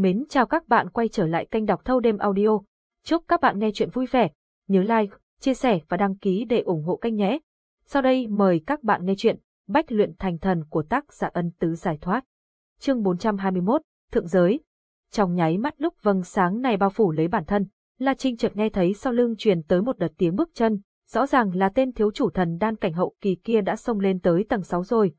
Mến chào các bạn quay trở lại kênh đọc thâu đêm audio. Chúc các bạn nghe chuyện vui vẻ. Nhớ like, chia sẻ và đăng ký để ủng hộ kênh nhé. Sau đây mời các bạn nghe chuyện Bách luyện thành thần của tác giả ân tứ giải thoát. Chương 421, Thượng giới. Trong nháy mắt lúc vầng sáng này bao phủ lấy bản thân, La Trinh chợt nghe thấy sau lưng truyền tới một đợt tiếng bước chân, rõ ràng là tên thiếu chủ thần đan cảnh hậu kỳ kia đã xông lên tới tầng 6 rồi.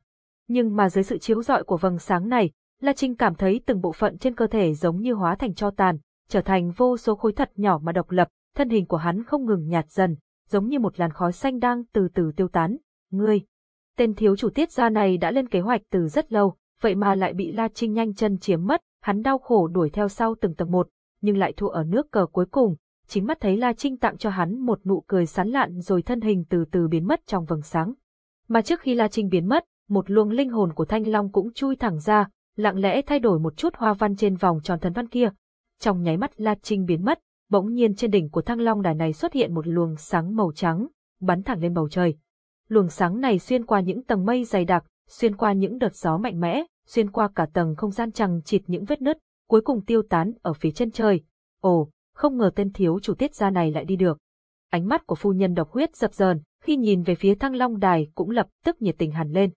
Nhưng mà dưới sự chiếu rọi của vầng sáng này, La Trinh cảm thấy từng bộ phận trên cơ thể giống như hóa thành cho tàn, trở thành vô số khối thật nhỏ mà độc lập, thân hình của hắn không ngừng nhạt dần, giống như một làn khói xanh đang từ từ tiêu tán. Ngươi! Tên thiếu chủ tiết gia này đã lên kế hoạch từ rất lâu, vậy mà lại bị La Trinh nhanh chân chiếm mất, hắn đau khổ đuổi theo sau từng tầng một, nhưng lại thua ở nước cờ cuối cùng, chính mắt thấy La Trinh tặng cho hắn một nụ cười sán lạn rồi thân hình từ từ biến mất trong vầng sáng. Mà trước khi La Trinh biến mất, một luồng linh hồn của Thanh Long cũng chui thẳng ra, lặng lẽ thay đổi một chút hoa văn trên vòng tròn thần văn kia. Trong nháy mắt La Trinh biến mất, bỗng nhiên trên đỉnh của Thăng Long đài này xuất hiện một luồng sáng màu trắng, bắn thẳng lên bầu trời. Luồng sáng này xuyên qua những tầng mây dày đặc, xuyên qua những đợt gió mạnh mẽ, xuyên qua cả tầng không gian chằng chịt những vết nứt, cuối cùng tiêu tán ở phía chân trời. Ồ, không ngờ tên thiếu chủ tiết gia này lại đi được. Ánh mắt của phu nhân độc huyết dập dờn, khi nhìn về phía Thăng Long đài cũng lập tức nhiệt tình hẳn lên.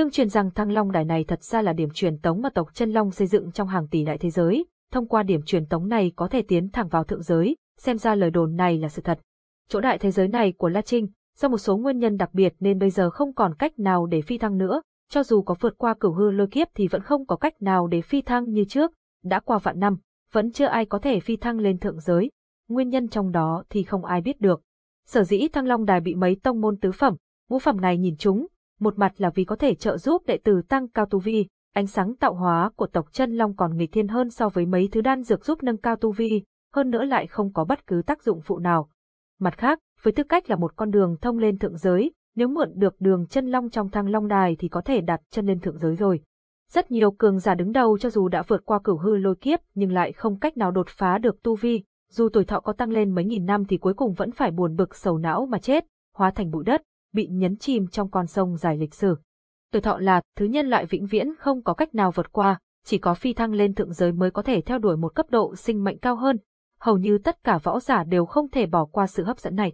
Tương truyền rằng Thăng Long đài này thật ra là điểm truyền tống mà tộc chân Long xây dựng trong hàng tỷ đại thế giới, thông qua điểm truyền tống này có thể tiến thẳng vào thượng giới, xem ra lời đồn này là sự thật. Chỗ đại thế giới này của La Trinh, do một số nguyên nhân đặc biệt nên bây giờ không còn cách nào để phi thăng nữa, cho dù có vượt qua cửu hư lôi kiếp thì vẫn không có cách nào để phi thăng như trước, đã qua vạn năm, vẫn chưa ai có thể phi thăng lên thượng giới. Nguyên nhân trong đó thì không ai biết được. Sở dĩ Thăng Long Đài bị mấy tông môn tứ phẩm, ngũ phẩm này nhìn chúng, một mặt là vì có thể trợ giúp đệ tử tăng cao tu vi, ánh sáng tạo hóa của tộc chân long còn nghịch thiên hơn so với mấy thứ đan dược giúp nâng cao tu vi, hơn nữa lại không có bất cứ tác dụng phụ nào. Mặt khác, với tư cách là một con đường thông lên thượng giới, nếu mượn được đường chân long trong thăng long đài thì có thể đặt chân lên thượng giới rồi. Rất nhiều cường giả đứng đầu cho dù đã vượt qua cửu hư lôi kiếp nhưng lại không cách nào đột phá được tu vi, dù tuổi thọ có tăng lên mấy nghìn năm thì cuối cùng vẫn phải buồn bực sầu não mà chết, hóa thành bụi đất bị nhấn chìm trong con sông dài lịch sử. Tuổi thọ là thứ nhân loại vĩnh viễn không có cách nào vượt qua, chỉ có phi thăng lên thượng giới mới có thể theo đuổi một cấp độ sinh mệnh cao hơn. Hầu như tất cả võ giả đều không thể bỏ qua sự hấp dẫn này.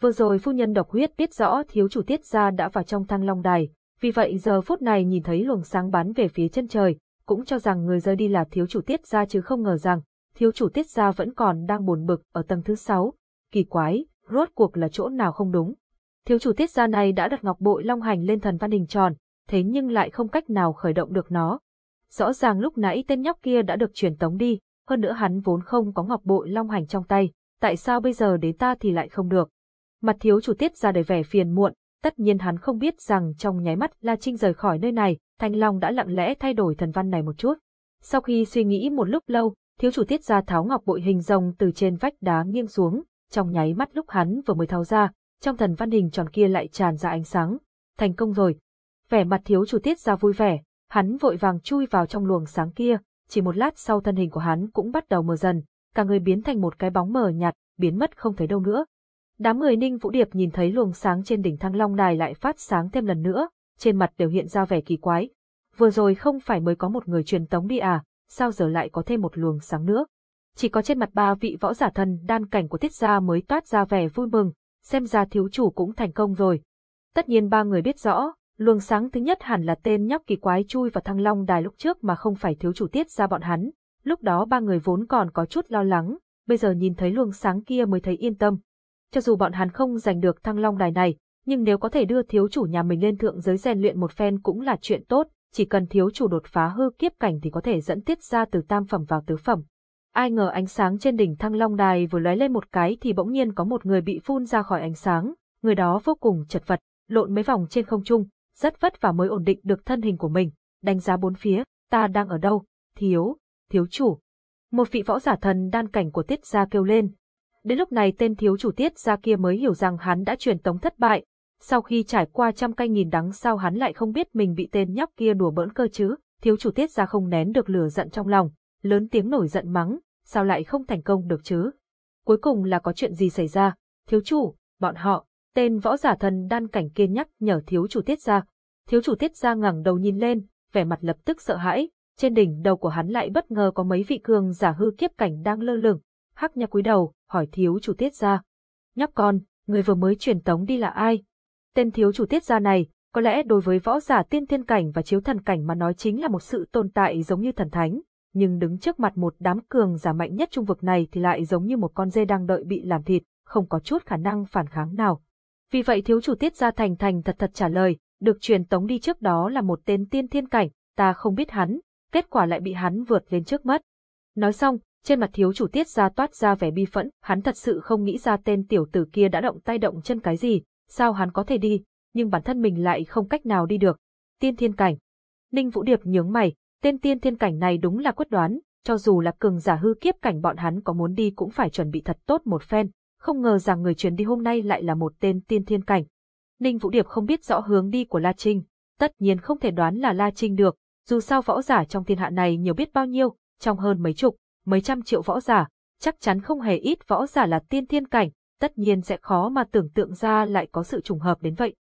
Vừa rồi phu nhân độc huyết biết rõ thiếu chủ tiết gia đã vào trong thăng long đài, vì vậy giờ phút này nhìn thấy luồng sáng bắn về phía chân trời, cũng cho rằng người rơi đi là thiếu chủ tiết gia chứ không ngờ rằng, thiếu chủ tiết gia vẫn còn đang buồn bực ở tầng thứ sáu. Kỳ quái, rốt cuộc là chỗ nào không đúng. Thiếu chủ tiết gia này đã đặt ngọc bội long hành lên thần văn hình tròn, thế nhưng lại không cách nào khởi động được nó. Rõ ràng lúc nãy tên nhóc kia đã được truyền tống đi, hơn nữa hắn vốn không có ngọc bội long hành trong tay, tại sao bây giờ đến ta thì lại không được. Mặt thiếu chủ tiết ra đầy vẻ phiền muộn, tất nhiên hắn không biết rằng trong nháy mắt La Trinh rời khỏi nơi này, Thanh Long đã lặng lẽ thay đổi thần văn này một chút. Sau khi suy nghĩ một lúc lâu, thiếu chủ tiết ra tháo ngọc bội hình rồng từ trên vách đá nghiêng xuống, trong nháy mắt lúc hắn vừa mới tháo ra, trong thần văn hình tròn kia lại tràn ra ánh sáng. Thành công rồi. Vẻ mặt thiếu chủ tiết ra vui vẻ, hắn vội vàng chui vào trong luồng sáng kia, chỉ một lát sau thân hình của hắn cũng bắt đầu mờ dần, cả người biến thành một cái bóng mờ nhạt, biến mất không thấy đâu nữa. Đám người Ninh Vũ Điệp nhìn thấy luồng sáng trên đỉnh Thăng Long Đài lại phát sáng thêm lần nữa, trên mặt đều hiện ra vẻ kỳ quái. Vừa rồi không phải mới có một người truyền tống đi à, sao giờ lại có thêm một luồng sáng nữa? Chỉ có trên mặt ba vị võ giả thần đan cảnh của Tiết gia mới toát ra vẻ vui mừng, xem ra thiếu chủ cũng thành công rồi. Tất nhiên ba người biết rõ, luồng sáng thứ nhất hẳn là tên nhóc kỳ quái chui vào thăng long đài lúc trước mà không phải thiếu chủ tiết ra bọn hắn. Lúc đó ba người vốn còn có chút lo lắng, bây giờ nhìn thấy luồng sáng kia mới thấy yên tâm. Cho dù bọn hắn không giành được thăng long đài này, nhưng nếu có thể đưa thiếu chủ nhà mình lên thượng giới rèn luyện một phen cũng là chuyện tốt, chỉ cần thiếu chủ đột phá hư kiếp cảnh thì có thể dẫn tiết ra từ tam phẩm vào tứ phẩm. Ai ngờ ánh sáng trên đỉnh thăng long đài vừa lóe lên một cái thì bỗng nhiên có một người bị phun ra khỏi ánh sáng, người đó vô cùng chật vật, lộn mấy vòng trên không trung, rất vất vả mới ổn định được thân hình của mình, đánh giá bốn phía, ta đang ở đâu, thiếu, thiếu chủ. Một vị võ giả thần đan cảnh của tiết gia kêu lên. Đến lúc này tên thiếu chủ tiết gia kia mới hiểu rằng hắn đã truyền tống thất bại, sau khi trải qua trăm cây nghìn đắng sao hắn lại không biết mình bị tên nhóc kia đùa bỡn cơ chứ, thiếu chủ tiết gia không nén được lửa giận trong lòng, lớn tiếng nổi giận mắng, sao lại không thành công được chứ? Cuối cùng là có chuyện gì xảy ra? Thiếu chủ, bọn họ, tên võ giả thần đan cảnh kia nhắc nhở thiếu chủ tiết ra. Thiếu chủ tiết ra ngẩng đầu nhìn lên, vẻ mặt lập tức sợ hãi, trên đỉnh đầu của hắn lại bất ngờ có mấy vị cường giả hư kiếp cảnh đang lơ lửng. Hắc nha cúi đầu, hỏi thiếu chủ tiết ra. Nhóc con, người vừa mới truyền tống đi là ai? Tên thiếu chủ tiết gia này, có lẽ đối với võ giả tiên thiên cảnh và chiếu thần cảnh mà nói chính là một sự tồn tại giống như thần thánh, nhưng đứng trước mặt một đám cường giả mạnh nhất trung vực này thì lại giống như một con dê đang đợi bị làm thịt, không có chút khả năng phản kháng nào. Vì vậy thiếu chủ tiết gia thành thành thật thật trả lời, được truyền tống đi trước đó là một tên tiên thiên cảnh, ta không biết hắn, kết quả lại bị hắn vượt lên trước mất. Nói xong, trên mặt thiếu chủ tiết ra toát ra vẻ bi phẫn, hắn thật sự không nghĩ ra tên tiểu tử kia đã động tay động chân cái gì, sao hắn có thể đi, nhưng bản thân mình lại không cách nào đi được. Tiên thiên cảnh. Ninh Vũ Điệp nhướng mày, tên tiên thiên cảnh này đúng là quyết đoán, cho dù là cường giả hư kiếp cảnh bọn hắn có muốn đi cũng phải chuẩn bị thật tốt một phen, không ngờ rằng người chuyến đi hôm nay lại là một tên tiên thiên cảnh. Ninh Vũ Điệp không biết rõ hướng đi của La Trinh, tất nhiên không thể đoán là La Trinh được, dù sao võ giả trong thiên hạ này nhiều biết bao nhiêu, trong hơn mấy chục, mấy trăm triệu võ giả, chắc chắn không hề ít võ giả là tiên thiên cảnh, tất nhiên sẽ khó mà tưởng tượng ra lại có sự trùng hợp đến vậy.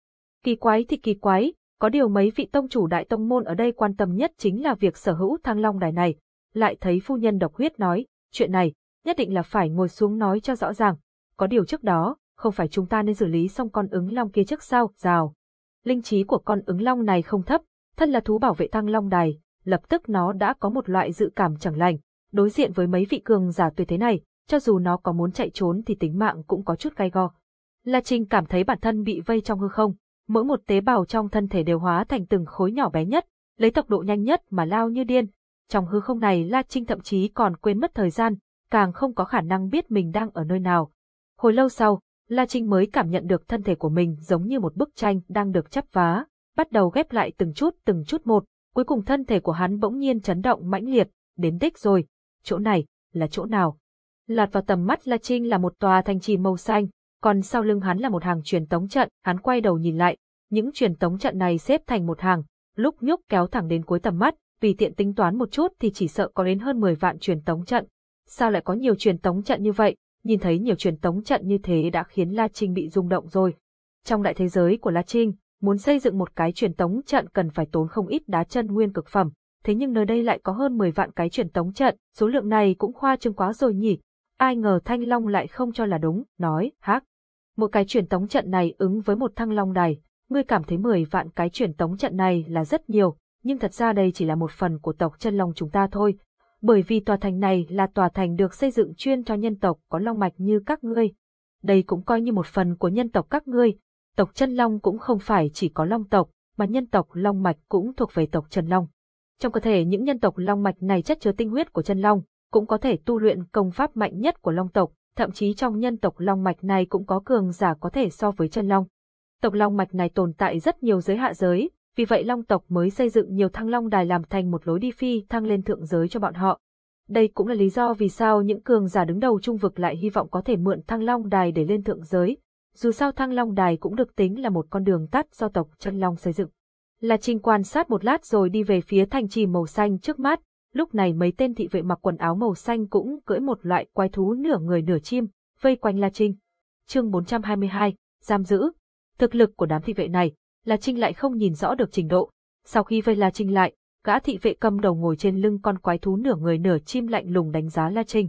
Kỳ quái thì kỳ quái, có điều mấy vị tông chủ đại tông môn ở đây quan tâm nhất chính là việc sở hữu thăng long đài này, lại thấy phu nhân độc huyết nói, chuyện này, nhất định là phải ngồi xuống nói cho rõ ràng, có điều trước đó, không phải chúng ta nên xử lý xong con ứng long kia trước sao? rào. Linh trí của con ứng long này không thấp, thân là thú bảo vệ thăng long đài, lập tức nó đã có một loại dự cảm chẳng lành, đối diện với mấy vị cường giả tuyệt thế này, cho dù nó có muốn chạy trốn thì tính mạng cũng có chút gai go. La Trinh cảm thấy bản thân bị vây trong hư không, mỗi một tế bào trong thân thể đều hóa thành từng khối nhỏ bé nhất, lấy tốc độ nhanh nhất mà lao như điên. Trong hư không này La Trinh thậm chí còn quên mất thời gian, càng không có khả năng biết mình đang ở nơi nào. Hồi lâu sau, La Trinh mới cảm nhận được thân thể của mình giống như một bức tranh đang được chắp vá, bắt đầu ghép lại từng chút từng chút một, cuối cùng thân thể của hắn bỗng nhiên chấn động mãnh liệt, đến đích rồi. Chỗ này, là chỗ nào? Lọt vào tầm mắt La Trinh là một tòa thành trì màu xanh, còn sau lưng hắn là một hàng truyền tống trận, hắn quay đầu nhìn lại, những truyền tống trận này xếp thành một hàng, lúc nhúc kéo thẳng đến cuối tầm mắt, vì tiện tính toán một chút thì chỉ sợ có đến hơn 10 vạn truyền tống trận. Sao lại có nhiều truyền tống trận như vậy? Nhìn thấy nhiều truyền tống trận như thế đã khiến La Trinh bị rung động rồi. Trong đại thế giới của La Trinh, muốn xây dựng một cái truyền tống trận cần phải tốn không ít đá chân nguyên cực phẩm, thế nhưng nơi đây lại có hơn 10 vạn cái truyền tống trận, số lượng này cũng khoa trương quá rồi nhỉ. Ai ngờ Thanh Long lại không cho là đúng, nói, hắc. Một cái truyền tống trận này ứng với một thăng long đài, ngươi cảm thấy 10 vạn cái truyền tống trận này là rất nhiều, nhưng thật ra đây chỉ là một phần của tộc chân long chúng ta thôi. Bởi vì tòa thành này là tòa thành được xây dựng chuyên cho nhân tộc có long mạch như các ngươi. Đây cũng coi như một phần của nhân tộc các ngươi. Tộc chân long cũng không phải chỉ có long tộc, mà nhân tộc long mạch cũng thuộc về tộc chân long. Trong cơ thể những nhân tộc long mạch này chất chứa tinh huyết của chân long, cũng có thể tu luyện công pháp mạnh nhất của long tộc, thậm chí trong nhân tộc long mạch này cũng có cường giả có thể so với chân long. Tộc long mạch này tồn tại rất nhiều giới hạ giới, vì vậy long tộc mới xây dựng nhiều thăng long đài làm thành một lối đi phi thăng lên thượng giới cho bọn họ. Đây cũng là lý do vì sao những cường giả đứng đầu trung vực lại hy vọng có thể mượn thăng long đài để lên thượng giới. Dù sao thăng long đài cũng được tính là một con đường tắt do tộc chân long xây dựng. La Trinh quan sát một lát rồi đi về phía thành trì màu xanh trước mắt, lúc này mấy tên thị vệ mặc quần áo màu xanh cũng cưỡi một loại quái thú nửa người nửa chim, vây quanh La Trinh. Chương 422, giam giữ. Thực lực của đám thị vệ này, La Trinh lại không nhìn rõ được trình độ. Sau khi vây La Trinh lại, gã thị vệ cầm đầu ngồi trên lưng con quái thú nửa người nửa chim lạnh lùng đánh giá La Trinh.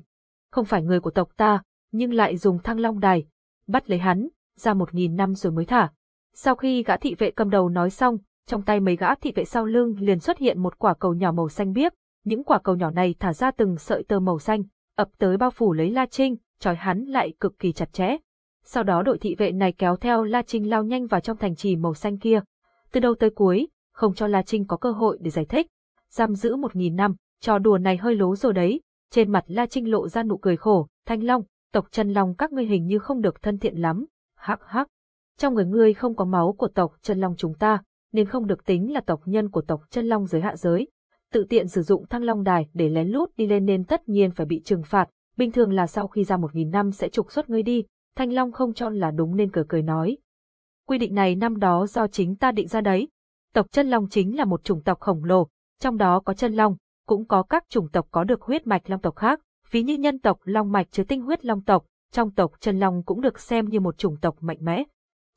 Không phải người của tộc ta, nhưng lại dùng thăng long đài, bắt lấy hắn, ra một nghìn năm rồi mới thả. Sau khi gã thị vệ cầm đầu nói xong, trong tay mấy gã thị vệ sau lưng liền xuất hiện một quả cầu nhỏ màu xanh biếc, những quả cầu nhỏ này thả ra từng sợi tơ màu xanh, ập tới bao phủ lấy La Trinh, trói hắn lại cực kỳ chặt chẽ. Sau đó đội thị vệ này kéo theo La Trinh lao nhanh vào trong thành trì màu xanh kia. Từ đầu tới cuối, không cho La Trinh có cơ hội để giải thích. Giam giữ một nghìn năm, trò đùa này hơi lố rồi đấy. Trên mặt La Trinh lộ ra nụ cười khổ, thanh long, tộc chân long các ngươi hình như không được thân thiện lắm. Hắc hắc. Trong người ngươi không có máu của tộc chân long chúng ta, nên không được tính là tộc nhân của tộc chân long giới hạ giới. Tự tiện sử dụng thăng long đài để lén lút đi lên nên tất nhiên phải bị trừng phạt, bình thường là sau khi ra một nghìn năm sẽ trục xuất ngươi đi, thanh long không cho là đúng nên cười cười nói. Quy định này năm đó do chính ta định ra đấy. Tộc chân long chính là một chủng tộc khổng lồ, trong đó có chân long, cũng có các chủng tộc có được huyết mạch long tộc khác, ví như nhân tộc long mạch chứa tinh huyết long tộc, trong tộc chân long cũng được xem như một chủng tộc mạnh mẽ.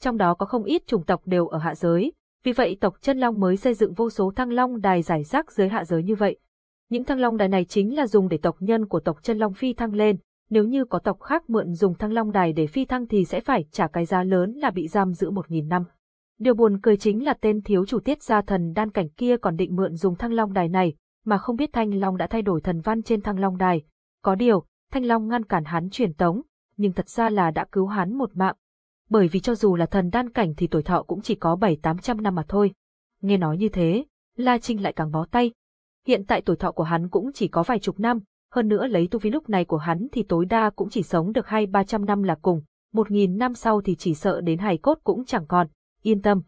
Trong đó có không ít chủng tộc đều ở hạ giới, vì vậy tộc chân long mới xây dựng vô số thăng long đài giải rác dưới hạ giới như vậy. Những thăng long đài này chính là dùng để tộc nhân của tộc chân long phi thăng lên, nếu như có tộc khác mượn dùng thăng long đài để phi thăng thì sẽ phải trả cái giá lớn là bị giam giữ một nghìn năm. Điều buồn cười chính là tên thiếu chủ tiết gia thần đan cảnh kia còn định mượn dùng thăng long đài này, mà không biết thanh long đã thay đổi thần văn trên thăng long đài. Có điều, thanh long ngăn cản hắn truyền tống, nhưng thật ra là đã cứu hắn một mạng. Bởi vì cho dù là thần đan cảnh thì tuổi thọ cũng chỉ có bảy tám trăm năm mà thôi. Nghe nói như thế, La Trinh lại càng bó tay. Hiện tại tuổi thọ của hắn cũng chỉ có vài chục năm, hơn nữa lấy tu vi lúc này của hắn thì tối đa cũng chỉ sống được hai ba trăm năm là cùng, một nghìn năm sau thì chỉ sợ đến hài cốt cũng chẳng còn, yên tâm.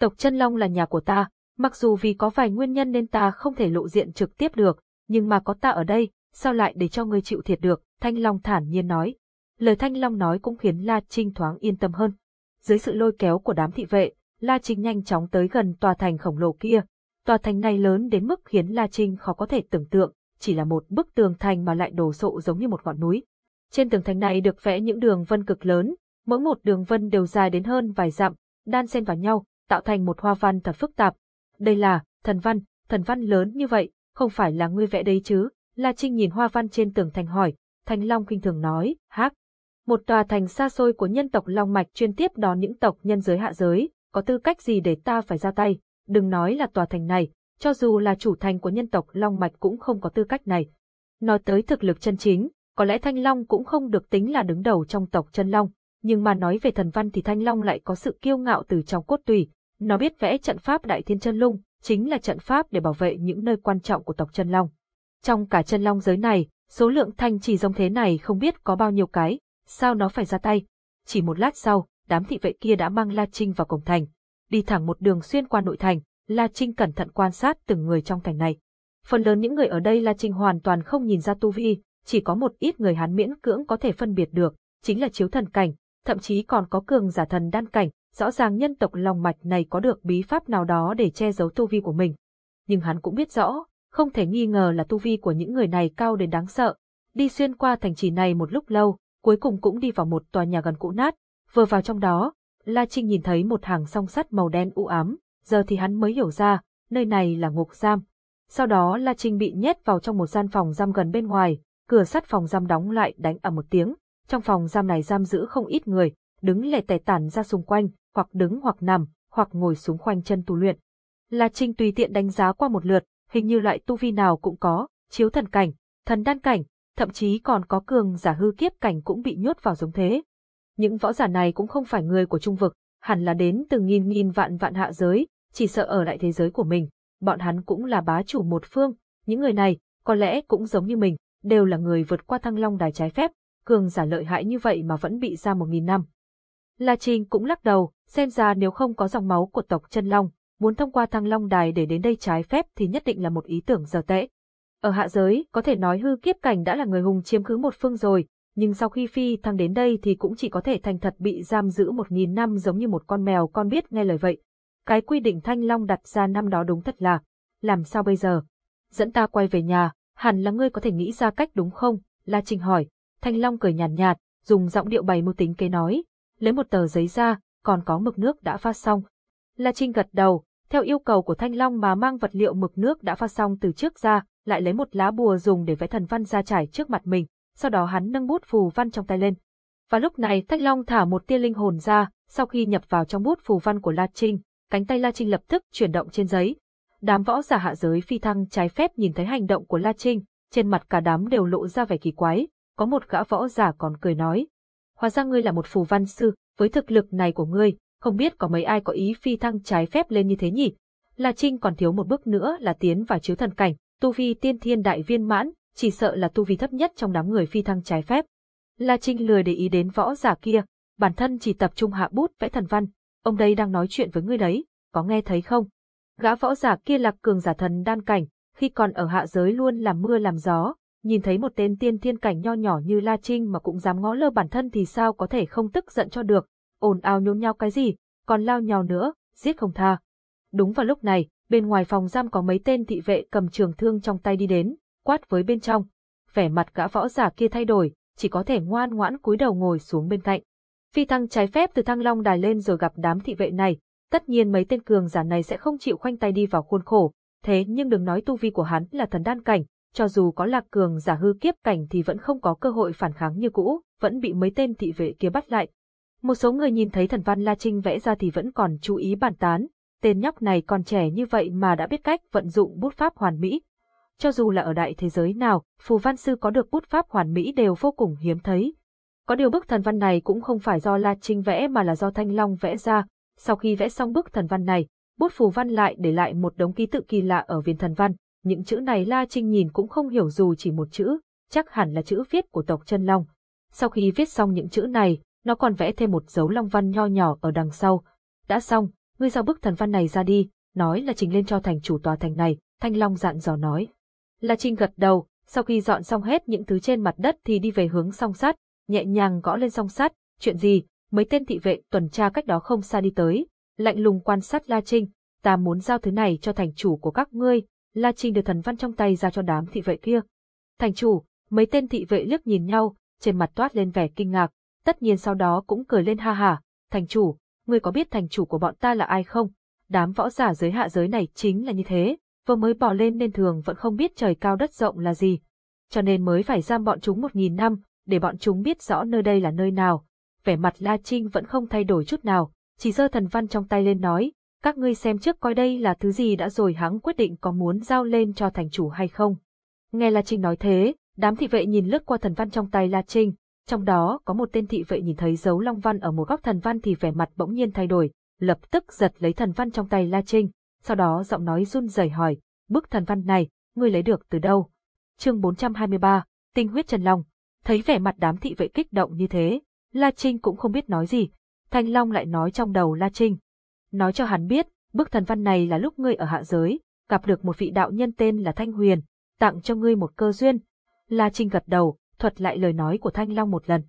Tộc chân long là nhà của ta, mặc dù vì có vài nguyên nhân nên ta không thể lộ diện trực tiếp được, nhưng mà có ta ở đây, sao lại để cho ngươi chịu thiệt được, Thanh Long thản nhiên nói. Lời Thanh Long nói cũng khiến La Trinh thoáng yên tâm hơn. Dưới sự lôi kéo của đám thị vệ, La Trinh nhanh chóng tới gần tòa thành khổng lồ kia. Tòa thành này lớn đến mức khiến La Trinh khó có thể tưởng tượng, chỉ là một bức tường thành mà lại đổ sộ giống như một ngọn núi. Trên tường thành này được vẽ những đường vân cực lớn, mỗi một đường vân đều dài đến hơn vài dặm, đan xen vào nhau, tạo thành một hoa văn thật phức tạp. Đây là thần văn, thần văn lớn như vậy, không phải là ngươi vẽ đấy chứ? La Trinh nhìn hoa văn trên tường thành hỏi, thanh Long khinh thường nói, hắc. Một tòa thành xa xôi của nhân tộc Long Mạch chuyên tiếp đón những tộc nhân giới hạ giới, có tư cách gì để ta phải ra tay, đừng nói là tòa thành này, cho dù là chủ thành của nhân tộc Long Mạch cũng không có tư cách này. Nói tới thực lực chân chính, có lẽ Thanh Long cũng không được tính là đứng đầu trong tộc chân Long, nhưng mà nói về thần văn thì Thanh Long lại có sự kiêu ngạo từ trong cốt tùy, nó biết vẽ trận pháp Đại Thiên Chân Lung, chính là trận pháp để bảo vệ những nơi quan trọng của tộc chân Long. Trong cả chân Long giới này, số lượng thanh chỉ giống thế này không biết có bao nhiêu cái, sao nó phải ra tay. Chỉ một lát sau, đám thị vệ kia đã mang La Trinh vào cổng thành, đi thẳng một đường xuyên qua nội thành, La Trinh cẩn thận quan sát từng người trong thành này. Phần lớn những người ở đây La Trinh hoàn toàn không nhìn ra tu vi, chỉ có một ít người hắn miễn cưỡng có thể phân biệt được, chính là chiếu thần cảnh, thậm chí còn có cường giả thần đan cảnh, rõ ràng nhân tộc lòng mạch này có được bí pháp nào đó để che giấu tu vi của mình. Nhưng hắn cũng biết rõ, không thể nghi ngờ là tu vi của những người này cao đến đáng sợ. Đi xuyên qua thành trì này một lúc lâu, cuối cùng cũng đi vào một tòa nhà gần cũ nát, vừa vào trong đó, La Trinh nhìn thấy một hàng song sắt màu đen u ám, giờ thì hắn mới hiểu ra, nơi này là ngục giam. Sau đó La Trinh bị nhét vào trong một gian phòng giam gần bên ngoài, cửa sắt phòng giam đóng lại đánh ở một tiếng. Trong phòng giam này giam giữ không ít người, đứng lẻ tẻ tản ra xung quanh, hoặc đứng hoặc nằm, hoặc ngồi xuống khoanh chân tu luyện. La Trinh tùy tiện đánh giá qua một lượt, hình như loại tu vi nào cũng có, chiếu thần cảnh, thần đan cảnh, thậm chí còn có cường giả hư kiếp cảnh cũng bị nhốt vào giống thế. Những võ giả này cũng không phải người của trung vực, hẳn là đến từ nghìn nghìn vạn vạn hạ giới, chỉ sợ ở lại thế giới của mình, bọn hắn cũng là bá chủ một phương, những người này, có lẽ cũng giống như mình, đều là người vượt qua thăng long đài trái phép, cường giả lợi hại như vậy mà vẫn bị ra một nghìn năm. La Trinh cũng lắc đầu, xem ra nếu không có dòng máu của tộc chân long, muốn thông qua thăng long đài để đến đây trái phép thì nhất định là một ý tưởng giờ tệ. Ở hạ giới, có thể nói hư kiếp cảnh đã là người hùng chiếm cứ một phương rồi, nhưng sau khi phi thăng đến đây thì cũng chỉ có thể thành thật bị giam giữ một nghìn năm giống như một con mèo con biết nghe lời vậy. Cái quy định Thanh Long đặt ra năm đó đúng thật là, làm sao bây giờ? Dẫn ta quay về nhà, hẳn là ngươi có thể nghĩ ra cách đúng không? La Trinh hỏi. Thanh Long cười nhàn nhạt, nhạt, dùng giọng điệu bày mưu tính kế nói, lấy một tờ giấy ra, còn có mực nước đã pha xong. La Trinh gật đầu, theo yêu cầu của Thanh Long mà mang vật liệu mực nước đã pha xong từ trước ra, lại lấy một lá bùa dùng để vẽ thần văn ra trải trước mặt mình, sau đó hắn nâng bút phù văn trong tay lên. Và lúc này Thanh Long thả một tia linh hồn ra, sau khi nhập vào trong bút phù văn của La Trinh, cánh tay La Trinh lập tức chuyển động trên giấy. Đám võ giả hạ giới phi thăng trái phép nhìn thấy hành động của La Trinh, trên mặt cả đám đều lộ ra vẻ kỳ quái, có một gã võ giả còn cười nói. Hóa ra ngươi là một phù văn sư, với thực lực này của ngươi, không biết có mấy ai có ý phi thăng trái phép lên như thế nhỉ? La Trinh còn thiếu một bước nữa là tiến vào chiếu thần cảnh, tu vi tiên thiên đại viên mãn, chỉ sợ là tu vi thấp nhất trong đám người phi thăng trái phép. La Trinh lười để ý đến võ giả kia, bản thân chỉ tập trung hạ bút vẽ thần văn, ông đây đang nói chuyện với ngươi đấy, có nghe thấy không? Gã võ giả kia là cường giả thần đan cảnh, khi còn ở hạ giới luôn làm mưa làm gió, nhìn thấy một tên tiên thiên cảnh nho nhỏ như La Trinh mà cũng dám ngó lơ bản thân thì sao có thể không tức giận cho được, ồn ào nhốn nhau cái gì, còn lao nhau nữa, giết không tha. Đúng vào lúc này, bên ngoài phòng giam có mấy tên thị vệ cầm trường thương trong tay đi đến, quát với bên trong. Vẻ mặt gã võ giả kia thay đổi, chỉ có thể ngoan ngoãn cúi đầu ngồi xuống bên cạnh. Phi thăng trái phép từ thăng long đài lên rồi gặp đám thị vệ này, tất nhiên mấy tên cường giả này sẽ không chịu khoanh tay đi vào khuôn khổ, thế nhưng đừng nói tu vi của hắn là thần đan cảnh, cho dù có lạc cường giả hư kiếp cảnh thì vẫn không có cơ hội phản kháng như cũ, vẫn bị mấy tên thị vệ kia bắt lại. Một số người nhìn thấy thần văn La Trinh vẽ ra thì vẫn còn chú ý bàn tán, tên nhóc này còn trẻ như vậy mà đã biết cách vận dụng bút pháp hoàn mỹ. Cho dù là ở đại thế giới nào, phù văn sư có được bút pháp hoàn mỹ đều vô cùng hiếm thấy. Có điều bức thần văn này cũng không phải do La Trinh vẽ mà là do Thanh Long vẽ ra. Sau khi vẽ xong bức thần văn này, bút phù văn lại để lại một đống ký tự kỳ lạ ở viên thần văn. Những chữ này La Trinh nhìn cũng không hiểu dù chỉ một chữ, chắc hẳn là chữ viết của tộc chân Long. Sau khi viết xong những chữ này, nó còn vẽ thêm một dấu long văn nho nhỏ ở đằng sau. Đã xong, ngươi giao bức thần văn này ra đi, nói là trình lên cho thành chủ tòa thành này, Thanh Long dặn dò nói. La Trinh gật đầu, sau khi dọn xong hết những thứ trên mặt đất thì đi về hướng song sắt, nhẹ nhàng gõ lên song sắt, chuyện gì, mấy tên thị vệ tuần tra cách đó không xa đi tới, lạnh lùng quan sát La Trinh, ta muốn giao thứ này cho thành chủ của các ngươi, La Trinh đưa thần văn trong tay ra cho đám thị vệ kia. Thành chủ, mấy tên thị vệ liếc nhìn nhau, trên mặt toát lên vẻ kinh ngạc, tất nhiên sau đó cũng cười lên ha ha, thành chủ, ngươi có biết thành chủ của bọn ta là ai không? Đám võ giả giới hạ giới này chính là như thế, vừa mới bỏ lên nên thường vẫn không biết trời cao đất rộng là gì. Cho nên mới phải giam bọn chúng một nghìn năm, để bọn chúng biết rõ nơi đây là nơi nào. Vẻ mặt La Trinh vẫn không thay đổi chút nào, chỉ giơ thần văn trong tay lên nói, các ngươi xem trước coi đây là thứ gì đã rồi hắn quyết định có muốn giao lên cho thành chủ hay không. Nghe La Trinh nói thế, đám thị vệ nhìn lướt qua thần văn trong tay La Trinh, trong đó có một tên thị vệ nhìn thấy dấu long văn ở một góc thần văn thì vẻ mặt bỗng nhiên thay đổi, lập tức giật lấy thần văn trong tay La Trinh, sau đó giọng nói run rẩy hỏi, bức thần văn này, ngươi lấy được từ đâu? Chương 423, Tinh huyết Trần Long. Thấy vẻ mặt đám thị vệ kích động như thế, La Trinh cũng không biết nói gì. Thanh Long lại nói trong đầu La Trinh. Nói cho hắn biết, bức thần văn này là lúc ngươi ở hạ giới, gặp được một vị đạo nhân tên là Thanh Huyền, tặng cho ngươi một cơ duyên. La Trinh gật đầu, thuật lại lời nói của Thanh Long một lần.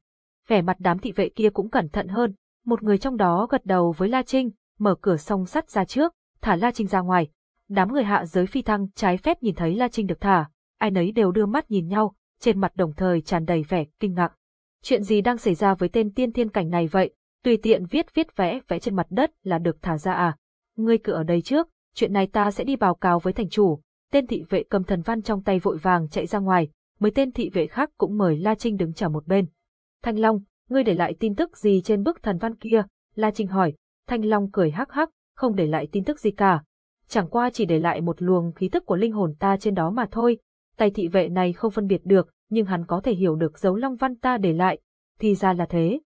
Vẻ mặt đám thị vệ kia cũng cẩn thận hơn, một người trong đó gật đầu với La Trinh, mở cửa song sắt ra trước, thả La Trinh ra ngoài. Đám người hạ giới phi thăng trái phép nhìn thấy La Trinh được thả, ai nấy đều đưa mắt nhìn nhau, trên mặt đồng thời tràn đầy vẻ kinh ngạc. Chuyện gì đang xảy ra với tên tiên thiên cảnh này vậy? Tùy tiện viết viết vẽ vẽ trên mặt đất là được thả ra à? Ngươi cứ ở đây trước, chuyện này ta sẽ đi báo cáo với thành chủ. Tên thị vệ cầm thần văn trong tay vội vàng chạy ra ngoài, mấy tên thị vệ khác cũng mời La Trinh đứng chờ một bên. Thanh Long, ngươi để lại tin tức gì trên bức thần văn kia? La Trinh hỏi. Thanh Long cười hắc hắc, không để lại tin tức gì cả. Chẳng qua chỉ để lại một luồng khí tức của linh hồn ta trên đó mà thôi. Tay thị vệ này không phân biệt được, nhưng hắn có thể hiểu được dấu long văn ta để lại. Thì ra là thế.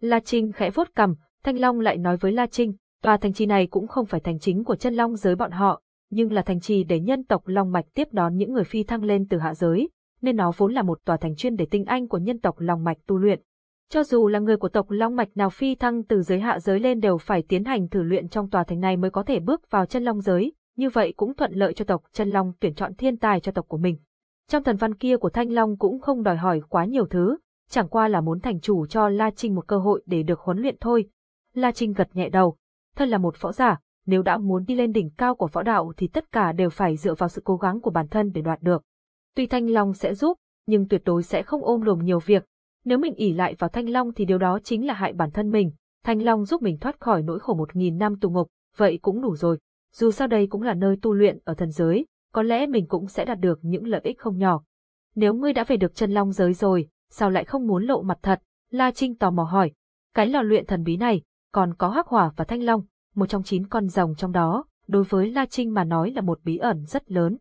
La Trinh khẽ vuốt cằm, Thanh Long lại nói với La Trinh, tòa thành trì này cũng không phải thành chính của chân long giới bọn họ, nhưng là thành trì để nhân tộc Long Mạch tiếp đón những người phi thăng lên từ hạ giới, nên nó vốn là một tòa thành chuyên để tinh anh của nhân tộc Long Mạch tu luyện. Cho dù là người của tộc Long Mạch nào phi thăng từ giới hạ giới lên đều phải tiến hành thử luyện trong tòa thành này mới có thể bước vào chân long giới, như vậy cũng thuận lợi cho tộc chân long tuyển chọn thiên tài cho tộc của mình. Trong thần văn kia của Thanh Long cũng không đòi hỏi quá nhiều thứ, chẳng qua là muốn thành chủ cho La Trinh một cơ hội để được huấn luyện thôi. La Trinh gật nhẹ đầu, thân là một võ giả, nếu đã muốn đi lên đỉnh cao của võ đạo thì tất cả đều phải dựa vào sự cố gắng của bản thân để đoạt được. Tuy Thanh Long sẽ giúp, nhưng tuyệt đối sẽ không ôm lùm nhiều việc. Nếu mình ỉ lại vào Thanh Long thì điều đó chính là hại bản thân mình. Thanh Long giúp mình thoát khỏi nỗi khổ một nghìn năm tù ngục, vậy cũng đủ rồi. Dù sao đây cũng là nơi tu luyện ở thần giới, có lẽ mình cũng sẽ đạt được những lợi ích không nhỏ. Nếu ngươi đã về được chân long giới rồi, sao lại không muốn lộ mặt thật? La Trinh tò mò hỏi. Cái lò luyện thần bí này, còn có hắc hỏa và thanh long, một trong chín con rồng trong đó, đối với La Trinh mà nói là một bí ẩn rất lớn.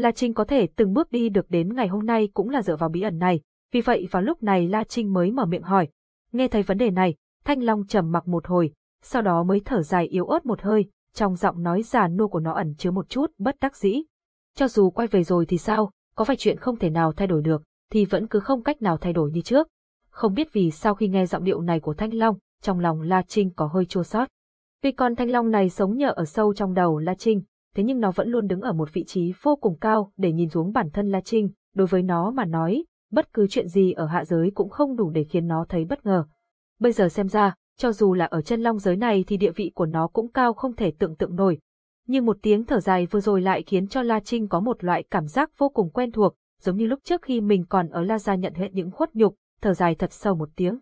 La Trinh có thể từng bước đi được đến ngày hôm nay cũng là dựa vào bí ẩn này, vì vậy vào lúc này La Trinh mới mở miệng hỏi. Nghe thấy vấn đề này, Thanh Long trầm mặc một hồi, sau đó mới thở dài yếu ớt một hơi, trong giọng nói già nua của nó ẩn chứa một chút bất đắc dĩ. Cho dù quay về rồi thì sao, có phải chuyện không thể nào thay đổi được, thì vẫn cứ không cách nào thay đổi như trước. Không biết vì sao khi nghe giọng điệu này của Thanh Long, trong lòng La Trinh có hơi chua xót. Vì con Thanh Long này sống nhờ ở sâu trong đầu La Trinh, thế nhưng nó vẫn luôn đứng ở một vị trí vô cùng cao để nhìn xuống bản thân La Trinh, đối với nó mà nói, bất cứ chuyện gì ở hạ giới cũng không đủ để khiến nó thấy bất ngờ. Bây giờ xem ra, cho dù là ở chân long giới này thì địa vị của nó cũng cao không thể tưởng tượng nổi, nhưng một tiếng thở dài vừa rồi lại khiến cho La Trinh có một loại cảm giác vô cùng quen thuộc, giống như lúc trước khi mình còn ở La Gia nhận hết những khuất nhục, thở dài thật sâu một tiếng.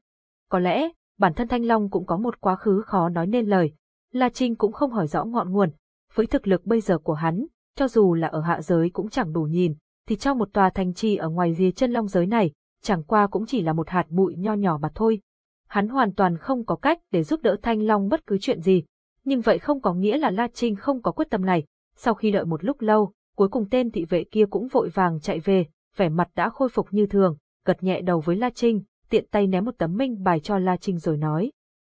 Có lẽ, bản thân Thanh Long cũng có một quá khứ khó nói nên lời. La Trinh cũng không hỏi rõ ngọn nguồn. Với thực lực bây giờ của hắn, cho dù là ở hạ giới cũng chẳng đủ nhìn, thì trong một tòa thành trì ở ngoài rìa chân long giới này, chẳng qua cũng chỉ là một hạt bụi nho nhỏ mà thôi. Hắn hoàn toàn không có cách để giúp đỡ Thanh Long bất cứ chuyện gì, nhưng vậy không có nghĩa là La Trinh không có quyết tâm này. Sau khi đợi một lúc lâu, cuối cùng tên thị vệ kia cũng vội vàng chạy về, vẻ mặt đã khôi phục như thường, gật nhẹ đầu với La Trinh, tiện tay ném một tấm minh bài cho La Trinh rồi nói.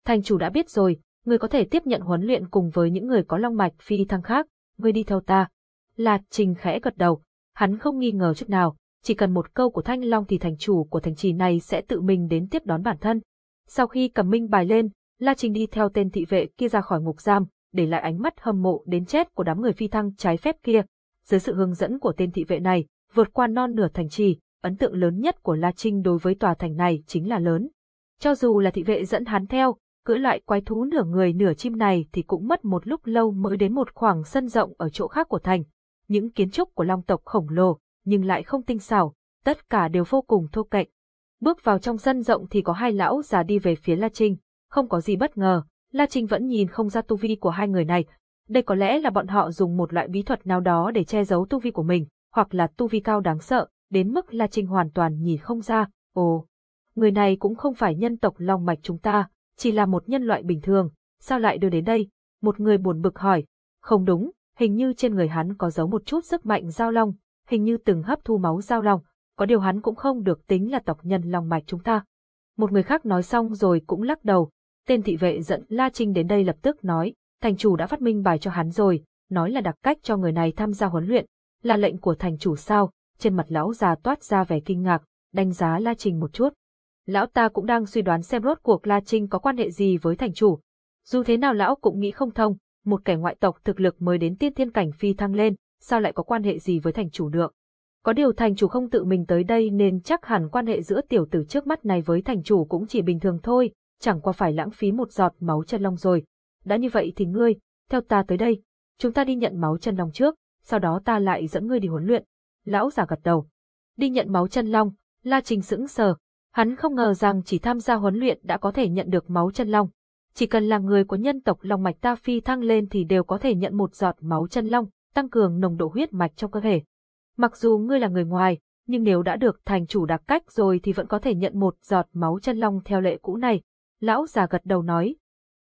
Thành chủ đã biết rồi, người có thể tiếp nhận huấn luyện cùng với những người có long mạch phi thăng khác, người đi theo ta. La Trình khẽ gật đầu, hắn không nghi ngờ chút nào, chỉ cần một câu của Thanh Long thì thành chủ của thành trì này sẽ tự mình đến tiếp đón bản thân. Sau khi cầm minh bài lên, La Trình đi theo tên thị vệ kia ra khỏi ngục giam, để lại ánh mắt hâm mộ đến chết của đám người phi thăng trái phép kia. Dưới sự hướng dẫn của tên thị vệ này, vượt qua non nửa thành trì, ấn tượng lớn nhất của La Trinh đối với tòa thành này chính là lớn. Cho dù là thị vệ dẫn hắn theo, cưỡi loại quái thú nửa người nửa chim này thì cũng mất một lúc lâu mới đến một khoảng sân rộng ở chỗ khác của thành. Những kiến trúc của long tộc khổng lồ, nhưng lại không tinh xảo, tất cả đều vô cùng thô kệch. Bước vào trong sân rộng thì có hai lão già đi về phía La Trinh, không có gì bất ngờ, La Trinh vẫn nhìn không ra tu vi của hai người này. Đây có lẽ là bọn họ dùng một loại bí thuật nào đó để che giấu tu vi của mình, hoặc là tu vi cao đáng sợ, đến mức La Trinh hoàn toàn nhìn không ra. Ồ, người này cũng không phải nhân tộc Long Mạch chúng ta, chỉ là một nhân loại bình thường, sao lại đưa đến đây? Một người buồn bực hỏi. Không đúng, hình như trên người hắn có giấu một chút sức mạnh giao long, hình như từng hấp thu máu giao long, có điều hắn cũng không được tính là tộc nhân Long Mạch chúng ta. Một người khác nói xong rồi cũng lắc đầu, tên thị vệ giận La Trinh đến đây lập tức nói, thành chủ đã phát minh bài cho hắn rồi, nói là đặc cách cho người này tham gia huấn luyện, là lệnh của thành chủ sao, trên mặt lão già toát ra vẻ kinh ngạc, đánh giá La Trinh một chút. Lão ta cũng đang suy đoán xem rốt cuộc La Trinh có quan hệ gì với thành chủ. Dù thế nào lão cũng nghĩ không thông, một kẻ ngoại tộc thực lực mới đến tiên thiên cảnh phi thăng lên, sao lại có quan hệ gì với thành chủ được. Có điều thành chủ không tự mình tới đây nên chắc hẳn quan hệ giữa tiểu tử trước mắt này với thành chủ cũng chỉ bình thường thôi, chẳng qua phải lãng phí một giọt máu chân long rồi. Đã như vậy thì ngươi, theo ta tới đây, chúng ta đi nhận máu chân long trước, sau đó ta lại dẫn ngươi đi huấn luyện. Lão già gật đầu. Đi nhận máu chân long, La Trình sững sờ. Hắn không ngờ rằng chỉ tham gia huấn luyện đã có thể nhận được máu chân long. Chỉ cần là người của nhân tộc long mạch ta phi thăng lên thì đều có thể nhận một giọt máu chân long, tăng cường nồng độ huyết mạch trong cơ thể. Mặc dù ngươi là người ngoài, nhưng nếu đã được thành chủ đặc cách rồi thì vẫn có thể nhận một giọt máu chân long theo lệ cũ này. Lão già gật đầu nói.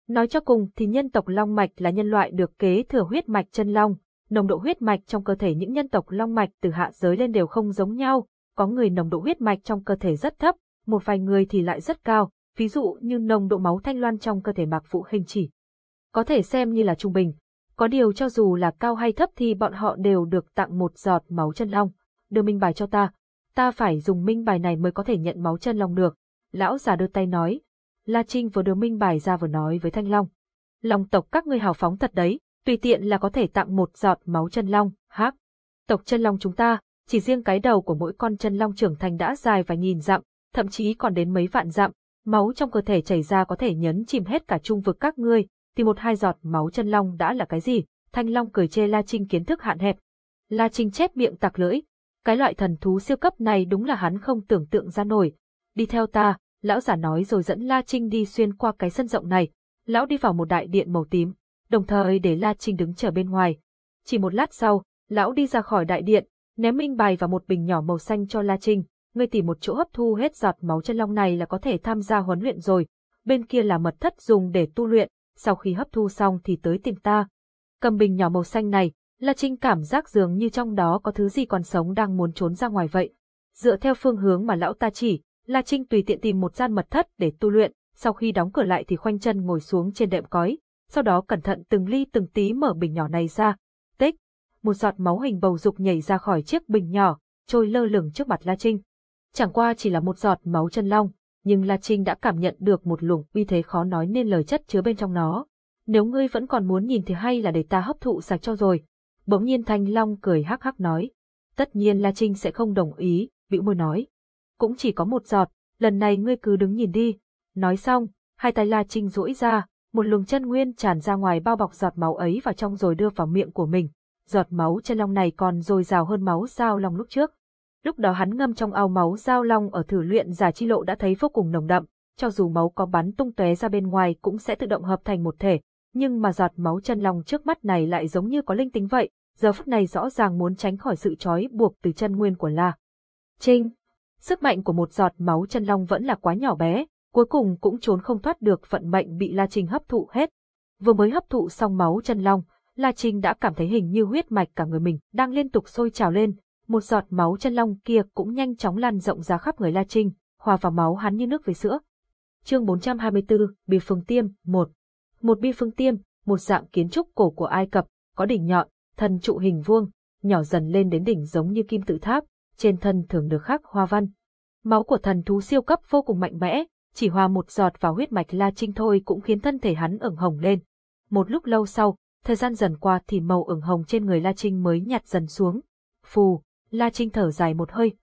Nói cho cùng thì nhân tộc long mạch là nhân loại được kế thừa huyết mạch chân long, nồng độ huyết mạch trong cơ thể những nhân tộc long mạch từ hạ giới lên đều không giống nhau, có người nồng độ huyết mạch trong cơ thể rất thấp, một vài người thì lại rất cao, ví dụ như nồng độ máu thanh loan trong cơ thể Mạc Phụ Hình chỉ. Có thể xem như là trung bình, có điều cho dù là cao hay thấp thì bọn họ đều được tặng một giọt máu chân long. Đưa minh bài cho ta. Ta phải dùng minh bài này mới có thể nhận máu chân long được. Lão già đưa tay nói. La Trinh vừa đưa minh bài ra vừa nói với Thanh Long. Long tộc các ngươi hào phóng thật đấy, tùy tiện là có thể tặng một giọt máu chân long, hắc. Tộc chân long chúng ta, chỉ riêng cái đầu của mỗi con chân long trưởng thành đã dài vài nghìn dặm, thậm chí còn đến mấy vạn dặm, máu trong cơ thể chảy ra có thể nhấn chìm hết cả trung vực các ngươi, thì một hai giọt máu chân long đã là cái gì? Thanh Long cười chê La Trinh kiến thức hạn hẹp. La Trinh chép miệng tặc lưỡi. Cái loại thần thú siêu cấp này đúng là hắn không tưởng tượng ra nổi. Đi theo ta, lão giả nói rồi dẫn La Trinh đi xuyên qua cái sân rộng này. Lão đi vào một đại điện màu tím, đồng thời để La Trinh đứng chờ bên ngoài. Chỉ một lát sau, lão đi ra khỏi đại điện, ném minh bài và một bình nhỏ màu xanh cho La Trinh. Ngươi tìm một chỗ hấp thu hết giọt máu chân long này là có thể tham gia huấn luyện rồi. Bên kia là mật thất dùng để tu luyện, sau khi hấp thu xong thì tới tìm ta. Cầm bình nhỏ màu xanh này, La Trinh cảm giác dường như trong đó có thứ gì còn sống đang muốn trốn ra ngoài vậy. Dựa theo phương hướng mà lão ta chỉ, La Trinh tùy tiện tìm một gian mật thất để tu luyện, sau khi đóng cửa lại thì khoanh chân ngồi xuống trên đệm cói, sau đó cẩn thận từng ly từng tí mở bình nhỏ này ra. Tích, một giọt máu hình bầu dục nhảy ra khỏi chiếc bình nhỏ, trôi lơ lửng trước mặt La Trinh. Chẳng qua chỉ là một giọt máu chân long, nhưng La Trinh đã cảm nhận được một luồng uy thế khó nói nên lời chất chứa bên trong nó. Nếu ngươi vẫn còn muốn nhìn thì hay là để ta hấp thụ sạch cho rồi. Bỗng nhiên Thanh Long cười hắc hắc nói. Tất nhiên La Trinh sẽ không đồng ý, bĩu môi nói. Cũng chỉ có một giọt, lần này ngươi cứ đứng nhìn đi. Nói xong, hai tay La Trinh duỗi ra, một luồng chân nguyên tràn ra ngoài bao bọc giọt máu ấy vào trong rồi đưa vào miệng của mình. Giọt máu chân long này còn dồi dào hơn máu sao long lúc trước. Lúc đó hắn ngâm trong ao máu giao long ở thử luyện giả chi lộ đã thấy vô cùng nồng đậm, cho dù máu có bắn tung tóe ra bên ngoài cũng sẽ tự động hợp thành một thể, nhưng mà giọt máu chân long trước mắt này lại giống như có linh tính vậy, giờ phút này rõ ràng muốn tránh khỏi sự trói buộc từ chân nguyên của La. Trinh, sức mạnh của một giọt máu chân long vẫn là quá nhỏ bé, cuối cùng cũng trốn không thoát được vận mệnh bị La Trinh hấp thụ hết. Vừa mới hấp thụ xong máu chân long, La Trinh đã cảm thấy hình như huyết mạch cả người mình đang liên tục sôi trào lên, một giọt máu chân long kia cũng nhanh chóng lan rộng ra khắp người La Trinh, hòa vào máu hắn như nước với sữa. Chương 424, Bia Phương Tiêm, 1. Một bia phương tiêm, một dạng kiến trúc cổ của Ai Cập, có đỉnh nhọn, thân trụ hình vuông, nhỏ dần lên đến đỉnh giống như kim tự tháp, trên thân thường được khắc hoa văn. Máu của thần thú siêu cấp vô cùng mạnh mẽ, chỉ hòa một giọt vào huyết mạch La Trinh thôi cũng khiến thân thể hắn ửng hồng lên. Một lúc lâu sau, thời gian dần qua thì màu ửng hồng trên người La Trinh mới nhạt dần xuống. Phù, La Trinh thở dài một hơi.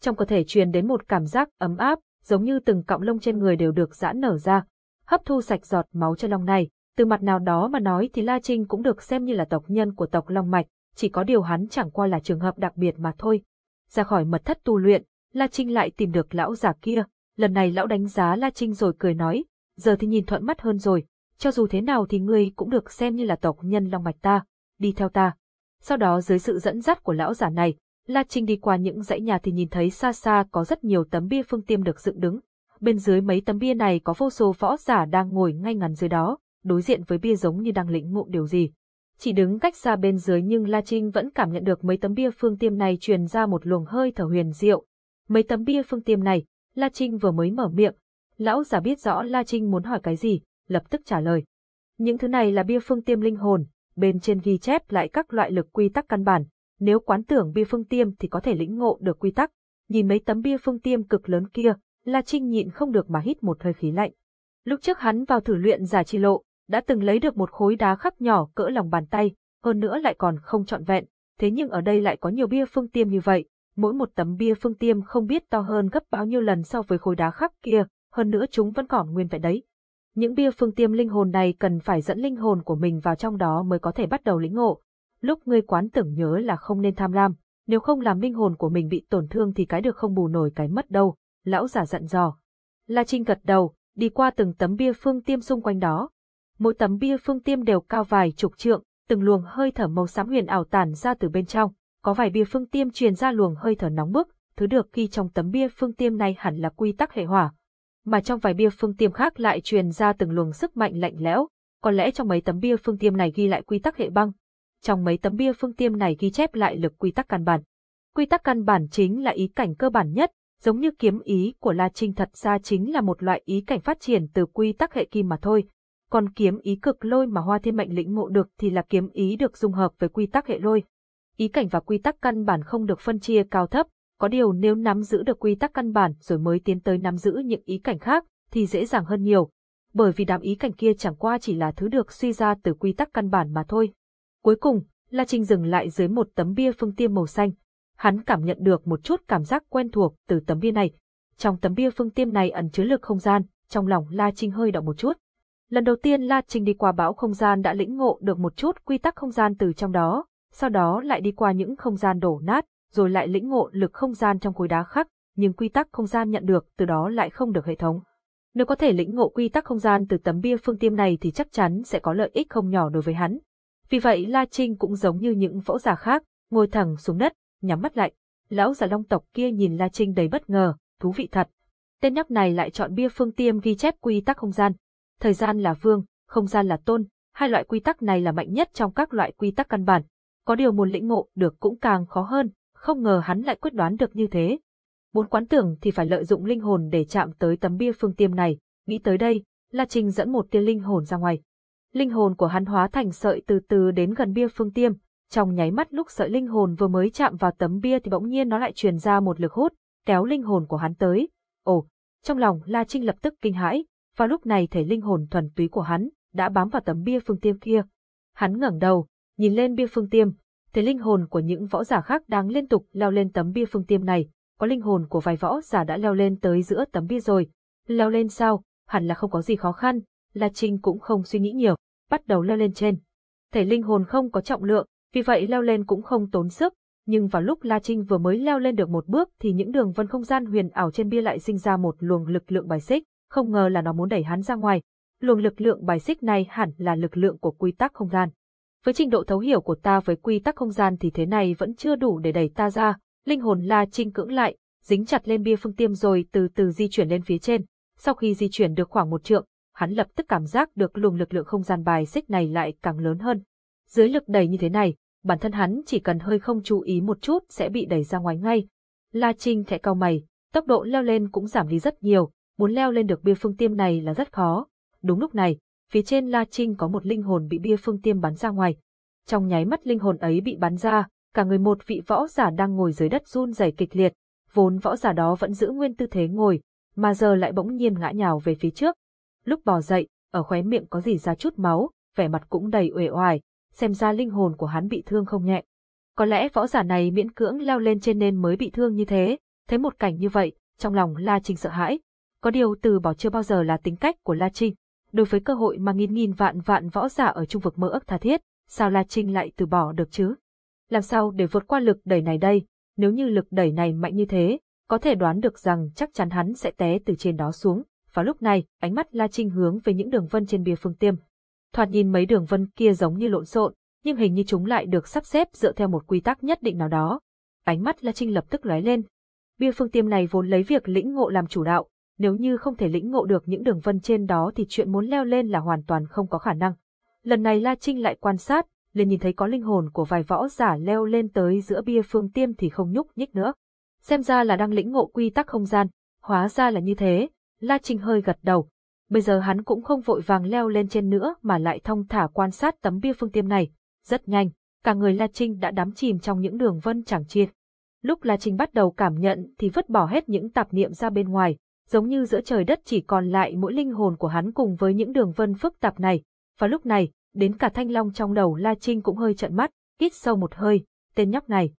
Trong cơ thể truyền đến một cảm giác ấm áp, giống như từng cọng lông trên người đều được giãn nở ra. Hấp thu sạch giọt máu cho long này, từ mặt nào đó mà nói thì La Trinh cũng được xem như là tộc nhân của tộc Long Mạch, chỉ có điều hắn chẳng qua là trường hợp đặc biệt mà thôi. Ra khỏi mật thất tu luyện, La Trinh lại tìm được lão già kia. Lần này lão đánh giá La Trinh rồi cười nói, giờ thì nhìn thuận mắt hơn rồi, cho dù thế nào thì ngươi cũng được xem như là tộc nhân Long Mạch ta, đi theo ta. Sau đó dưới sự dẫn dắt của lão giả này, La Trinh đi qua những dãy nhà thì nhìn thấy xa xa có rất nhiều tấm bia phương tiêm được dựng đứng. Bên dưới mấy tấm bia này có vô số võ giả đang ngồi ngay ngắn dưới đó, đối diện với bia giống như đang lĩnh ngộ điều gì. Chỉ đứng cách xa bên dưới nhưng La Trinh vẫn cảm nhận được mấy tấm bia phương tiêm này truyền ra một luồng hơi thở huyền diệu. Mấy tấm bia phương tiêm này, La Trinh vừa mới mở miệng, lão giả biết rõ La Trinh muốn hỏi cái gì, lập tức trả lời. Những thứ này là bia phương tiêm linh hồn, bên trên ghi chép lại các loại lực quy tắc căn bản, nếu quán tưởng bia phương tiêm thì có thể lĩnh ngộ được quy tắc. Nhìn mấy tấm bia phương tiêm cực lớn kia, La Trinh nhịn không được mà hít một hơi khí lạnh. Lúc trước hắn vào thử luyện giả chi lộ, đã từng lấy được một khối đá khắc nhỏ cỡ lòng bàn tay, hơn nữa lại còn không trọn vẹn, thế nhưng ở đây lại có nhiều bia phương tiêm như vậy, mỗi một tấm bia phương tiêm không biết to hơn gấp bao nhiêu lần so với khối đá khắc kia, hơn nữa chúng vẫn còn nguyên vẹn đấy. Những bia phương tiêm linh hồn này cần phải dẫn linh hồn của mình vào trong đó mới có thể bắt đầu lĩnh ngộ. Lúc ngươi quán tưởng nhớ là không nên tham lam, nếu không làm minh hồn của mình bị tổn thương thì cái được không bù nổi cái mất đâu, lão giả dặn dò. La Trinh gật đầu, đi qua từng tấm bia phương tiêm xung quanh đó, mỗi tấm bia phương tiêm đều cao vài chục trượng, từng luồng hơi thở màu xám huyền ảo tản ra từ bên trong, có vài bia phương tiêm truyền ra luồng hơi thở nóng bức, thứ được ghi trong tấm bia phương tiêm này hẳn là quy tắc hệ hỏa, mà trong vài bia phương tiêm khác lại truyền ra từng luồng sức mạnh lạnh lẽo, có lẽ trong mấy tấm bia phương tiêm này ghi lại quy tắc hệ băng, trong mấy tấm bia phương tiêm này ghi chép lại lực quy tắc căn bản. Quy tắc căn bản chính là ý cảnh cơ bản nhất, giống như kiếm ý của La Trinh thật ra chính là một loại ý cảnh phát triển từ quy tắc hệ kim mà thôi, còn kiếm ý cực lôi mà Hoa Thiên Mệnh lĩnh ngộ được thì là kiếm ý được dung hợp với quy tắc hệ lôi. Ý cảnh và quy tắc căn bản không được phân chia cao thấp, có điều nếu nắm giữ được quy tắc căn bản rồi mới tiến tới nắm giữ những ý cảnh khác thì dễ dàng hơn nhiều, bởi vì đám ý cảnh kia chẳng qua chỉ là thứ được suy ra từ quy tắc căn bản mà thôi. Cuối cùng, La Trinh dừng lại dưới một tấm bia phương tiêm màu xanh. Hắn cảm nhận được một chút cảm giác quen thuộc từ tấm bia này. Trong tấm bia phương tiêm này ẩn chứa lực không gian, trong lòng La Trinh hơi động một chút. Lần đầu tiên La Trinh đi qua bão không gian đã lĩnh ngộ được một chút quy tắc không gian từ trong đó, sau đó lại đi qua những không gian đổ nát, rồi lại lĩnh ngộ lực không gian trong khối đá khắc, nhưng quy tắc không gian nhận được từ đó lại không được hệ thống. Nếu có thể lĩnh ngộ quy tắc không gian từ tấm bia phương tiêm này thì chắc chắn sẽ có lợi ích không nhỏ đối với hắn. Vì vậy La Trinh cũng giống như những võ giả khác, ngồi thẳng xuống đất, nhắm mắt lại. Lão giả long tộc kia nhìn La Trinh đầy bất ngờ, thú vị thật. Tên nhóc này lại chọn bia phương tiêm ghi chép quy tắc không gian, thời gian là vương, không gian là tôn, hai loại quy tắc này là mạnh nhất trong các loại quy tắc căn bản. Có điều muốn lĩnh ngộ được cũng càng khó hơn, không ngờ hắn lại quyết đoán được như thế. Muốn quán tưởng thì phải lợi dụng linh hồn để chạm tới tấm bia phương tiêm này, nghĩ tới đây, La Trinh dẫn một tia linh hồn ra ngoài. Linh hồn của hắn hóa thành sợi từ từ đến gần bia phương tiêm, trong nháy mắt lúc sợi linh hồn vừa mới chạm vào tấm bia thì bỗng nhiên nó lại truyền ra một lực hút, kéo linh hồn của hắn tới. Ồ, trong lòng La Trinh lập tức kinh hãi, và lúc này thể linh hồn thuần túy của hắn đã bám vào tấm bia phương tiêm kia. Hắn ngẩng đầu, nhìn lên bia phương tiêm, thấy linh hồn của những võ giả khác đang liên tục leo lên tấm bia phương tiêm này, có linh hồn của vài võ giả đã leo lên tới giữa tấm bia rồi. Leo lên sao, hẳn là không có gì khó khăn, La Trinh cũng không suy nghĩ nhiều, bắt đầu leo lên trên. Thể linh hồn không có trọng lượng, vì vậy leo lên cũng không tốn sức, nhưng vào lúc La Trinh vừa mới leo lên được một bước thì những đường vân không gian huyền ảo trên bia lại sinh ra một luồng lực lượng bài xích không ngờ là nó muốn đẩy hắn ra ngoài. Luồng lực lượng bài xích này hẳn là lực lượng của quy tắc không gian. Với trình độ thấu hiểu của ta với quy tắc không gian thì thế này vẫn chưa đủ để đẩy ta ra, linh hồn La Trinh cưỡng lại, dính chặt lên bia phương tiêm rồi từ từ di chuyển lên phía trên. Sau khi di chuyển được khoảng một trượng, hắn lập tức cảm giác được luồng lực lượng không gian bài xích này lại càng lớn hơn. Dưới lực đẩy như thế này, bản thân hắn chỉ cần hơi không chú ý một chút sẽ bị đẩy ra ngoài ngay. La Trinh khẽ cau mày, tốc độ leo lên cũng giảm đi rất nhiều, muốn leo lên được bia phương tiêm này là rất khó. Đúng lúc này, phía trên La Trinh có một linh hồn bị bia phương tiêm bắn ra ngoài. Trong nháy mắt linh hồn ấy bị bắn ra, cả người một vị võ giả đang ngồi dưới đất run rẩy kịch liệt, vốn võ giả đó vẫn giữ nguyên tư thế ngồi, mà giờ lại bỗng nhiên ngã nhào về phía trước. Lúc bò dậy, ở khóe miệng có gì ra chút máu, vẻ mặt cũng đầy uể oải, xem ra linh hồn của hắn bị thương không nhẹ. Có lẽ võ giả này miễn cưỡng leo lên trên nên mới bị thương như thế, thấy một cảnh như vậy, trong lòng La Trinh sợ hãi. Có điều từ bỏ chưa bao giờ là tính cách của La Trinh. Đối với cơ hội mà nghìn nghìn vạn vạn võ giả ở trung vực mơ ước tha thiết, sao La Trinh lại từ bỏ được chứ? Làm sao để vượt qua lực đẩy này đây? Nếu như lực đẩy này mạnh như thế, có thể đoán được rằng chắc chắn hắn sẽ té từ trên đó xuống vào lúc này, ánh mắt La Trinh hướng về những đường vân trên bia phương tiêm. Thoạt nhìn mấy đường vân kia giống như lộn xộn, nhưng hình như chúng lại được sắp xếp dựa theo một quy tắc nhất định nào đó. Ánh mắt La Trinh lập tức lóe lên. Bia phương tiêm này vốn lấy việc lĩnh ngộ làm chủ đạo, nếu như không thể lĩnh ngộ được những đường vân trên đó thì chuyện muốn leo lên là hoàn toàn không có khả năng. Lần này La Trinh lại quan sát, liền nhìn thấy có linh hồn của vài võ giả leo lên tới giữa bia phương tiêm thì không nhúc nhích nữa. Xem ra là đang lĩnh ngộ quy tắc không gian, hóa ra là như thế, La Trinh hơi gật đầu. Bây giờ hắn cũng không vội vàng leo lên trên nữa mà lại thông thả quan sát tấm bia phương tiêm này. Rất nhanh, cả người La Trinh đã đắm chìm trong những đường vân chẳng chia. Lúc La Trinh bắt đầu cảm nhận thì vứt bỏ hết những tạp niệm ra bên ngoài, giống như giữa trời đất chỉ còn lại mỗi linh hồn của hắn cùng với những đường vân phức tạp này. Và lúc này, đến cả thanh long trong đầu La Trinh cũng hơi trợn mắt, hít sâu một hơi, tên nhóc này.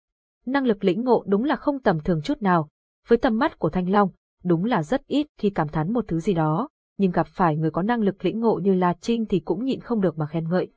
Năng lực lĩnh ngộ đúng là không tầm thường chút nào. Với tầm mắt của thanh long, đúng là rất ít khi cảm thán một thứ gì đó, nhưng gặp phải người có năng lực lĩnh ngộ như La Trinh thì cũng nhịn không được mà khen ngợi.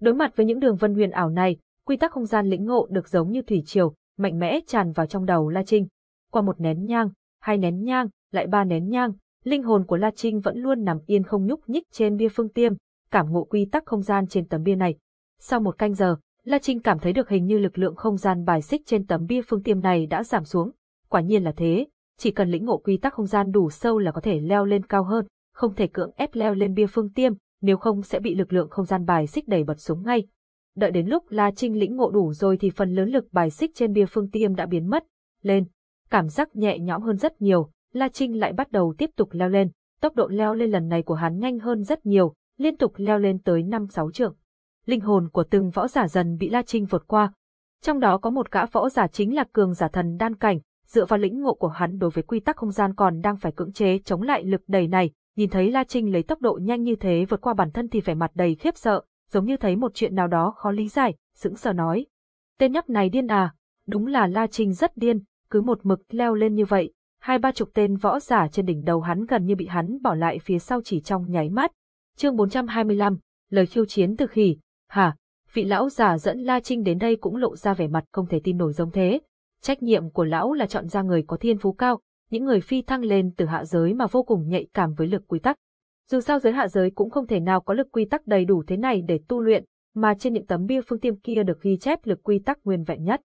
Đối mặt với những đường vân huyền ảo này, quy tắc không gian lĩnh ngộ được giống như thủy triều, mạnh mẽ tràn vào trong đầu La Trinh. Qua một nén nhang, hai nén nhang, lại ba nén nhang, linh hồn của La Trinh vẫn luôn nằm yên không nhúc nhích trên bia phương tiêm, cảm ngộ quy tắc không gian trên tấm bia này. Sau một canh giờ, La Trinh cảm thấy được hình như lực lượng không gian bài xích trên tấm bia phương tiêm này đã giảm xuống. Quả nhiên là thế, chỉ cần lĩnh ngộ quy tắc không gian đủ sâu là có thể leo lên cao hơn, không thể cưỡng ép leo lên bia phương tiêm, nếu không sẽ bị lực lượng không gian bài xích đẩy bật xuống ngay. Đợi đến lúc La Trinh lĩnh ngộ đủ rồi thì phần lớn lực bài xích trên bia phương tiêm đã biến mất. Lên, cảm giác nhẹ nhõm hơn rất nhiều, La Trinh lại bắt đầu tiếp tục leo lên, tốc độ leo lên lần này của hắn nhanh hơn rất nhiều, liên tục leo lên tới 5-6 trượng. Linh hồn của từng võ giả dần bị La Trinh vượt qua. Trong đó có một gã võ giả chính là cường giả thần đan cảnh, dựa vào lĩnh ngộ của hắn đối với quy tắc không gian còn đang phải cưỡng chế chống lại lực đẩy này, nhìn thấy La Trinh lấy tốc độ nhanh như thế vượt qua bản thân thì vẻ mặt đầy khiếp sợ, giống như thấy một chuyện nào đó khó lý giải, sững sờ nói. Tên nhóc này điên à, đúng là La Trinh rất điên, cứ một mực leo lên như vậy, hai ba chục tên võ giả trên đỉnh đầu hắn gần như bị hắn bỏ lại phía sau chỉ trong nháy mắt. Chương 425, lời khiêu chiến từ khỉ, hả, vị lão giả dẫn La Trinh đến đây cũng lộ ra vẻ mặt không thể tin nổi giống thế. Trách nhiệm của lão là chọn ra người có thiên phú cao, những người phi thăng lên từ hạ giới mà vô cùng nhạy cảm với lực quy tắc. Dù sao giới hạ giới cũng không thể nào có lực quy tắc đầy đủ thế này để tu luyện, mà trên những tấm bia phương tiêm kia được ghi chép lực quy tắc nguyên vẹn nhất.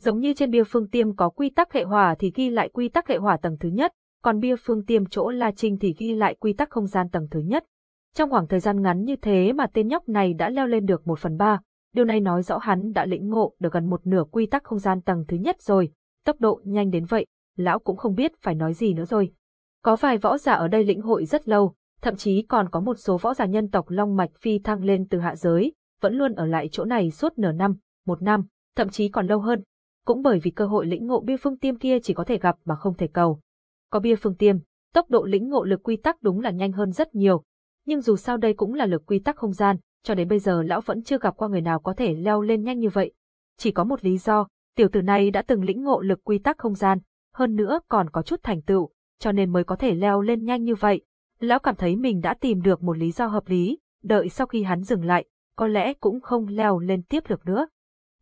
Giống như trên bia phương tiêm có quy tắc hệ hỏa thì ghi lại quy tắc hệ hỏa tầng thứ nhất, còn bia phương tiêm chỗ La Trinh thì ghi lại quy tắc không gian tầng thứ nhất. Trong khoảng thời gian ngắn như thế mà tên nhóc này đã leo lên được một phần ba, điều này nói rõ hắn đã lĩnh ngộ được gần một nửa quy tắc không gian tầng thứ nhất rồi, tốc độ nhanh đến vậy, lão cũng không biết phải nói gì nữa rồi. Có vài võ giả ở đây lĩnh hội rất lâu, thậm chí còn có một số võ giả nhân tộc Long Mạch phi thăng lên từ hạ giới, vẫn luôn ở lại chỗ này suốt nửa năm, một năm, thậm chí còn lâu hơn. Cũng bởi vì cơ hội lĩnh ngộ bia phương tiêm kia chỉ có thể gặp mà không thể cầu. Có bia phương tiêm, tốc độ lĩnh ngộ lực quy tắc đúng là nhanh hơn rất nhiều. Nhưng dù sao đây cũng là lực quy tắc không gian, cho đến bây giờ lão vẫn chưa gặp qua người nào có thể leo lên nhanh như vậy. Chỉ có một lý do, tiểu tử này đã từng lĩnh ngộ lực quy tắc không gian, hơn nữa còn có chút thành tựu, cho nên mới có thể leo lên nhanh như vậy. Lão cảm thấy mình đã tìm được một lý do hợp lý, đợi sau khi hắn dừng lại, có lẽ cũng không leo lên tiếp được nữa.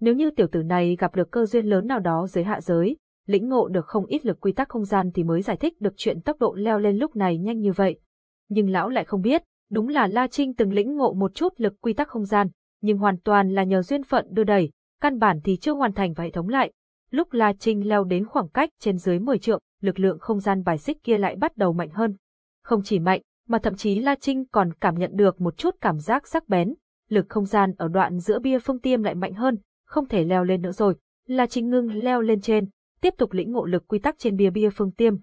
Nếu như tiểu tử này gặp được cơ duyên lớn nào đó dưới hạ giới, lĩnh ngộ được không ít lực quy tắc không gian thì mới giải thích được chuyện tốc độ leo lên lúc này nhanh như vậy. Nhưng lão lại không biết, đúng là La Trinh từng lĩnh ngộ một chút lực quy tắc không gian, nhưng hoàn toàn là nhờ duyên phận đưa đẩy, căn bản thì chưa hoàn thành và hệ thống lại. Lúc La Trinh leo đến khoảng cách trên dưới 10 trượng, lực lượng không gian bài xích kia lại bắt đầu mạnh hơn. Không chỉ mạnh, mà thậm chí La Trinh còn cảm nhận được một chút cảm giác sắc bén, lực không gian ở đoạn giữa bia phương tiêm lại mạnh hơn, không thể leo lên nữa rồi. La Trinh ngưng leo lên trên, tiếp tục lĩnh ngộ lực quy tắc trên bia bia phương tiêm.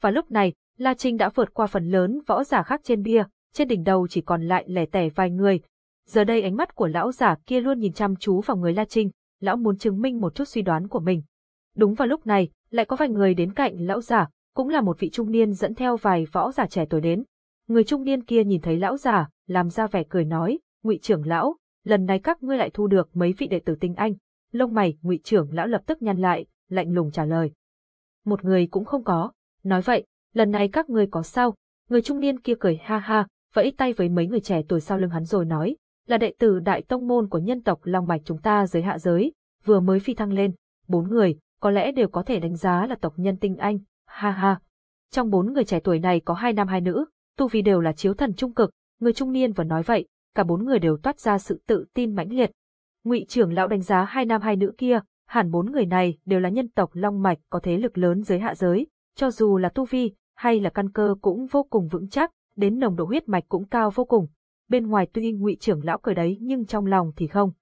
Và lúc này, La Trinh đã vượt qua phần lớn võ giả khác trên bia, trên đỉnh đầu chỉ còn lại lẻ tẻ vài người. Giờ đây ánh mắt của lão giả kia luôn nhìn chăm chú vào người La Trinh, lão muốn chứng minh một chút suy đoán của mình. Đúng vào lúc này, lại có vài người đến cạnh lão giả, cũng là một vị trung niên dẫn theo vài võ giả trẻ tuổi đến. Người trung niên kia nhìn thấy lão giả, làm ra vẻ cười nói, ngụy trưởng lão, lần này các ngươi lại thu được mấy vị đệ tử tinh anh. Lông mày, ngụy trưởng lão lập tức nhăn lại, lạnh lùng trả lời. Một người cũng không có. Nói vậy, lần này các ngươi có sao? Người trung niên kia cười ha ha, vẫy tay với mấy người trẻ tuổi sau lưng hắn rồi nói, là đệ tử đại tông môn của nhân tộc Long Mạch chúng ta dưới hạ giới, vừa mới phi thăng lên, bốn người, có lẽ đều có thể đánh giá là tộc nhân tinh anh, ha ha. Trong bốn người trẻ tuổi này có hai nam hai nữ, tu vi đều là chiếu thần trung cực, người trung niên vừa nói vậy, cả bốn người đều toát ra sự tự tin mãnh liệt. Ngụy trưởng lão đánh giá hai nam hai nữ kia, hẳn bốn người này đều là nhân tộc long mạch có thế lực lớn dưới hạ giới, cho dù là tu vi hay là căn cơ cũng vô cùng vững chắc, đến nồng độ huyết mạch cũng cao vô cùng. Bên ngoài tuy Ngụy trưởng lão cười đấy nhưng trong lòng thì không.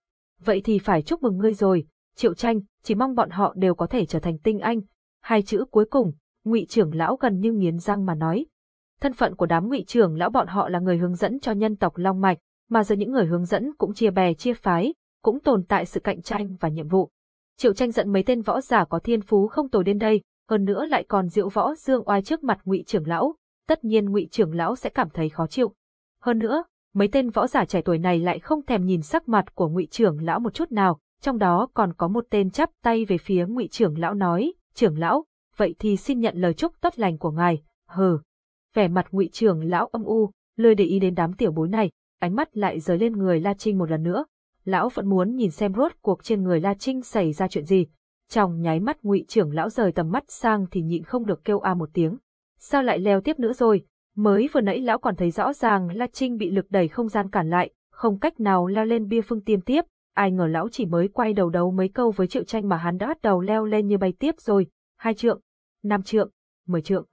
Vậy thì phải chúc mừng ngươi rồi, Triệu Tranh, chỉ mong bọn họ đều có thể trở thành tinh anh. Hai chữ cuối cùng, Ngụy trưởng lão gần như nghiến răng mà nói. Thân phận của đám Ngụy trưởng lão bọn họ là người hướng dẫn cho nhân tộc Long Mạch, mà giờ những người hướng dẫn cũng chia bè chia phái, cũng tồn tại sự cạnh tranh và nhiệm vụ. Triệu tranh giận mấy tên võ giả có thiên phú không tồi đến đây, hơn nữa lại còn diệu võ dương oai trước mặt ngụy trưởng lão, tất nhiên ngụy trưởng lão sẽ cảm thấy khó chịu. Hơn nữa, mấy tên võ giả trẻ tuổi này lại không thèm nhìn sắc mặt của ngụy trưởng lão một chút nào, trong đó còn có một tên chắp tay về phía ngụy trưởng lão nói, trưởng lão, vậy thì xin nhận lời chúc tốt lành của ngài, hừ. Vẻ mặt ngụy trưởng lão âm u, lười để ý đến đám tiểu bối này, ánh mắt lại rời lên người La Trinh một lần nữa. Lão vẫn muốn nhìn xem rốt cuộc trên người La Trinh xảy ra chuyện gì. Trong nháy mắt ngụy trưởng lão rời tầm mắt sang thì nhịn không được kêu a một tiếng. Sao lại leo tiếp nữa rồi? Mới vừa nãy lão còn thấy rõ ràng La Trinh bị lực đẩy không gian cản lại, không cách nào leo lên bia phương tiêm tiếp. Ai ngờ lão chỉ mới quay đầu đấu mấy câu với triệu tranh mà hắn đã bắt đầu leo lên như bay tiếp rồi. Hai trượng, năm trượng, mười trượng.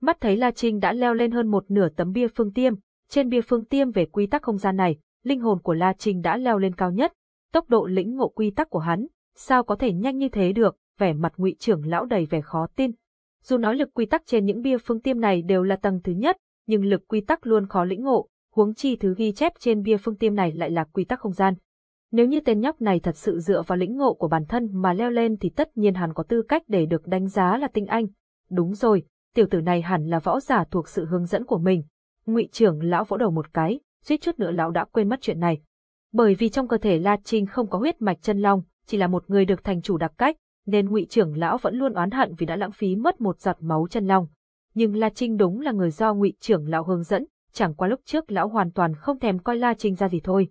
Mắt thấy La Trinh đã leo lên hơn một nửa tấm bia phương tiêm, trên bia phương tiêm về quy tắc không gian này, linh hồn của La Trinh đã leo lên cao nhất, tốc độ lĩnh ngộ quy tắc của hắn, sao có thể nhanh như thế được, vẻ mặt ngụy trưởng lão đầy vẻ khó tin. Dù nói lực quy tắc trên những bia phương tiêm này đều là tầng thứ nhất, nhưng lực quy tắc luôn khó lĩnh ngộ, huống chi thứ ghi chép trên bia phương tiêm này lại là quy tắc không gian. Nếu như tên nhóc này thật sự dựa vào lĩnh ngộ của bản thân mà leo lên thì tất nhiên hắn có tư cách để được đánh giá là tinh anh. Đúng rồi, tiểu tử này hẳn là võ giả thuộc sự hướng dẫn của mình, ngụy trưởng lão vỗ đầu một cái, suýt chút nữa lão đã quên mất chuyện này. Bởi vì trong cơ thể La Trinh không có huyết mạch chân long, chỉ là một người được thành chủ đặc cách, nên ngụy trưởng lão vẫn luôn oán hận vì đã lãng phí mất một giọt máu chân long. Nhưng La Trinh đúng là người do ngụy trưởng lão hướng dẫn, chẳng qua lúc trước lão hoàn toàn không thèm coi La Trinh ra gì thôi.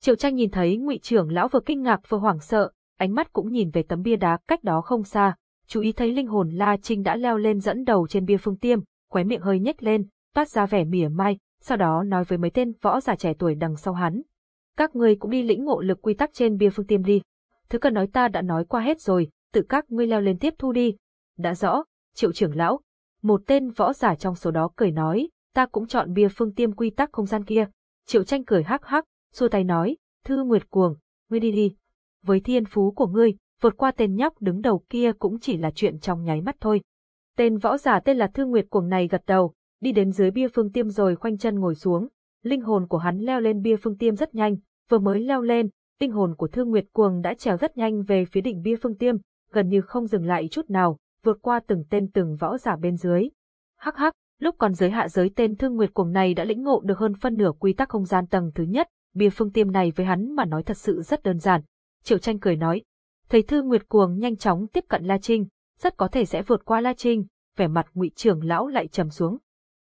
Triệu Tranh nhìn thấy ngụy trưởng lão vừa kinh ngạc vừa hoảng sợ, ánh mắt cũng nhìn về tấm bia đá cách đó không xa, chú ý thấy linh hồn La Trinh đã leo lên dẫn đầu trên bia phương tiêm, khóe miệng hơi nhếch lên, toát ra vẻ mỉa mai, sau đó nói với mấy tên võ giả trẻ tuổi đằng sau hắn. Các ngươi cũng đi lĩnh ngộ lực quy tắc trên bia phương tiêm đi. Thứ cần nói ta đã nói qua hết rồi, tự các ngươi leo lên tiếp thu đi. Đã rõ, triệu trưởng lão. Một tên võ giả trong số đó cười nói, ta cũng chọn bia phương tiêm quy tắc không gian kia. Triệu tranh cười hắc hắc, xua tay nói, thư nguyệt cuồng, ngươi đi đi. Với thiên phú của ngươi, vượt qua tên nhóc đứng đầu kia cũng chỉ là chuyện trong nháy mắt thôi. Tên võ giả tên là Thư Nguyệt Cuồng này gật đầu, đi đến dưới bia phương tiêm rồi khoanh chân ngồi xuống. Linh hồn của hắn leo lên bia phương tiêm rất nhanh, vừa mới leo lên, linh hồn của thư Nguyệt Cuồng đã trèo rất nhanh về phía đỉnh bia phương tiêm, gần như không dừng lại chút nào, vượt qua từng tên từng võ giả bên dưới. Hắc hắc, lúc còn dưới hạ giới tên Thương Nguyệt Cuồng này đã lĩnh ngộ được hơn phân nửa quy tắc không gian tầng thứ nhất, bia phương tiêm này với hắn mà nói thật sự rất đơn giản. Triệu Tranh cười nói, thầy Thư Nguyệt Cuồng nhanh chóng tiếp cận La Trinh, rất có thể sẽ vượt qua La Trinh, vẻ mặt Ngụy trưởng lão lại trầm xuống.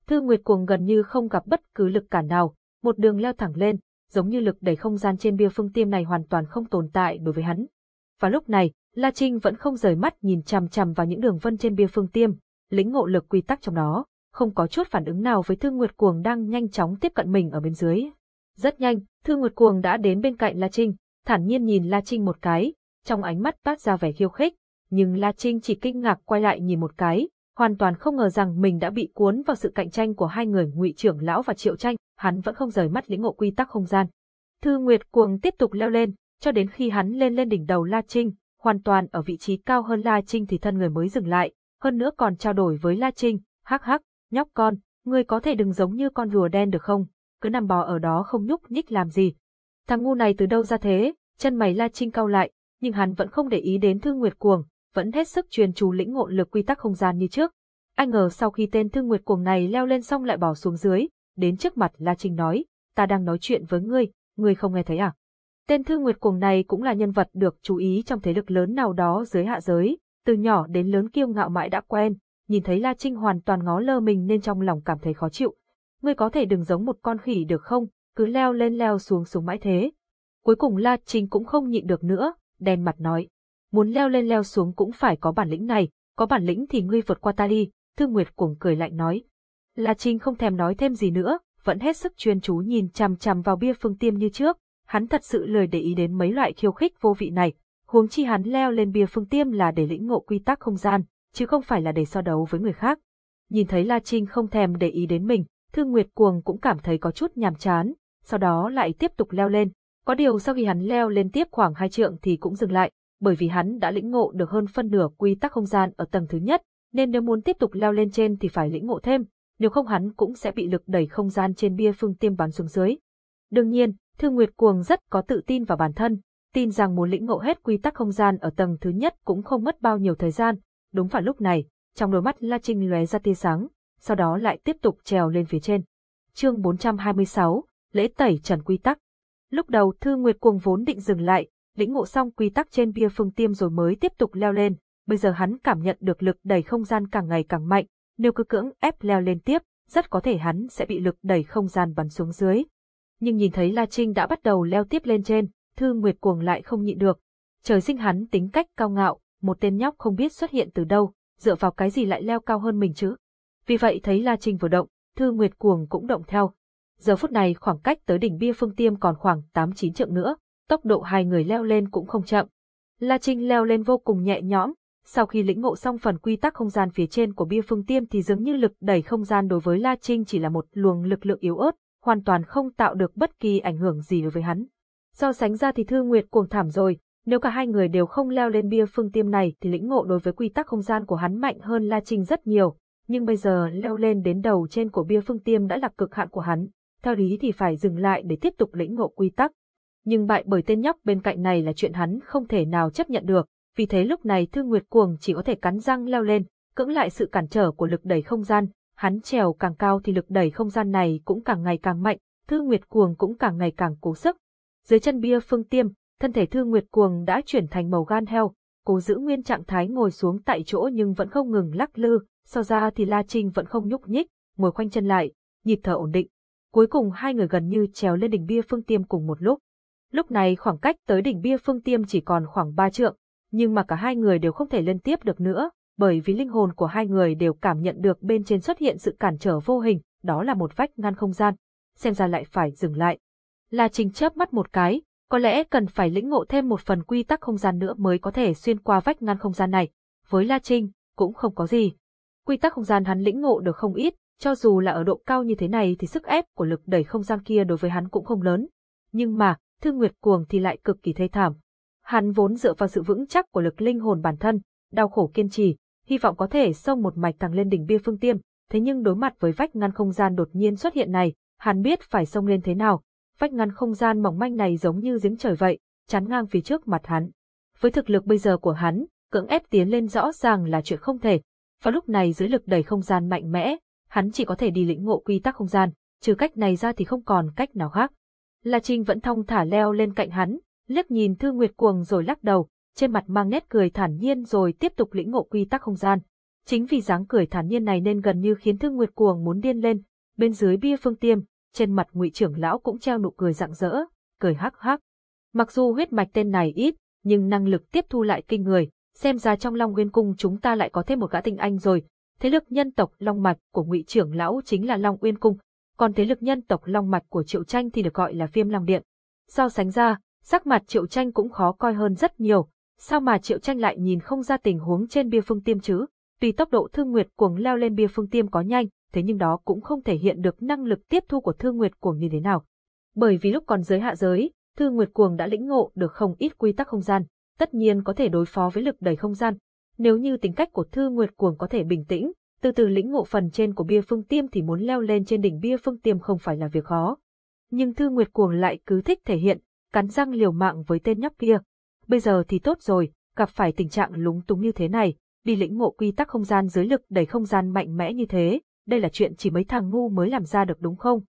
Thư Nguyệt Cuồng gần như không gặp bất cứ lực cản nào, một đường leo thẳng lên, giống như lực đẩy không gian trên bia phương tiêm này hoàn toàn không tồn tại đối với hắn. Và lúc này, La Trinh vẫn không rời mắt nhìn chằm chằm vào những đường vân trên bia phương tiêm, lĩnh ngộ lực quy tắc trong đó, không có chút phản ứng nào với Thư Nguyệt Cuồng đang nhanh chóng tiếp cận mình ở bên dưới. Rất nhanh, Thư Nguyệt Cuồng đã đến bên cạnh La Trinh, thản nhiên nhìn La Trinh một cái, trong ánh mắt toát ra vẻ khiêu khích, nhưng La Trinh chỉ kinh ngạc quay lại nhìn một cái, hoàn toàn không ngờ rằng mình đã bị cuốn vào sự cạnh tranh của hai người Ngụy trưởng lão và Triệu Tranh, hắn vẫn không rời mắt lĩnh ngộ quy tắc không gian. Thư Nguyệt Cuồng tiếp tục leo lên, cho đến khi hắn lên lên đỉnh đầu La Trinh, hoàn toàn ở vị trí cao hơn La Trinh thì thân người mới dừng lại, hơn nữa còn trao đổi với La Trinh, hắc hắc, nhóc con, ngươi có thể đừng giống như con rùa đen được không, cứ nằm bò ở đó không nhúc nhích làm gì. Thằng ngu này từ đâu ra thế, chân mày La Trinh cau lại, nhưng hắn vẫn không để ý đến Thương Nguyệt Cuồng, vẫn hết sức truyền chú lĩnh ngộ lực quy tắc không gian như trước. Anh ngờ sau khi tên Thương Nguyệt Cuồng này leo lên xong lại bỏ xuống dưới, đến trước mặt La Trinh nói, ta đang nói chuyện với ngươi, ngươi không nghe thấy à? Tên Thư Nguyệt Cuồng này cũng là nhân vật được chú ý trong thế lực lớn nào đó dưới hạ giới, từ nhỏ đến lớn kiêu ngạo mãi đã quen, nhìn thấy La Trinh hoàn toàn ngó lơ mình nên trong lòng cảm thấy khó chịu. Ngươi có thể đừng giống một con khỉ được không, cứ leo lên leo xuống xuống mãi thế. Cuối cùng La Trinh cũng không nhịn được nữa, đen mặt nói. Muốn leo lên leo xuống cũng phải có bản lĩnh này, có bản lĩnh thì ngươi vượt qua ta đi, Thư Nguyệt cuồng cười lạnh nói. La Trinh không thèm nói thêm gì nữa, vẫn hết sức chuyên chú nhìn chằm chằm vào bia phương tiêm như trước, hắn thật sự lười để ý đến mấy loại khiêu khích vô vị này, huống chi hắn leo lên bia phương tiêm là để lĩnh ngộ quy tắc không gian, chứ không phải là để so đấu với người khác. Nhìn thấy La Trinh không thèm để ý đến mình, Thương Nguyệt Cuồng cũng cảm thấy có chút nhàm chán, sau đó lại tiếp tục leo lên. Có điều sau khi hắn leo lên tiếp khoảng hai trượng thì cũng dừng lại, bởi vì hắn đã lĩnh ngộ được hơn phân nửa quy tắc không gian ở tầng thứ nhất, nên nếu muốn tiếp tục leo lên trên thì phải lĩnh ngộ thêm, nếu không hắn cũng sẽ bị lực đẩy không gian trên bia phương tiêm bắn xuống dưới. Đương nhiên, Thương Nguyệt Cuồng rất có tự tin vào bản thân, tin rằng muốn lĩnh ngộ hết quy tắc không gian ở tầng thứ nhất cũng không mất bao nhiêu thời gian. Đúng vào lúc này, trong đôi mắt La Trinh lóe ra tia sáng, sau đó lại tiếp tục trèo lên phía trên. Chương 426, lễ tẩy trần quy tắc. Lúc đầu Thư Nguyệt Cuồng vốn định dừng lại, lĩnh ngộ xong quy tắc trên bia phương tiêm rồi mới tiếp tục leo lên, bây giờ hắn cảm nhận được lực đẩy không gian càng ngày càng mạnh, nếu cứ cưỡng ép leo lên tiếp, rất có thể hắn sẽ bị lực đẩy không gian bắn xuống dưới. Nhưng nhìn thấy La Trinh đã bắt đầu leo tiếp lên trên, Thư Nguyệt cuồng lại không nhịn được. Trời sinh hắn tính cách cao ngạo, một tên nhóc không biết xuất hiện từ đâu, dựa vào cái gì lại leo cao hơn mình chứ. Vì vậy thấy La Trinh vừa động, Thư Nguyệt cuồng cũng động theo. Giờ phút này khoảng cách tới đỉnh bia phương tiêm còn khoảng 8-9 trượng nữa, tốc độ hai người leo lên cũng không chậm. La Trinh leo lên vô cùng nhẹ nhõm, sau khi lĩnh ngộ xong phần quy tắc không gian phía trên của bia phương tiêm thì dường như lực đẩy không gian đối với La Trinh chỉ là một luồng lực lượng yếu ớt, hoàn toàn không tạo được bất kỳ ảnh hưởng gì đối với hắn. So sánh ra thì Thư Nguyệt cuồng thảm rồi, nếu cả hai người đều không leo lên bia phương tiêm này thì lĩnh ngộ đối với quy tắc không gian của hắn mạnh hơn La Trinh rất nhiều, nhưng bây giờ leo lên đến đầu trên của bia phương tiêm đã là cực hạn của hắn, theo lý thì phải dừng lại để tiếp tục lĩnh ngộ quy tắc. Nhưng bại bởi tên nhóc bên cạnh này là chuyện hắn không thể nào chấp nhận được, vì thế lúc này Thư Nguyệt cuồng chỉ có thể cắn răng leo lên, cưỡng lại sự cản trở của lực đẩy không gian, hắn trèo càng cao thì lực đẩy không gian này cũng càng ngày càng mạnh, Thư Nguyệt cuồng cũng càng ngày càng cố sức, dưới chân bia phương tiêm, thân thể Thư Nguyệt Cuồng đã chuyển thành màu gan heo, cố giữ nguyên trạng thái ngồi xuống tại chỗ nhưng vẫn không ngừng lắc lư, sau ra thì La Trinh vẫn không nhúc nhích, ngồi khoanh chân lại, nhịp thở ổn định. Cuối cùng hai người gần như trèo lên đỉnh bia phương tiêm cùng một lúc. Lúc này khoảng cách tới đỉnh bia phương tiêm chỉ còn khoảng ba trượng, nhưng mà cả hai người đều không thể lên tiếp được nữa, bởi vì linh hồn của hai người đều cảm nhận được bên trên xuất hiện sự cản trở vô hình, đó là một vách ngăn không gian. Xem ra lại phải dừng lại. La Trinh chớp mắt một cái, có lẽ cần phải lĩnh ngộ thêm một phần quy tắc không gian nữa mới có thể xuyên qua vách ngăn không gian này. Với La Trinh, cũng không có gì. Quy tắc không gian hắn lĩnh ngộ được không ít, cho dù là ở độ cao như thế này thì sức ép của lực đẩy không gian kia đối với hắn cũng không lớn. Nhưng mà, Thương Nguyệt Cuồng thì lại cực kỳ thê thảm. Hắn vốn dựa vào sự vững chắc của lực linh hồn bản thân, đau khổ kiên trì, hy vọng có thể xông một mạch tăng lên đỉnh bia phương tiêm, thế nhưng đối mặt với vách ngăn không gian đột nhiên xuất hiện này, hắn biết phải xông lên thế nào, vách ngăn không gian mỏng manh này giống như giếng trời vậy, chắn ngang phía trước mặt hắn. Với thực lực bây giờ của hắn, cưỡng ép tiến lên rõ ràng là chuyện không thể. Vào lúc này dưới lực đẩy không gian mạnh mẽ, hắn chỉ có thể đi lĩnh ngộ quy tắc không gian, trừ cách này ra thì không còn cách nào khác. La Trinh vẫn thong thả leo lên cạnh hắn, liếc nhìn Thư Nguyệt cuồng rồi lắc đầu, trên mặt mang nét cười thản nhiên rồi tiếp tục lĩnh ngộ quy tắc không gian. Chính vì dáng cười thản nhiên này nên gần như khiến thương Nguyệt cuồng muốn điên lên, bên dưới bia phương tiêm, trên mặt ngụy trưởng lão cũng treo nụ cười rạng rỡ, cười hắc hắc. Mặc dù huyết mạch tên này ít, nhưng năng lực tiếp thu lại kinh người, xem ra trong Long Nguyên Cung chúng ta lại có thêm một gã tinh anh rồi. Thế lực nhân tộc Long Mạch của ngụy trưởng lão chính là Long Uyên Cung. còn thế lực nhân tộc Long Mạch của Triệu Tranh thì được gọi là Viêm Long Điện. So sánh ra, sắc mặt Triệu Tranh cũng khó coi hơn rất nhiều, sao mà Triệu Tranh lại nhìn không ra tình huống trên bia phương tiêm chứ? Tuy tốc độ Thương Nguyệt Cuồng leo lên bia phương tiêm có nhanh, thế nhưng đó cũng không thể hiện được năng lực tiếp thu của Thương Nguyệt Cuồng như thế nào. Bởi vì lúc còn giới hạ giới, Thương Nguyệt Cuồng đã lĩnh ngộ được không ít quy tắc không gian, tất nhiên có thể đối phó với lực đẩy không gian. Nếu như tính cách của Thư Nguyệt Cuồng có thể bình tĩnh, từ từ lĩnh ngộ phần trên của bia phương tiêm thì muốn leo lên trên đỉnh bia phương tiêm không phải là việc khó. Nhưng Thư Nguyệt Cuồng lại cứ thích thể hiện, cắn răng liều mạng với tên nhóc kia. Bây giờ thì tốt rồi, gặp phải tình trạng lúng túng như thế này, đi lĩnh ngộ quy tắc không gian dưới lực đẩy không gian mạnh mẽ như thế, đây là chuyện chỉ mấy thằng ngu mới làm ra được đúng không?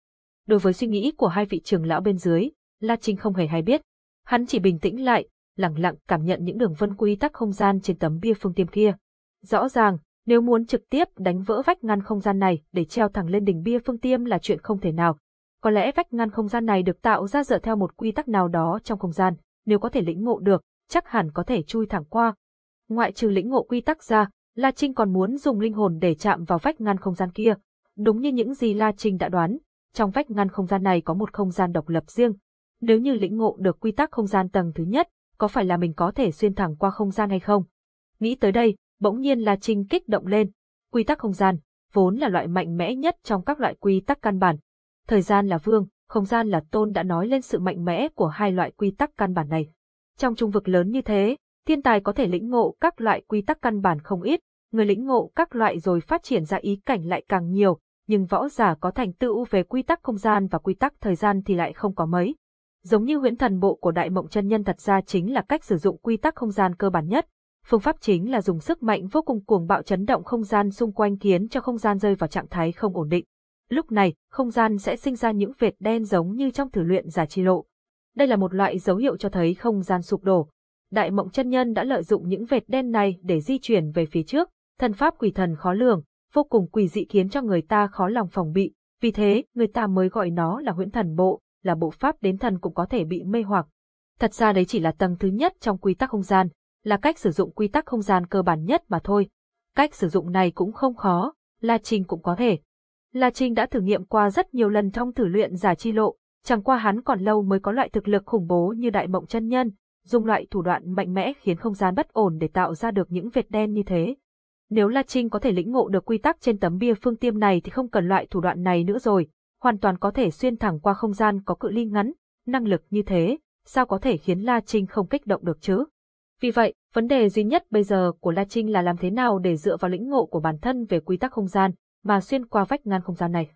Đối với suy nghĩ của hai vị trưởng lão bên dưới, La Trinh không hề hay biết. Hắn chỉ bình tĩnh lại, lặng lặng cảm nhận những đường vân quy tắc không gian trên tấm bia phương tiêm kia. Rõ ràng, nếu muốn trực tiếp đánh vỡ vách ngăn không gian này để treo thẳng lên đỉnh bia phương tiêm là chuyện không thể nào. Có lẽ vách ngăn không gian này được tạo ra dựa theo một quy tắc nào đó trong không gian, nếu có thể lĩnh ngộ được, chắc hẳn có thể chui thẳng qua. Ngoại trừ lĩnh ngộ quy tắc ra, La Trinh còn muốn dùng linh hồn để chạm vào vách ngăn không gian kia. Đúng như những gì La Trinh đã đoán, trong vách ngăn không gian này có một không gian độc lập riêng. Nếu như lĩnh ngộ được quy tắc không gian tầng thứ nhất, có phải là mình có thể xuyên thẳng qua không gian hay không? Nghĩ tới đây, bỗng nhiên La Trinh kích động lên. Quy tắc không gian, vốn là loại mạnh mẽ nhất trong các loại quy tắc căn bản. Thời gian là vương, không gian là tôn đã nói lên sự mạnh mẽ của hai loại quy tắc căn bản này. Trong trung vực lớn như thế, thiên tài có thể lĩnh ngộ các loại quy tắc căn bản không ít, người lĩnh ngộ các loại rồi phát triển ra ý cảnh lại càng nhiều, nhưng võ giả có thành tựu về quy tắc không gian và quy tắc thời gian thì lại không có mấy. Giống như huyễn thần bộ của đại mộng chân nhân thật ra chính là cách sử dụng quy tắc không gian cơ bản nhất. Phương pháp chính là dùng sức mạnh vô cùng cuồng bạo chấn động không gian xung quanh khiến cho không gian rơi vào trạng thái không ổn định. Lúc này, không gian sẽ sinh ra những vệt đen giống như trong thử luyện giả chi lộ. Đây là một loại dấu hiệu cho thấy không gian sụp đổ. Đại mộng chân nhân đã lợi dụng những vệt đen này để di chuyển về phía trước, thần pháp quỷ thần khó lường, vô cùng quỷ dị khiến cho người ta khó lòng phòng bị, vì thế người ta mới gọi nó là huyễn thần bộ, là bộ pháp đến thần cũng có thể bị mê hoặc. Thật ra đấy chỉ là tầng thứ nhất trong quy tắc không gian, là cách sử dụng quy tắc không gian cơ bản nhất mà thôi. Cách sử dụng này cũng không khó, La Trinh cũng có thể. La Trinh đã thử nghiệm qua rất nhiều lần trong thử luyện giả chi lộ, chẳng qua hắn còn lâu mới có loại thực lực khủng bố như đại mộng chân nhân, dùng loại thủ đoạn mạnh mẽ khiến không gian bất ổn để tạo ra được những vệt đen như thế. Nếu La Trinh có thể lĩnh ngộ được quy tắc trên tấm bia phương tiêm này thì không cần loại thủ đoạn này nữa rồi, hoàn toàn có thể xuyên thẳng qua không gian có cự ly ngắn, năng lực như thế, sao có thể khiến La Trinh không kích động được chứ? Vì vậy, vấn đề duy nhất bây giờ của La Trinh là làm thế nào để dựa vào lĩnh ngộ của bản thân về quy tắc không gian, mà xuyên qua vách ngăn không gian này.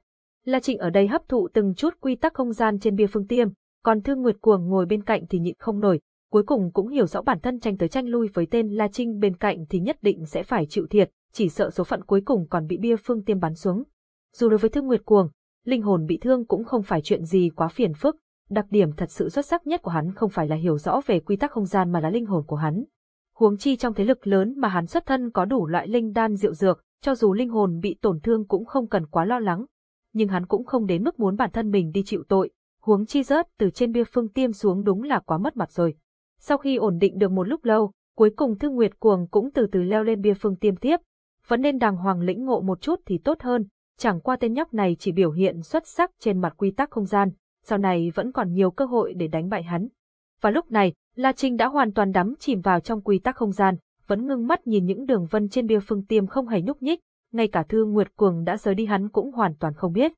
La trịnh ở đây hấp thụ từng chút quy tắc không gian trên bia phương tiêm, còn Thương Nguyệt Cuồng ngồi bên cạnh thì nhịn không nổi, cuối cùng cũng hiểu rõ bản thân tranh tới tranh lui với tên La Trinh bên cạnh thì nhất định sẽ phải chịu thiệt, chỉ sợ số phận cuối cùng còn bị bia phương tiêm bắn xuống. Dù đối với Thương Nguyệt Cuồng, linh hồn bị thương cũng không phải chuyện gì quá phiền phức, đặc điểm thật sự xuất sắc nhất của hắn không phải là hiểu rõ về quy tắc không gian mà là linh hồn của hắn. Huống chi trong thế lực lớn mà hắn xuất thân có đủ loại linh đan diệu dược, cho dù linh hồn bị tổn thương cũng không cần quá lo lắng. Nhưng hắn cũng không đến mức muốn bản thân mình đi chịu tội, huống chi rớt từ trên bia phương tiêm xuống đúng là quá mất mặt rồi. Sau khi ổn định được một lúc lâu, cuối cùng Thư Nguyệt Cuồng cũng từ từ leo lên bia phương tiêm tiếp. Vẫn nên đàng hoàng lĩnh ngộ một chút thì tốt hơn, chẳng qua tên nhóc này chỉ biểu hiện xuất sắc trên mặt quy tắc không gian, sau này vẫn còn nhiều cơ hội để đánh bại hắn. Và lúc này, La Trinh đã hoàn toàn đắm chìm vào trong quy tắc không gian, vẫn ngưng mắt nhìn những đường vân trên bia phương tiêm không hề nhúc nhích, ngay cả Thư Nguyệt Cuồng đã rời đi hắn cũng hoàn toàn không biết.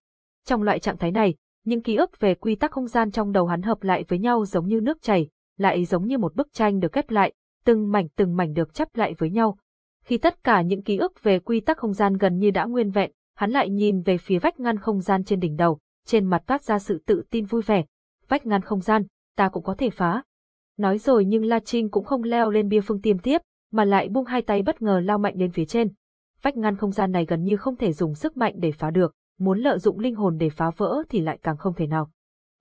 Trong loại trạng thái này, những ký ức về quy tắc không gian trong đầu hắn hợp lại với nhau giống như nước chảy, lại giống như một bức tranh được ghép lại, từng mảnh từng mảnh được chắp lại với nhau. Khi tất cả những ký ức về quy tắc không gian gần như đã nguyên vẹn, hắn lại nhìn về phía vách ngăn không gian trên đỉnh đầu, trên mặt toát ra sự tự tin vui vẻ. Vách ngăn không gian, ta cũng có thể phá. Nói rồi nhưng La Trinh cũng không leo lên bia phương tiêm tiếp, mà lại buông hai tay bất ngờ lao mạnh lên phía trên. Vách ngăn không gian này gần như không thể dùng sức mạnh để phá được, muốn lợi dụng linh hồn để phá vỡ thì lại càng không thể nào.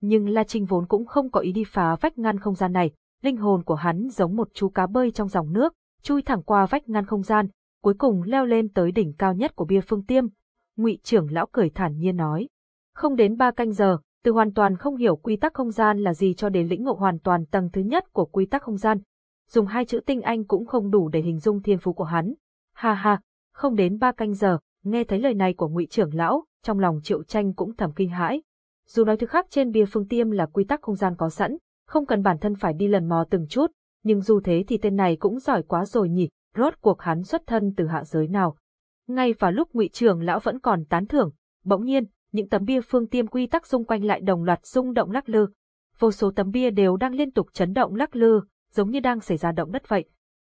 Nhưng La Trinh vốn cũng không có ý đi phá vách ngăn không gian này, linh hồn của hắn giống một chú cá bơi trong dòng nước, chui thẳng qua vách ngăn không gian, cuối cùng leo lên tới đỉnh cao nhất của bia phương tiêm, ngụy trưởng lão cười thản nhiên nói. Không đến ba canh giờ, từ hoàn toàn không hiểu quy tắc không gian là gì cho đến lĩnh ngộ hoàn toàn tầng thứ nhất của quy tắc không gian. Dùng hai chữ tinh anh cũng không đủ để hình dung thiên phú của hắn. Ha ha, không đến ba canh giờ, nghe thấy lời này của ngụy trưởng lão, trong lòng Triệu Tranh cũng thầm kinh hãi. Dù nói thứ khác trên bia phương tiêm là quy tắc không gian có sẵn, không cần bản thân phải đi lần mò từng chút, nhưng dù thế thì tên này cũng giỏi quá rồi nhỉ, rốt cuộc hắn xuất thân từ hạ giới nào. Ngay vào lúc ngụy trưởng lão vẫn còn tán thưởng, bỗng nhiên, những tấm bia phương tiêm quy tắc xung quanh lại đồng loạt rung động lắc lư. Vô số tấm bia đều đang liên tục chấn động lắc lư, giống như đang xảy ra động đất vậy.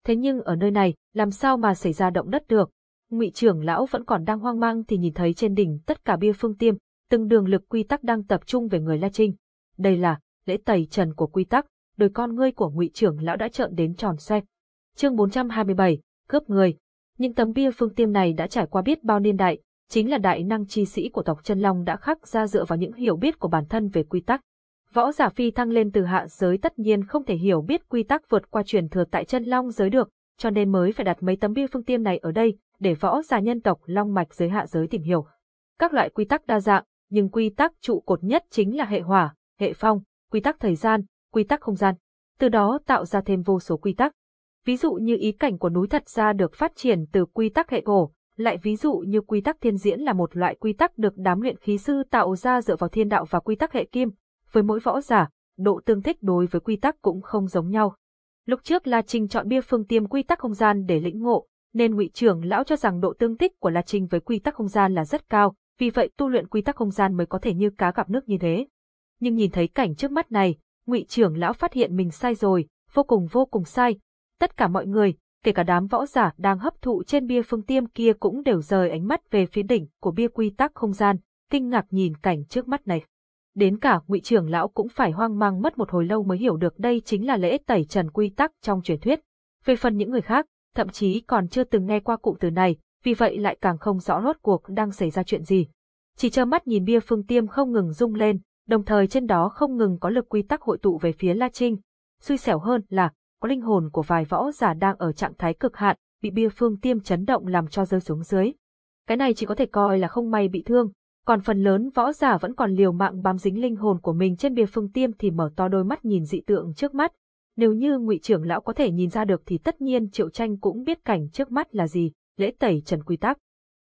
Thế nhưng ở nơi này, làm sao mà xảy ra động đất được? Ngụy trưởng lão vẫn còn đang hoang mang thì nhìn thấy trên đỉnh tất cả bia phương tiêm, từng đường lực quy tắc đang tập trung về người La Trinh. Đây là lễ tẩy trần của quy tắc, đôi con ngươi của Ngụy trưởng lão đã trợn đến tròn xe. Chương 427, cướp người. Những tấm bia phương tiêm này đã trải qua biết bao niên đại, chính là đại năng chi sĩ của tộc chân long đã khắc ra dựa vào những hiểu biết của bản thân về quy tắc. Võ giả phi thăng lên từ hạ giới tất nhiên không thể hiểu biết quy tắc vượt qua truyền thừa tại chân long giới được, cho nên mới phải đặt mấy tấm bia phương tiêm này ở đây, để võ giả nhân tộc long mạch giới hạ giới tìm hiểu. Các loại quy tắc đa dạng, nhưng quy tắc trụ cột nhất chính là hệ hỏa, hệ phong, quy tắc thời gian, quy tắc không gian. Từ đó tạo ra thêm vô số quy tắc. Ví dụ như ý cảnh của núi thật ra được phát triển từ quy tắc hệ cổ, lại ví dụ như quy tắc thiên diễn là một loại quy tắc được đám luyện khí sư tạo ra dựa vào thiên đạo và quy tắc hệ kim. Với mỗi võ giả, độ tương thích đối với quy tắc cũng không giống nhau. Lúc trước La Trinh chọn bia phương tiêm quy tắc không gian để lĩnh ngộ, nên ngụy trưởng lão cho rằng độ tương tích của La Trinh với quy tắc không gian là rất cao, vì vậy tu luyện quy tắc không gian mới có thể như cá gặp nước như thế. Nhưng nhìn thấy cảnh trước mắt này, ngụy trưởng lão phát hiện mình sai rồi, vô cùng vô cùng sai. Tất cả mọi người, kể cả đám võ giả đang hấp thụ trên bia phương tiêm kia cũng đều rời ánh mắt về phía đỉnh của bia quy tắc không gian, kinh ngạc nhìn cảnh trước mắt này. Đến cả ngụy trưởng lão cũng phải hoang mang mất một hồi lâu mới hiểu được đây chính là lễ tẩy trần quy tắc trong truyền thuyết. Về phần những người khác, thậm chí còn chưa từng nghe qua cụm từ này, vì vậy lại càng không rõ rốt cuộc đang xảy ra chuyện gì. Chỉ trơ mắt nhìn bia phương tiêm không ngừng rung lên, đồng thời trên đó không ngừng có lực quy tắc hội tụ về phía La Trinh. Xui xẻo hơn là, có linh hồn của vài võ giả đang ở trạng thái cực hạn, bị bia phương tiêm chấn động làm cho rơi xuống dưới. Cái này chỉ có thể coi là không may bị thương, còn phần lớn võ giả vẫn còn liều mạng bám dính linh hồn của mình trên bia phương tiêm thì mở to đôi mắt nhìn dị tượng trước mắt. Nếu như ngụy trưởng lão có thể nhìn ra được thì tất nhiên Triệu Tranh cũng biết cảnh trước mắt là gì, lễ tẩy trần quy tắc.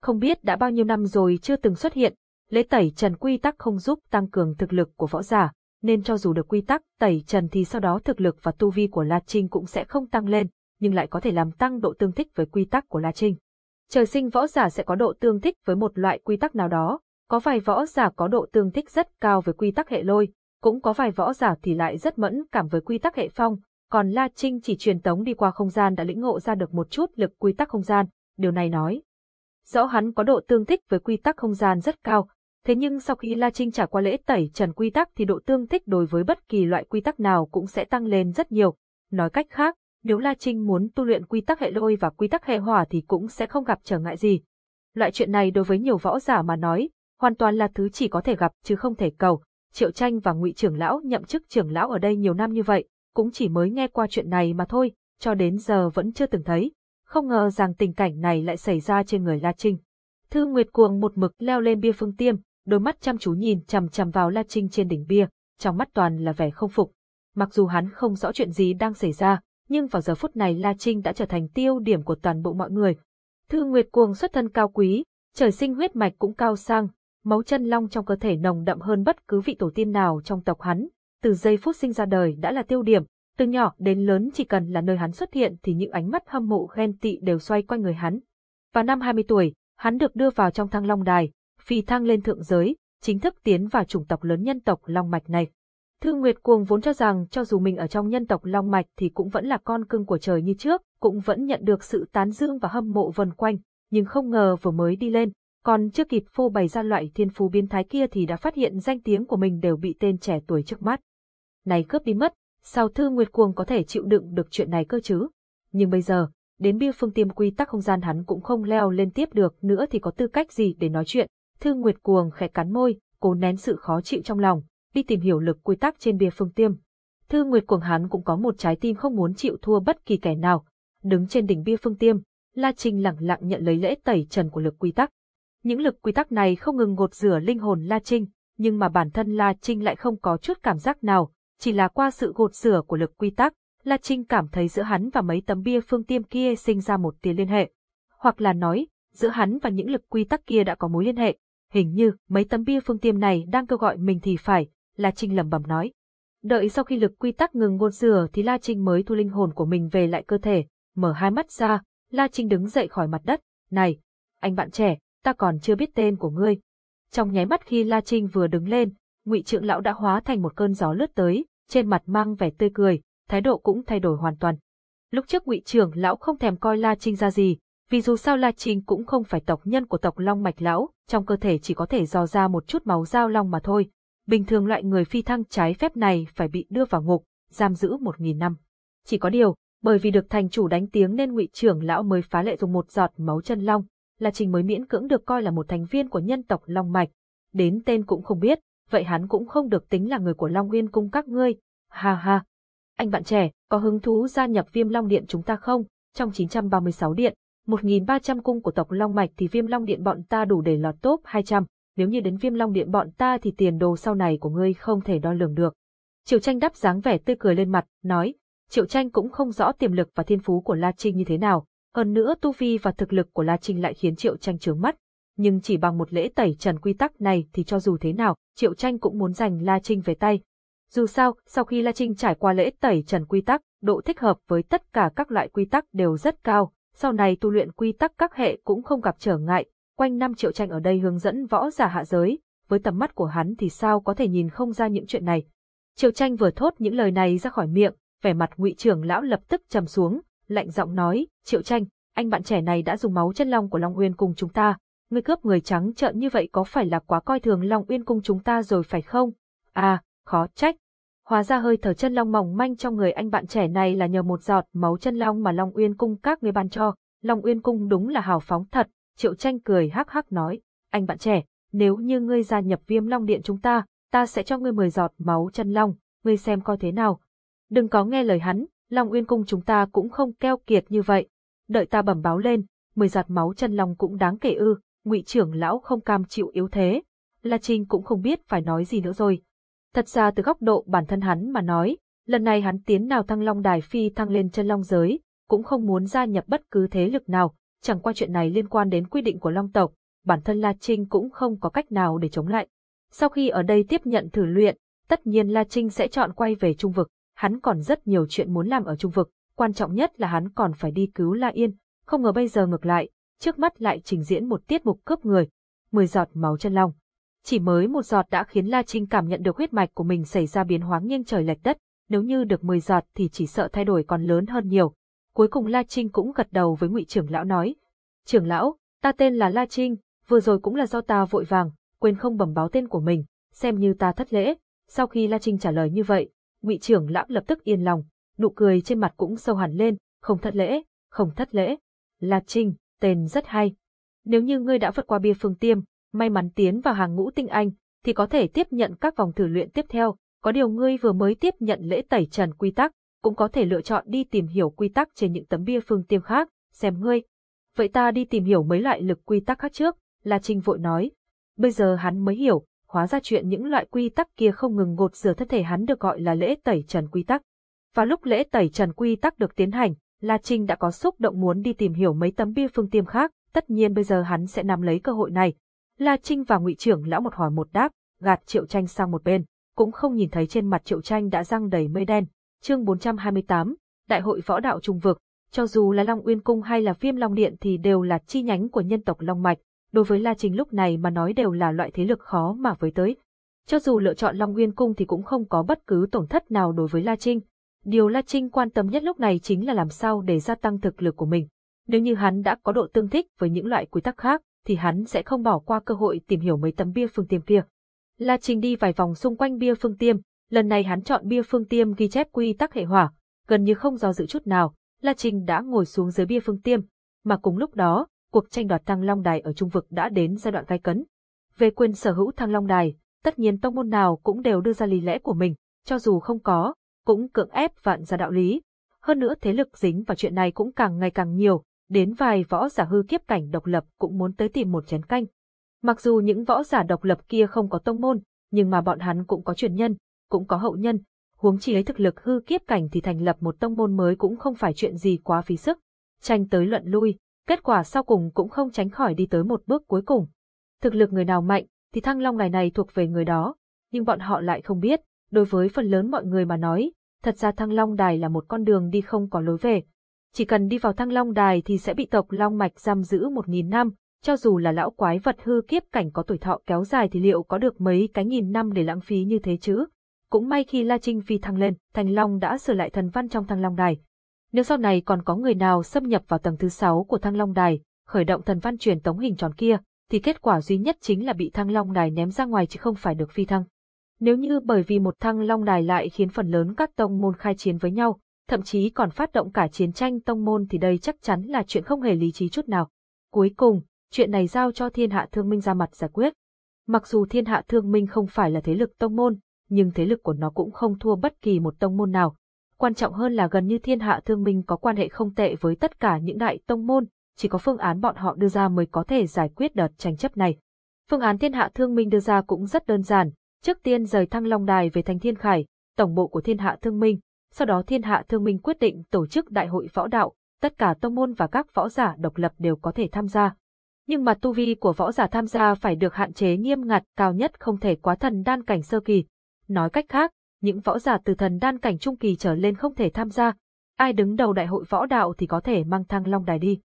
Không biết đã bao nhiêu năm rồi chưa từng xuất hiện, lễ tẩy trần quy tắc không giúp tăng cường thực lực của võ giả, nên cho dù được quy tắc tẩy trần thì sau đó thực lực và tu vi của La Trinh cũng sẽ không tăng lên, nhưng lại có thể làm tăng độ tương thích với quy tắc của La Trinh. Trời sinh võ giả sẽ có độ tương thích với một loại quy tắc nào đó, có vài võ giả có độ tương thích rất cao với quy tắc hệ lôi, cũng có vài võ giả thì lại rất mẫn cảm với quy tắc hệ phong, còn La Trinh chỉ truyền tống đi qua không gian đã lĩnh ngộ ra được một chút lực quy tắc không gian, điều này nói. Rõ hắn có độ tương thích với quy tắc không gian rất cao, thế nhưng sau khi La Trinh trải qua lễ tẩy trần quy tắc thì độ tương thích đối với bất kỳ loại quy tắc nào cũng sẽ tăng lên rất nhiều. Nói cách khác, nếu La Trinh muốn tu luyện quy tắc hệ lôi và quy tắc hệ hỏa thì cũng sẽ không gặp trở ngại gì. Loại chuyện này đối với nhiều võ giả mà nói, hoàn toàn là thứ chỉ có thể gặp chứ không thể cầu. Triệu Tranh và Ngụy trưởng lão nhậm chức trưởng lão ở đây nhiều năm như vậy, cũng chỉ mới nghe qua chuyện này mà thôi, cho đến giờ vẫn chưa từng thấy. Không ngờ rằng tình cảnh này lại xảy ra trên người La Trinh. Thư Nguyệt Cuồng một mực leo lên bia phương tiêm, đôi mắt chăm chú nhìn chằm chằm vào La Trinh trên đỉnh bia, trong mắt toàn là vẻ không phục. Mặc dù hắn không rõ chuyện gì đang xảy ra, nhưng vào giờ phút này La Trinh đã trở thành tiêu điểm của toàn bộ mọi người. Thư Nguyệt Cuồng xuất thân cao quý, trời sinh huyết mạch cũng cao sang, máu chân long trong cơ thể nồng đậm hơn bất cứ vị tổ tiên nào trong tộc hắn, từ giây phút sinh ra đời đã là tiêu điểm, từ nhỏ đến lớn chỉ cần là nơi hắn xuất hiện thì những ánh mắt hâm mộ ghen tị đều xoay quanh người hắn. Vào năm 20 tuổi, hắn được đưa vào trong thăng long đài, phi thăng lên thượng giới, chính thức tiến vào chủng tộc lớn nhân tộc Long Mạch này. Thương Nguyệt Cuồng vốn cho rằng cho dù mình ở trong nhân tộc Long Mạch thì cũng vẫn là con cưng của trời như trước, cũng vẫn nhận được sự tán dương và hâm mộ vần quanh, nhưng không ngờ vừa mới đi lên, còn chưa kịp phô bày ra loại thiên phú biến thái kia thì đã phát hiện danh tiếng của mình đều bị tên trẻ tuổi trước mắt. Này cướp đi mất, sao Thư Nguyệt Cuồng có thể chịu đựng được chuyện này cơ chứ? Nhưng bây giờ, đến bia phương tiêm quy tắc không gian hắn cũng không leo lên tiếp được nữa thì có tư cách gì để nói chuyện. Thư Nguyệt Cuồng khẽ cắn môi, cố nén sự khó chịu trong lòng, đi tìm hiểu lực quy tắc trên bia phương tiêm. Thư Nguyệt Cuồng hắn cũng có một trái tim không muốn chịu thua bất kỳ kẻ nào. Đứng trên đỉnh bia phương tiêm, La Trinh lặng lặng nhận lấy lễ tẩy trần của lực quy tắc. Những lực quy tắc này không ngừng gột rửa linh hồn La Trinh, nhưng mà bản thân La Trinh lại không có chút cảm giác nào, chỉ là qua sự gột rửa của lực quy tắc, La Trinh cảm thấy giữa hắn và mấy tấm bia phương tiêm kia sinh ra một tia liên hệ. Hoặc là nói, giữa hắn và những lực quy tắc kia đã có mối liên hệ. hình như mấy tấm bia phương tiêm này đang kêu gọi mình thì phải, La Trinh lẩm bẩm nói. Đợi sau khi lực quy tắc ngừng gột rửa thì La Trinh mới thu linh hồn của mình về lại cơ thể, mở hai mắt ra, La Trinh đứng dậy khỏi mặt đất, này, anh bạn trẻ, ta còn chưa biết tên của ngươi. Trong nháy mắt khi La Trinh vừa đứng lên, Ngụy Trượng lão đã hóa thành một cơn gió lướt tới, trên mặt mang vẻ tươi cười, thái độ cũng thay đổi hoàn toàn. Lúc trước Ngụy Trưởng lão không thèm coi La Trinh ra gì, vì dù sao La Trinh cũng không phải tộc nhân của tộc Long Mạch lão, trong cơ thể chỉ có thể dò ra một chút máu giao long mà thôi. Bình thường loại người phi thăng trái phép này phải bị đưa vào ngục, giam giữ một nghìn năm. Chỉ có điều, bởi vì được thành chủ đánh tiếng nên Ngụy Trưởng lão mới phá lệ dùng một giọt máu chân long, là Trình mới miễn cưỡng được coi là một thành viên của nhân tộc Long Mạch. Đến tên cũng không biết, vậy hắn cũng không được tính là người của Long Nguyên cung các ngươi. Ha ha. Anh bạn trẻ, có hứng thú gia nhập Viêm Long Điện chúng ta không? Trong 936 điện, 1.300 cung của tộc Long Mạch thì Viêm Long Điện bọn ta đủ để lọt top 200, nếu như đến Viêm Long Điện bọn ta thì tiền đồ sau này của ngươi không thể đo lường được. Triệu tranh đắp dáng vẻ tươi cười lên mặt, nói, Triệu tranh cũng không rõ tiềm lực và thiên phú của La Trinh như thế nào, hơn nữa tu vi và thực lực của La Trinh lại khiến Triệu tranh trướng mắt. Nhưng chỉ bằng một lễ tẩy trần quy tắc này thì cho dù thế nào, Triệu tranh cũng muốn giành La Trinh về tay. Dù sao, sau khi La Trinh trải qua lễ tẩy trần quy tắc, độ thích hợp với tất cả các loại quy tắc đều rất cao, sau này tu luyện quy tắc các hệ cũng không gặp trở ngại, quanh năm triệu tranh ở đây hướng dẫn võ giả hạ giới, với tầm mắt của hắn thì sao có thể nhìn không ra những chuyện này. Triệu tranh vừa thốt những lời này ra khỏi miệng, vẻ mặt ngụy trưởng lão lập tức trầm xuống, lạnh giọng nói, triệu tranh, anh bạn trẻ này đã dùng máu chân long của Long Uyên cùng chúng ta, người cướp người trắng trợn như vậy có phải là quá coi thường Long Uyên cung chúng ta rồi phải không? À, khó trách, Hóa ra hơi thở chân long mỏng manh trong người anh bạn trẻ này là nhờ một giọt máu chân long mà Long Uyên Cung các người ban cho. Long Uyên Cung đúng là hào phóng thật, Triệu Tranh cười hắc hắc nói, anh bạn trẻ, nếu như ngươi gia nhập viêm long điện chúng ta, ta sẽ cho ngươi 10 giọt máu chân long, ngươi xem coi thế nào. Đừng có nghe lời hắn, Long Uyên Cung chúng ta cũng không keo kiệt như vậy. Đợi ta bẩm báo lên, 10 giọt máu chân long cũng đáng kể ư, ngụy trưởng lão không cam chịu yếu thế. La Trinh cũng không biết phải nói gì nữa rồi. Thật ra từ góc độ bản thân hắn mà nói, lần này hắn tiến nào thăng long đài phi thăng lên chân long giới, cũng không muốn gia nhập bất cứ thế lực nào, chẳng qua chuyện này liên quan đến quy định của long tộc, bản thân La Trinh cũng không có cách nào để chống lại. Sau khi ở đây tiếp nhận thử luyện, tất nhiên La Trinh sẽ chọn quay về trung vực, hắn còn rất nhiều chuyện muốn làm ở trung vực, quan trọng nhất là hắn còn phải đi cứu La Yên, không ngờ bây giờ ngược lại, trước mắt lại trình diễn một tiết mục cướp người, mười giọt máu chân long. Chỉ mới một giọt đã khiến La Trinh cảm nhận được huyết mạch của mình xảy ra biến hóa nghiêng trời lệch đất, nếu như được 10 giọt thì chỉ sợ thay đổi còn lớn hơn nhiều. Cuối cùng La Trinh cũng gật đầu với Ngụy trưởng lão nói: "Trưởng lão, ta tên là La Trinh, vừa rồi cũng là do ta vội vàng, quên không bẩm báo tên của mình, xem như ta thất lễ." Sau khi La Trinh trả lời như vậy, Ngụy trưởng lão lập tức yên lòng, nụ cười trên mặt cũng sâu hẳn lên, không thất lễ, không thất lễ. La Trinh, tên rất hay. Nếu như ngươi đã vượt qua bia phương tiêm, may mắn tiến vào hàng ngũ tinh anh, thì có thể tiếp nhận các vòng thử luyện tiếp theo, có điều ngươi vừa mới tiếp nhận lễ tẩy trần quy tắc, cũng có thể lựa chọn đi tìm hiểu quy tắc trên những tấm bia phương tiêm khác, xem ngươi. Vậy ta đi tìm hiểu mấy loại lực quy tắc khác trước, La Trinh vội nói. Bây giờ hắn mới hiểu, hóa ra chuyện những loại quy tắc kia không ngừng ngột rửa thân thể hắn được gọi là lễ tẩy trần quy tắc. Và lúc lễ tẩy trần quy tắc được tiến hành, La Trinh đã có xúc động muốn đi tìm hiểu mấy tấm bia phương tiêm khác, tất nhiên bây giờ hắn sẽ nắm lấy cơ hội này, La Trinh và Ngụy trưởng lão một hỏi một đáp, gạt Triệu Tranh sang một bên, cũng không nhìn thấy trên mặt Triệu Tranh đã răng đầy mây đen. Chương 428, Đại hội võ đạo trung vực, cho dù là Long Uyên cung hay là Viêm Long điện thì đều là chi nhánh của nhân tộc Long mạch, đối với La Trình lúc này mà nói đều là loại thế lực khó mà với tới. Cho dù lựa chọn Long Uyên cung thì cũng không có bất cứ tổn thất nào đối với La Trinh. Điều La Trinh quan tâm nhất lúc này chính là làm sao để gia tăng thực lực của mình. Nếu như hắn đã có độ tương thích với những loại quy tắc khác, thì hắn sẽ không bỏ qua cơ hội tìm hiểu mấy tấm bia phương tiêm kia. La Trình đi vài vòng xung quanh bia phương tiêm, lần này hắn chọn bia phương tiêm ghi chép quy tắc hệ hỏa, gần như không do dự chút nào, La Trình đã ngồi xuống dưới bia phương tiêm, mà cùng lúc đó, cuộc tranh đoạt thăng long đài ở trung vực đã đến giai đoạn gai cấn. Về quyền sở hữu thăng long đài, tất nhiên tông môn nào cũng đều đưa ra lý lẽ của mình, cho dù không có, cũng cưỡng ép vạn ra đạo lý. Hơn nữa thế lực dính vào chuyện này cũng càng ngày càng nhiều, đến vài võ giả hư kiếp cảnh độc lập cũng muốn tới tìm một chén canh. Mặc dù những võ giả độc lập kia không có tông môn, nhưng mà bọn hắn cũng có truyền nhân, cũng có hậu nhân, huống chi lấy thực lực hư kiếp cảnh thì thành lập một tông môn mới cũng không phải chuyện gì quá phí sức. Tranh tới luận lui, kết quả sau cùng cũng không tránh khỏi đi tới một bước cuối cùng. Thực lực người nào mạnh, thì thăng long đài này thuộc về người đó, nhưng bọn họ lại không biết, đối với phần lớn mọi người mà nói, thật ra thăng long đài là một con đường đi không có lối về. Chỉ cần đi vào thăng long đài thì sẽ bị tộc long mạch giam giữ một nghìn năm, cho dù là lão quái vật hư kiếp cảnh có tuổi thọ kéo dài thì liệu có được mấy cái nghìn năm để lãng phí như thế chứ? Cũng may khi La Trinh Phi thăng lên, Thành Long đã sửa lại thần văn trong thăng long đài. Nếu sau này còn có người nào xâm nhập vào tầng thứ sáu của thăng long đài, khởi động thần văn truyền tống hình tròn kia, thì kết quả duy nhất chính là bị thăng long đài ném ra ngoài chứ không phải được phi thăng. Nếu như bởi vì một thăng long đài lại khiến phần lớn các tông môn khai chiến với nhau, thậm chí còn phát động cả chiến tranh tông môn thì đây chắc chắn là chuyện không hề lý trí chút nào. Cuối cùng, chuyện này giao cho thiên hạ thương minh ra mặt giải quyết. Mặc dù thiên hạ thương minh không phải là thế lực tông môn, nhưng thế lực của nó cũng không thua bất kỳ một tông môn nào. Quan trọng hơn là gần như thiên hạ thương minh có quan hệ không tệ với tất cả những đại tông môn, chỉ có phương án bọn họ đưa ra mới có thể giải quyết đợt tranh chấp này. Phương án thiên hạ thương minh đưa ra cũng rất đơn giản, trước tiên rời thăng long đài về thành thiên khải, tổng bộ của thiên hạ thương minh, sau đó thiên hạ thương minh quyết định tổ chức đại hội võ đạo, tất cả tông môn và các võ giả độc lập đều có thể tham gia. Nhưng mà tu vi của võ giả tham gia phải được hạn chế nghiêm ngặt cao nhất không thể quá thần đan cảnh sơ kỳ. Nói cách khác, những võ giả từ thần đan cảnh trung kỳ trở lên không thể tham gia. Ai đứng đầu đại hội võ đạo thì có thể mang thăng long đài đi.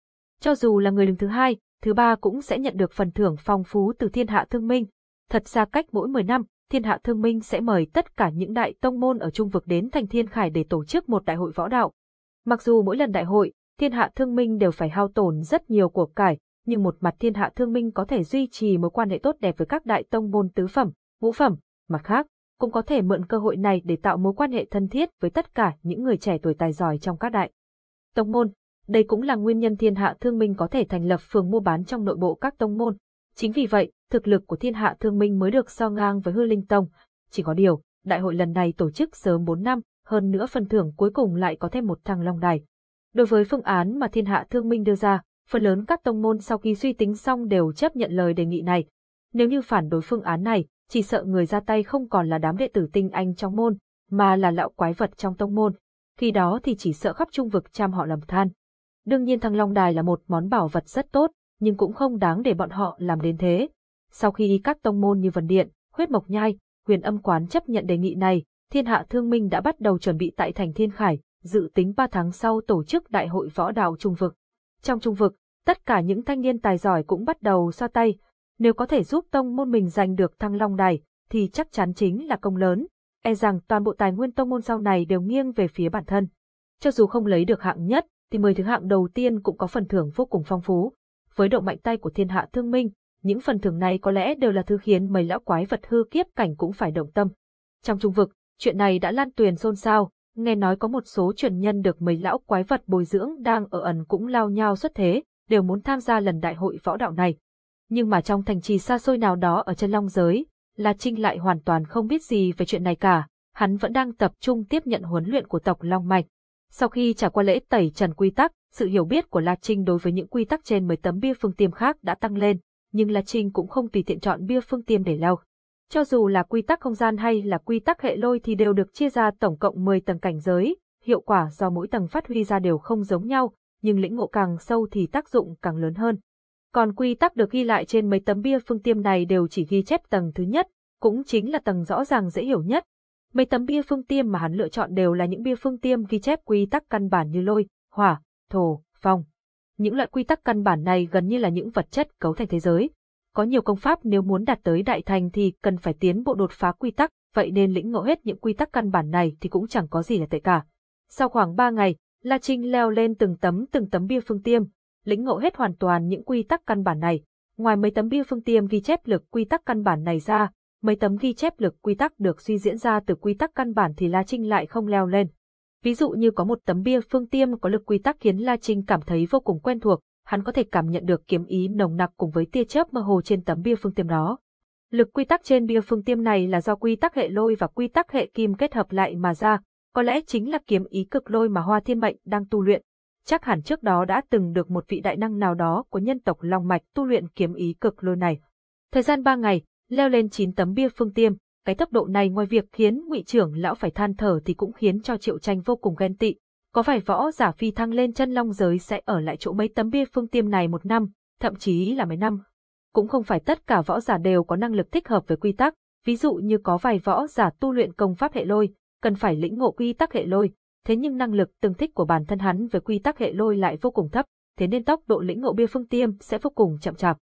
Cho dù là người đứng thứ hai, thứ ba cũng sẽ nhận được phần thưởng phong phú từ thiên hạ thương minh. Thật ra cách mỗi 10 năm, thiên hạ thương minh sẽ mời tất cả những đại tông môn ở trung vực đến thành thiên khải để tổ chức một đại hội võ đạo. Mặc dù mỗi lần đại hội, thiên hạ thương minh đều phải hao tổn rất nhiều của cải, nhưng một mặt thiên hạ thương minh có thể duy trì mối quan hệ tốt đẹp với các đại tông môn tứ phẩm, ngũ phẩm, mặt khác, cũng có thể mượn cơ hội này để tạo mối quan hệ thân thiết với tất cả những người trẻ tuổi tài giỏi trong các đại tông môn. Đây cũng là nguyên nhân thiên hạ thương minh có thể thành lập phường mua bán trong nội bộ các tông môn. Chính vì vậy, thực lực của thiên hạ thương minh mới được so ngang với hư linh tông. Chỉ có điều, đại hội lần này tổ chức sớm 4 năm, hơn nữa phần thưởng cuối cùng lại có thêm một thằng long đài. Đối với phương án mà thiên hạ thương minh đưa ra, phần lớn các tông môn sau khi suy tính xong đều chấp nhận lời đề nghị này. Nếu như phản đối phương án này, chỉ sợ người ra tay không còn là đám đệ tử tinh anh trong môn, mà là lão quái vật trong tông môn. Khi đó thì chỉ sợ khắp trung vực trăm họ lầm than. Đương nhiên thăng long đài là một món bảo vật rất tốt, nhưng cũng không đáng để bọn họ làm đến thế. Sau khi các tông môn như Vân Điện, Huyết Mộc Nhai, Huyền Âm Quán chấp nhận đề nghị này, Thiên Hạ Thương Minh đã bắt đầu chuẩn bị tại thành Thiên Khải, dự tính 3 tháng sau tổ chức đại hội võ đạo trung vực. Trong trung vực, tất cả những thanh niên tài giỏi cũng bắt đầu xoa tay, nếu có thể giúp tông môn mình giành được thăng long đài, thì chắc chắn chính là công lớn, e rằng toàn bộ tài nguyên tông môn sau này đều nghiêng về phía bản thân. Cho dù không lấy được hạng nhất, thì 10 thứ hạng đầu tiên cũng có phần thưởng vô cùng phong phú. Với độ mạnh tay của thiên hạ thương minh, những phần thưởng này có lẽ đều là thứ khiến mấy lão quái vật hư kiếp cảnh cũng phải động tâm. Trong trung vực, chuyện này đã lan tuyền xôn xao, nghe nói có một số truyền nhân được mấy lão quái vật bồi dưỡng đang ở ẩn cũng lao nhau xuất thế, đều muốn tham gia lần đại hội võ đạo này. Nhưng mà trong thành trì xa xôi nào đó ở chân long giới, La Trinh lại hoàn toàn không biết gì về chuyện này cả, hắn vẫn đang tập trung tiếp nhận huấn luyện của tộc Long Mạch. Sau khi trải qua lễ tẩy trần quy tắc, sự hiểu biết của La Trinh đối với những quy tắc trên 10 tấm bia phương tiêm khác đã tăng lên, nhưng La Trinh cũng không tùy tiện chọn bia phương tiêm để lau. Cho dù là quy tắc không gian hay là quy tắc hệ lôi thì đều được chia ra tổng cộng 10 tầng cảnh giới, hiệu quả do mỗi tầng phát huy ra đều không giống nhau, nhưng lĩnh ngộ càng sâu thì tác dụng càng lớn hơn. Còn quy tắc được ghi lại trên mấy tấm bia phương tiêm này đều chỉ ghi chép tầng thứ nhất, cũng chính là tầng rõ ràng dễ hiểu nhất. Mấy tấm bia phương tiêm mà hắn lựa chọn đều là những bia phương tiêm ghi chép quy tắc căn bản như lôi, hỏa, thổ, phong. Những loại quy tắc căn bản này gần như là những vật chất cấu thành thế giới. Có nhiều công pháp nếu muốn đạt tới đại thành thì cần phải tiến bộ đột phá quy tắc, vậy nên lĩnh ngộ hết những quy tắc căn bản này thì cũng chẳng có gì là tệ cả. Sau khoảng 3 ngày, La Trinh leo lên từng tấm từng tấm bia phương tiêm, lĩnh ngộ hết hoàn toàn những quy tắc căn bản này. Ngoài mấy tấm bia phương tiêm ghi chép lực quy tắc căn bản này ra, mấy tấm ghi chép lực quy tắc được suy diễn ra từ quy tắc căn bản thì La Trinh lại không leo lên. Ví dụ như có một tấm bia phương tiêm có lực quy tắc khiến La Trinh cảm thấy vô cùng quen thuộc, hắn có thể cảm nhận được kiếm ý nồng nặc cùng với tia chớp mơ hồ trên tấm bia phương tiêm đó. Lực quy tắc trên bia phương tiêm này là do quy tắc hệ lôi và quy tắc hệ kim kết hợp lại mà ra, có lẽ chính là kiếm ý cực lôi mà Hoa Thiên Mệnh đang tu luyện. Chắc hẳn trước đó đã từng được một vị đại năng nào đó của nhân tộc Long Mạch tu luyện kiếm ý cực lôi này. Thời gian ba ngày, leo lên 9 tấm bia phương tiêm, cái tốc độ này ngoài việc khiến ngụy trưởng lão phải than thở thì cũng khiến cho Triệu Tranh vô cùng ghen tị. Có phải võ giả phi thăng lên chân long giới sẽ ở lại chỗ mấy tấm bia phương tiêm này một năm, thậm chí là mấy năm. cũng không phải tất cả võ giả đều có năng lực thích hợp với quy tắc, ví dụ như có vài võ giả tu luyện công pháp hệ lôi, cần phải lĩnh ngộ quy tắc hệ lôi, thế nhưng năng lực tương thích của bản thân hắn với quy tắc hệ lôi lại vô cùng thấp, thế nên tốc độ lĩnh ngộ bia phương tiêm sẽ vô cùng chậm chạp.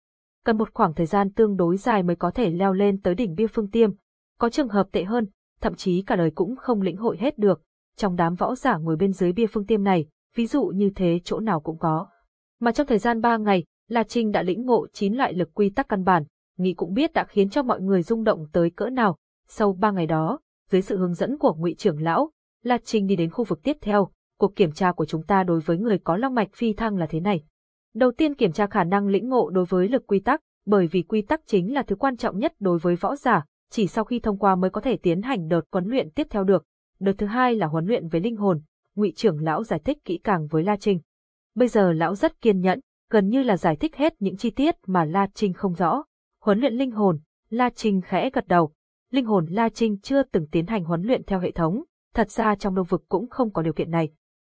Cần một khoảng thời gian tương đối dài mới có thể leo lên tới đỉnh bia phương tiêm. Có trường hợp tệ hơn, thậm chí cả đời cũng không lĩnh hội hết được. Trong đám võ giả ngồi bên dưới bia phương tiêm này, ví dụ như thế chỗ nào cũng có. Mà trong thời gian 3 ngày, La Trinh đã lĩnh ngộ 9 loại lực quy tắc căn bản, nghĩ cũng biết đã khiến cho mọi người rung động tới cỡ nào. Sau 3 ngày đó, dưới sự hướng dẫn của Ngụy trưởng lão, La Trinh đi đến khu vực tiếp theo, cuộc kiểm tra của chúng ta đối với người có long mạch phi thăng là thế này. Đầu tiên kiểm tra khả năng lĩnh ngộ đối với lực quy tắc, bởi vì quy tắc chính là thứ quan trọng nhất đối với võ giả, chỉ sau khi thông qua mới có thể tiến hành đợt huấn luyện tiếp theo được. Đợt thứ hai là huấn luyện với linh hồn, Ngụy trưởng lão giải thích kỹ càng với La Trinh. Bây giờ lão rất kiên nhẫn, gần như là giải thích hết những chi tiết mà La Trinh không rõ. Huấn luyện linh hồn, La Trinh khẽ gật đầu. Linh hồn La Trinh chưa từng tiến hành huấn luyện theo hệ thống, thật ra trong đông vực cũng không có điều kiện này.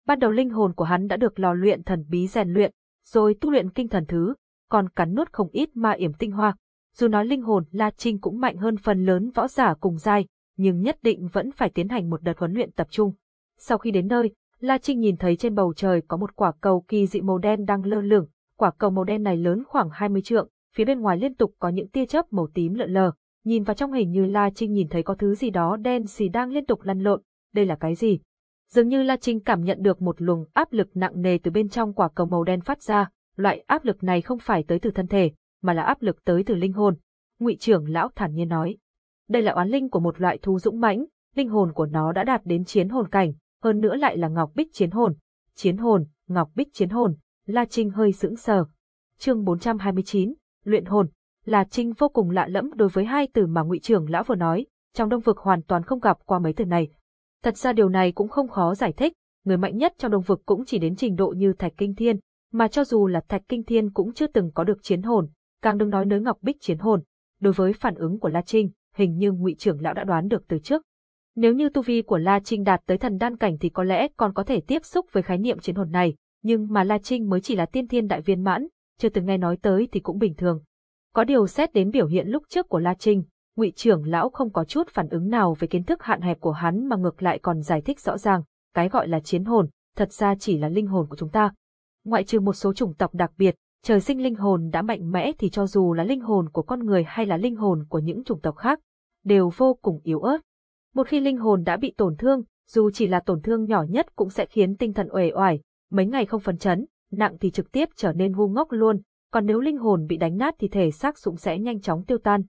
Ban đầu linh hồn của hắn đã được lò luyện thần bí rèn luyện, rồi tu luyện kinh thần thứ, còn cắn nuốt không ít ma yểm tinh hoa. Dù nói linh hồn La Trinh cũng mạnh hơn phần lớn võ giả cùng giai, nhưng nhất định vẫn phải tiến hành một đợt huấn luyện tập trung. Sau khi đến nơi, La Trinh nhìn thấy trên bầu trời có một quả cầu kỳ dị màu đen đang lơ lửng, quả cầu màu đen này lớn khoảng 20 trượng, phía bên ngoài liên tục có những tia chớp màu tím lượn lờ, nhìn vào trong hình như La Trinh nhìn thấy có thứ gì đó đen xì đang liên tục lăn lộn, đây là cái gì? Dường như La Trinh cảm nhận được một luồng áp lực nặng nề từ bên trong quả cầu màu đen phát ra, loại áp lực này không phải tới từ thân thể, mà là áp lực tới từ linh hồn. Ngụy trưởng lão thản nhiên nói, đây là oán linh của một loại thú dũng mãnh, linh hồn của nó đã đạt đến chiến hồn cảnh, hơn nữa lại là ngọc bích chiến hồn. Chiến hồn, ngọc bích chiến hồn, La Trinh hơi sững sờ. Chương 429, luyện hồn. La Trinh vô cùng lạ lẫm đối với hai từ mà Ngụy trưởng lão vừa nói, trong đông vực hoàn toàn không gặp qua mấy từ này. Thật ra điều này cũng không khó giải thích, người mạnh nhất trong đông vực cũng chỉ đến trình độ như Thạch Kinh Thiên, mà cho dù là Thạch Kinh Thiên cũng chưa từng có được chiến hồn, càng đừng nói tới Ngọc Bích chiến hồn. Đối với phản ứng của La Trinh, hình như Ngụy trưởng lão đã đoán được từ trước. Nếu như tu vi của La Trinh đạt tới thần đan cảnh thì có lẽ còn có thể tiếp xúc với khái niệm chiến hồn này, nhưng mà La Trinh mới chỉ là tiên thiên đại viên mãn, chưa từng nghe nói tới thì cũng bình thường. Có điều xét đến biểu hiện lúc trước của La Trinh, Ngụy trưởng lão không có chút phản ứng nào về kiến thức hạn hẹp của hắn mà ngược lại còn giải thích rõ ràng, cái gọi là chiến hồn, thật ra chỉ là linh hồn của chúng ta. Ngoại trừ một số chủng tộc đặc biệt, trời sinh linh hồn đã mạnh mẽ thì cho dù là linh hồn của con người hay là linh hồn của những chủng tộc khác, đều vô cùng yếu ớt. Một khi linh hồn đã bị tổn thương, dù chỉ là tổn thương nhỏ nhất cũng sẽ khiến tinh thần uể oải, mấy ngày không phấn chấn, nặng thì trực tiếp trở nên ngu ngốc luôn, còn nếu linh hồn bị đánh nát thì thể xác cũng sẽ nhanh chóng tiêu tan.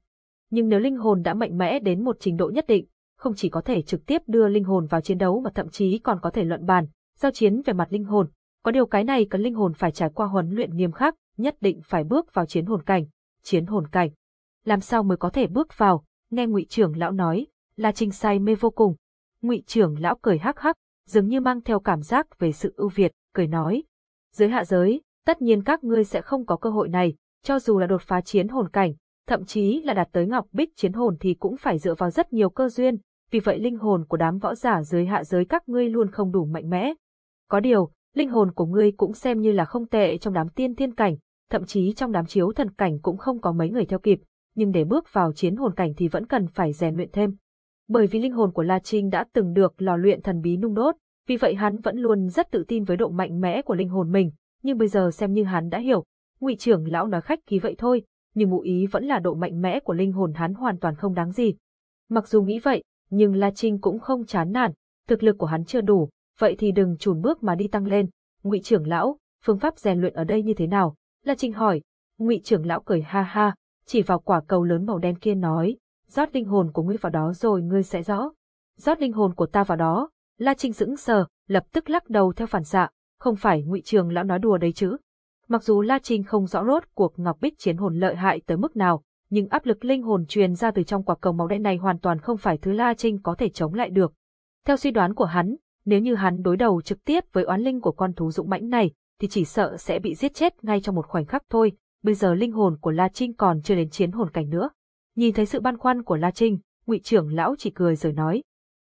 Nhưng nếu linh hồn đã mạnh mẽ đến một trình độ nhất định, không chỉ có thể trực tiếp đưa linh hồn vào chiến đấu mà thậm chí còn có thể luận bàn, giao chiến về mặt linh hồn. Có điều cái này cần linh hồn phải trải qua huấn luyện nghiêm khắc, nhất định phải bước vào chiến hồn cảnh. Chiến hồn cảnh. Làm sao mới có thể bước vào? Nghe Ngụy trưởng lão nói, là trình say mê vô cùng. Ngụy trưởng lão cười hắc hắc, dường như mang theo cảm giác về sự ưu việt, cười nói: "Dưới hạ giới, tất nhiên các ngươi sẽ không có cơ hội này, cho dù là đột phá chiến hồn cảnh, thậm chí là đạt tới ngọc bích chiến hồn thì cũng phải dựa vào rất nhiều cơ duyên, vì vậy linh hồn của đám võ giả dưới hạ giới các ngươi luôn không đủ mạnh mẽ. Có điều, linh hồn của ngươi cũng xem như là không tệ trong đám tiên thiên cảnh, thậm chí trong đám chiếu thần cảnh cũng không có mấy người theo kịp, nhưng để bước vào chiến hồn cảnh thì vẫn cần phải rèn luyện thêm. Bởi vì linh hồn của La Trinh đã từng được lò luyện thần bí nung đốt, vì vậy hắn vẫn luôn rất tự tin với độ mạnh mẽ của linh hồn mình, nhưng bây giờ xem như hắn đã hiểu. Ngụy trưởng lão nói khách khí vậy thôi, nhưng ngụ ý vẫn là độ mạnh mẽ của linh hồn hắn hoàn toàn không đáng gì. Mặc dù nghĩ vậy, nhưng La Trinh cũng không chán nản, thực lực của hắn chưa đủ, vậy thì đừng chùn bước mà đi tăng lên. Ngụy trưởng lão, phương pháp rèn luyện ở đây như thế nào? La Trinh hỏi. Ngụy trưởng lão cười ha ha, chỉ vào quả cầu lớn màu đen kia nói, rót linh hồn của ngươi vào đó rồi ngươi sẽ rõ. Rót linh hồn của ta vào đó. La Trinh sững sờ, lập tức lắc đầu theo phản xạ, không phải Ngụy trưởng lão nói đùa đấy chứ? Mặc dù La Trinh không rõ rốt cuộc Ngọc Bích chiến hồn lợi hại tới mức nào, nhưng áp lực linh hồn truyền ra từ trong quả cầu máu đen này hoàn toàn không phải thứ La Trinh có thể chống lại được. Theo suy đoán của hắn, nếu như hắn đối đầu trực tiếp với oán linh của con thú dũng mãnh này, thì chỉ sợ sẽ bị giết chết ngay trong một khoảnh khắc thôi. Bây giờ linh hồn của La Trinh còn chưa đến chiến hồn cảnh nữa. Nhìn thấy sự băn khoăn của La Trinh, Ngụy trưởng lão chỉ cười rồi nói: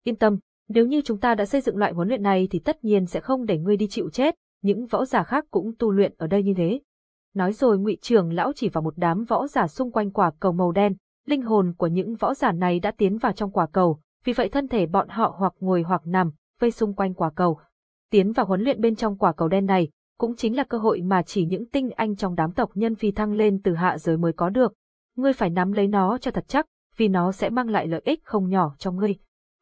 "Yên tâm, nếu như chúng ta đã xây dựng loại huấn luyện này thì tất nhiên sẽ không để ngươi đi chịu chết, những võ giả khác cũng tu luyện ở đây như thế. Nói rồi ngụy trưởng lão chỉ vào một đám võ giả xung quanh quả cầu màu đen, linh hồn của những võ giả này đã tiến vào trong quả cầu, vì vậy thân thể bọn họ hoặc ngồi hoặc nằm, vây xung quanh quả cầu. Tiến vào huấn luyện bên trong quả cầu đen này, cũng chính là cơ hội mà chỉ những tinh anh trong đám tộc nhân phi thăng lên từ hạ giới mới có được. Ngươi phải nắm lấy nó cho thật chắc, vì nó sẽ mang lại lợi ích không nhỏ cho ngươi.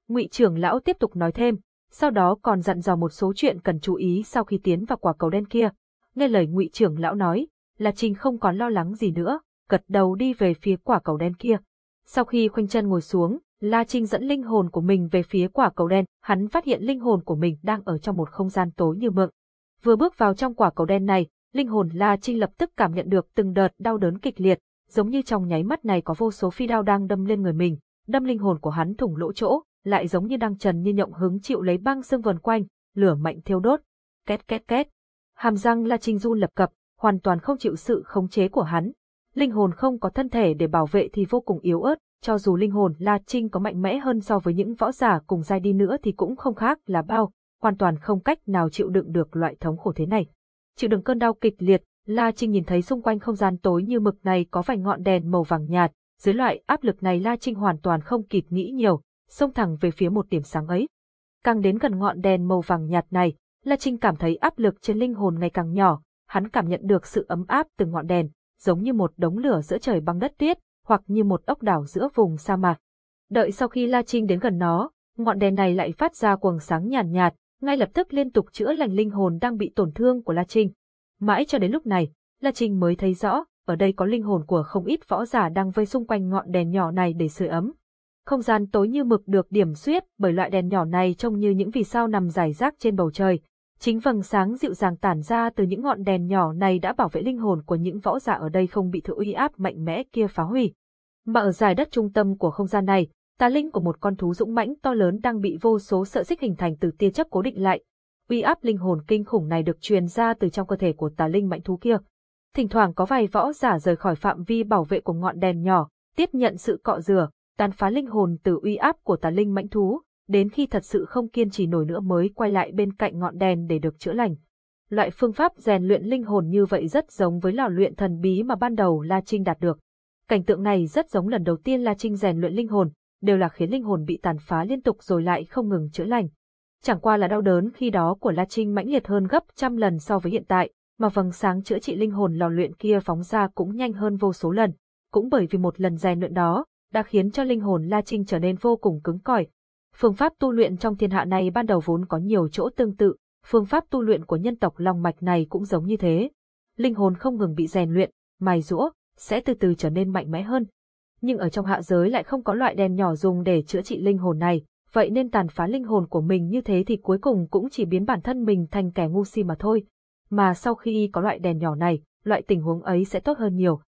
Ngụy trưởng lão tiếp tục nói thêm, sau đó còn dặn dò một số chuyện cần chú ý sau khi tiến vào quả cầu đen kia. Nghe lời Ngụy trưởng lão nói, La Trinh không còn lo lắng gì nữa, gật đầu đi về phía quả cầu đen kia. Sau khi khoanh chân ngồi xuống, La Trinh dẫn linh hồn của mình về phía quả cầu đen, hắn phát hiện linh hồn của mình đang ở trong một không gian tối như mực. Vừa bước vào trong quả cầu đen này, linh hồn La Trinh lập tức cảm nhận được từng đợt đau đớn kịch liệt, giống như trong nháy mắt này có vô số phi đao đang đâm lên người mình, đâm linh hồn của hắn thủng lỗ chỗ, lại giống như đang trần như nhộng hứng chịu lấy băng xương vần quanh, lửa mạnh thiêu đốt. Két két két. Hàm răng La Trinh run lập cập, hoàn toàn không chịu sự khống chế của hắn. Linh hồn không có thân thể để bảo vệ thì vô cùng yếu ớt, cho dù linh hồn La Trinh có mạnh mẽ hơn so với những võ giả cùng giai đi nữa thì cũng không khác là bao, hoàn toàn không cách nào chịu đựng được loại thống khổ thế này. Chịu đựng cơn đau kịch liệt, La Trinh nhìn thấy xung quanh không gian tối như mực này có vài ngọn đèn màu vàng nhạt, dưới loại áp lực này La Trinh hoàn toàn không kịp nghĩ nhiều, xông thẳng về phía một điểm sáng ấy. Càng đến gần ngọn đèn màu vàng nhạt này, La Trinh cảm thấy áp lực trên linh hồn ngày càng nhỏ, hắn cảm nhận được sự ấm áp từ ngọn đèn, giống như một đống lửa giữa trời băng đất tuyết, hoặc như một ốc đảo giữa vùng sa mạc. Đợi sau khi La Trinh đến gần nó, ngọn đèn này lại phát ra quầng sáng nhàn nhạt, nhạt, ngay lập tức liên tục chữa lành linh hồn đang bị tổn thương của La Trinh. Mãi cho đến lúc này, La Trinh mới thấy rõ, ở đây có linh hồn của không ít võ giả đang vây xung quanh ngọn đèn nhỏ này để sưởi ấm. Không gian tối như mực được điểm xuyết bởi loại đèn nhỏ này trông như những vì sao nằm rải rác trên bầu trời. Chính vầng sáng dịu dàng tản ra từ những ngọn đèn nhỏ này đã bảo vệ linh hồn của những võ giả ở đây không bị thứ uy áp mạnh mẽ kia phá hủy. Mà ở dài đất trung tâm của không gian này, tà linh của một con thú dũng mãnh to lớn đang bị vô số sợi xích hình thành từ tia chấp cố định lại. Uy áp linh hồn kinh khủng này được truyền ra từ trong cơ thể của tà linh mạnh thú kia. Thỉnh thoảng có vài võ giả rời khỏi phạm vi bảo vệ của ngọn đèn nhỏ, tiếp nhận sự cọ rửa, tàn phá linh hồn từ uy áp của tà linh mãnh thú, đến khi thật sự không kiên trì nổi nữa mới quay lại bên cạnh ngọn đèn để được chữa lành. Loại phương pháp rèn luyện linh hồn như vậy rất giống với lò luyện thần bí mà ban đầu La Trinh đạt được. Cảnh tượng này rất giống lần đầu tiên La Trinh rèn luyện linh hồn, đều là khiến linh hồn bị tàn phá liên tục rồi lại không ngừng chữa lành. Chẳng qua là đau đớn khi đó của La Trinh mãnh liệt hơn gấp trăm lần so với hiện tại, mà vầng sáng chữa trị linh hồn lò luyện kia phóng ra cũng nhanh hơn vô số lần. Cũng bởi vì một lần rèn luyện đó, đã khiến cho linh hồn La Trinh trở nên vô cùng cứng cỏi. Phương pháp tu luyện trong thiên hạ này ban đầu vốn có nhiều chỗ tương tự, phương pháp tu luyện của nhân tộc Long Mạch này cũng giống như thế. Linh hồn không ngừng bị rèn luyện, mài rũa, sẽ từ từ trở nên mạnh mẽ hơn. Nhưng ở trong hạ giới lại không có loại đèn nhỏ dùng để chữa trị linh hồn này, vậy nên tàn phá linh hồn của mình như thế thì cuối cùng cũng chỉ biến bản thân mình thành kẻ ngu si mà thôi. Mà sau khi có loại đèn nhỏ này, loại tình huống ấy sẽ tốt hơn nhiều.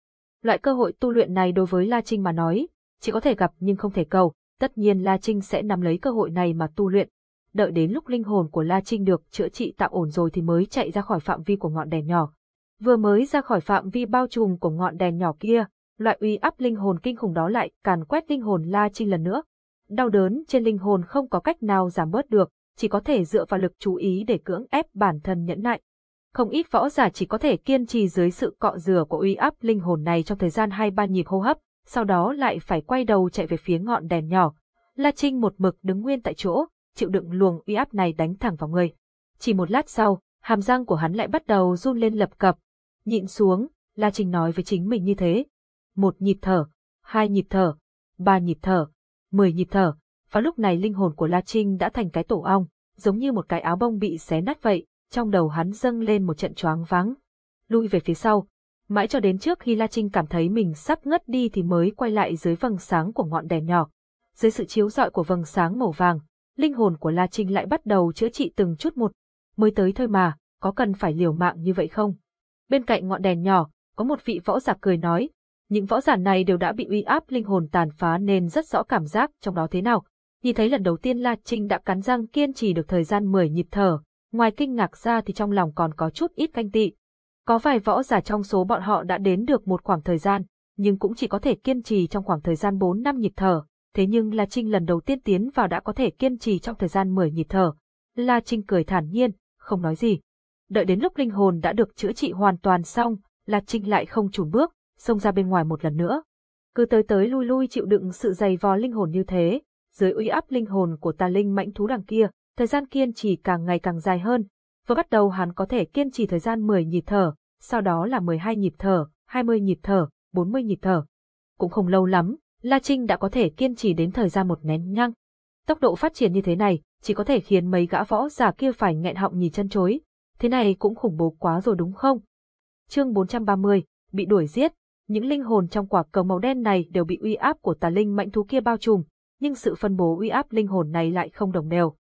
Loại cơ hội tu luyện này đối với La Trinh mà nói, chỉ có thể gặp nhưng không thể cầu, tất nhiên La Trinh sẽ nắm lấy cơ hội này mà tu luyện. Đợi đến lúc linh hồn của La Trinh được chữa trị tạm ổn rồi thì mới chạy ra khỏi phạm vi của ngọn đèn nhỏ. Vừa mới ra khỏi phạm vi bao trùm của ngọn đèn nhỏ kia, loại uy áp linh hồn kinh khủng đó lại càn quét linh hồn La Trinh lần nữa. Đau đớn trên linh hồn không có cách nào giảm bớt được, chỉ có thể dựa vào lực chú ý để cưỡng ép bản thân nhẫn nại. Không ít võ giả chỉ có thể kiên trì dưới sự cọ rửa của uy áp linh hồn này trong thời gian hai ba nhịp hô hấp, sau đó lại phải quay đầu chạy về phía ngọn đèn nhỏ. La Trinh một mực đứng nguyên tại chỗ, chịu đựng luồng uy áp này đánh thẳng vào người. Chỉ một lát sau, hàm răng của hắn lại bắt đầu run lên lập cập. Nhịn xuống, La Trinh nói với chính mình như thế. Một nhịp thở, hai nhịp thở, ba nhịp thở, mười nhịp thở. Và lúc này linh hồn của La Trinh đã thành cái tổ ong, giống như một cái áo bông bị xé nát vậy, trong đầu hắn dâng lên một trận choáng váng. Lui về phía sau, mãi cho đến trước khi La Trinh cảm thấy mình sắp ngất đi thì mới quay lại dưới vầng sáng của ngọn đèn nhỏ. Dưới sự chiếu rọi của vầng sáng màu vàng, linh hồn của La Trinh lại bắt đầu chữa trị từng chút một. Mới tới thôi mà, có cần phải liều mạng như vậy không? Bên cạnh ngọn đèn nhỏ, có một vị võ giả cười nói, những võ giả này đều đã bị uy áp linh hồn tàn phá nên rất rõ cảm giác trong đó thế nào. Nhìn thấy lần đầu tiên La Trinh đã cắn răng kiên trì được thời gian 10 nhịp thở, ngoài kinh ngạc ra thì trong lòng còn có chút ít canh tị. Có vài võ giả trong số bọn họ đã đến được một khoảng thời gian, nhưng cũng chỉ có thể kiên trì trong khoảng thời gian 4 năm nhịp thở, thế nhưng La Trinh lần đầu tiên tiến vào đã có thể kiên trì trong thời gian 10 nhịp thở. La Trinh cười thản nhiên, không nói gì. Đợi đến lúc linh hồn đã được chữa trị hoàn toàn xong, La Trinh lại không chùn bước, xông ra bên ngoài một lần nữa. Cứ tới tới lui lui chịu đựng sự dày vò linh hồn như thế, dưới uy áp linh hồn của tà linh mãnh thú đằng kia, thời gian kiên trì càng ngày càng dài hơn. Vừa bắt đầu hắn có thể kiên trì thời gian 10 nhịp thở, sau đó là 12 nhịp thở, 20 nhịp thở, 40 nhịp thở. Cũng không lâu lắm, La Trinh đã có thể kiên trì đến thời gian một nén nhăng. Tốc độ phát triển như thế này, chỉ có thể khiến mấy gã võ giả kia phải nghẹn họng nhìn chân chối. Thế này cũng khủng bố quá rồi đúng không? Chương 430, bị đuổi giết. Những linh hồn trong quả cầu màu đen này đều bị uy áp của tà linh mạnh thú kia bao trùm, nhưng sự phân bố uy áp linh hồn này lại không đồng đều.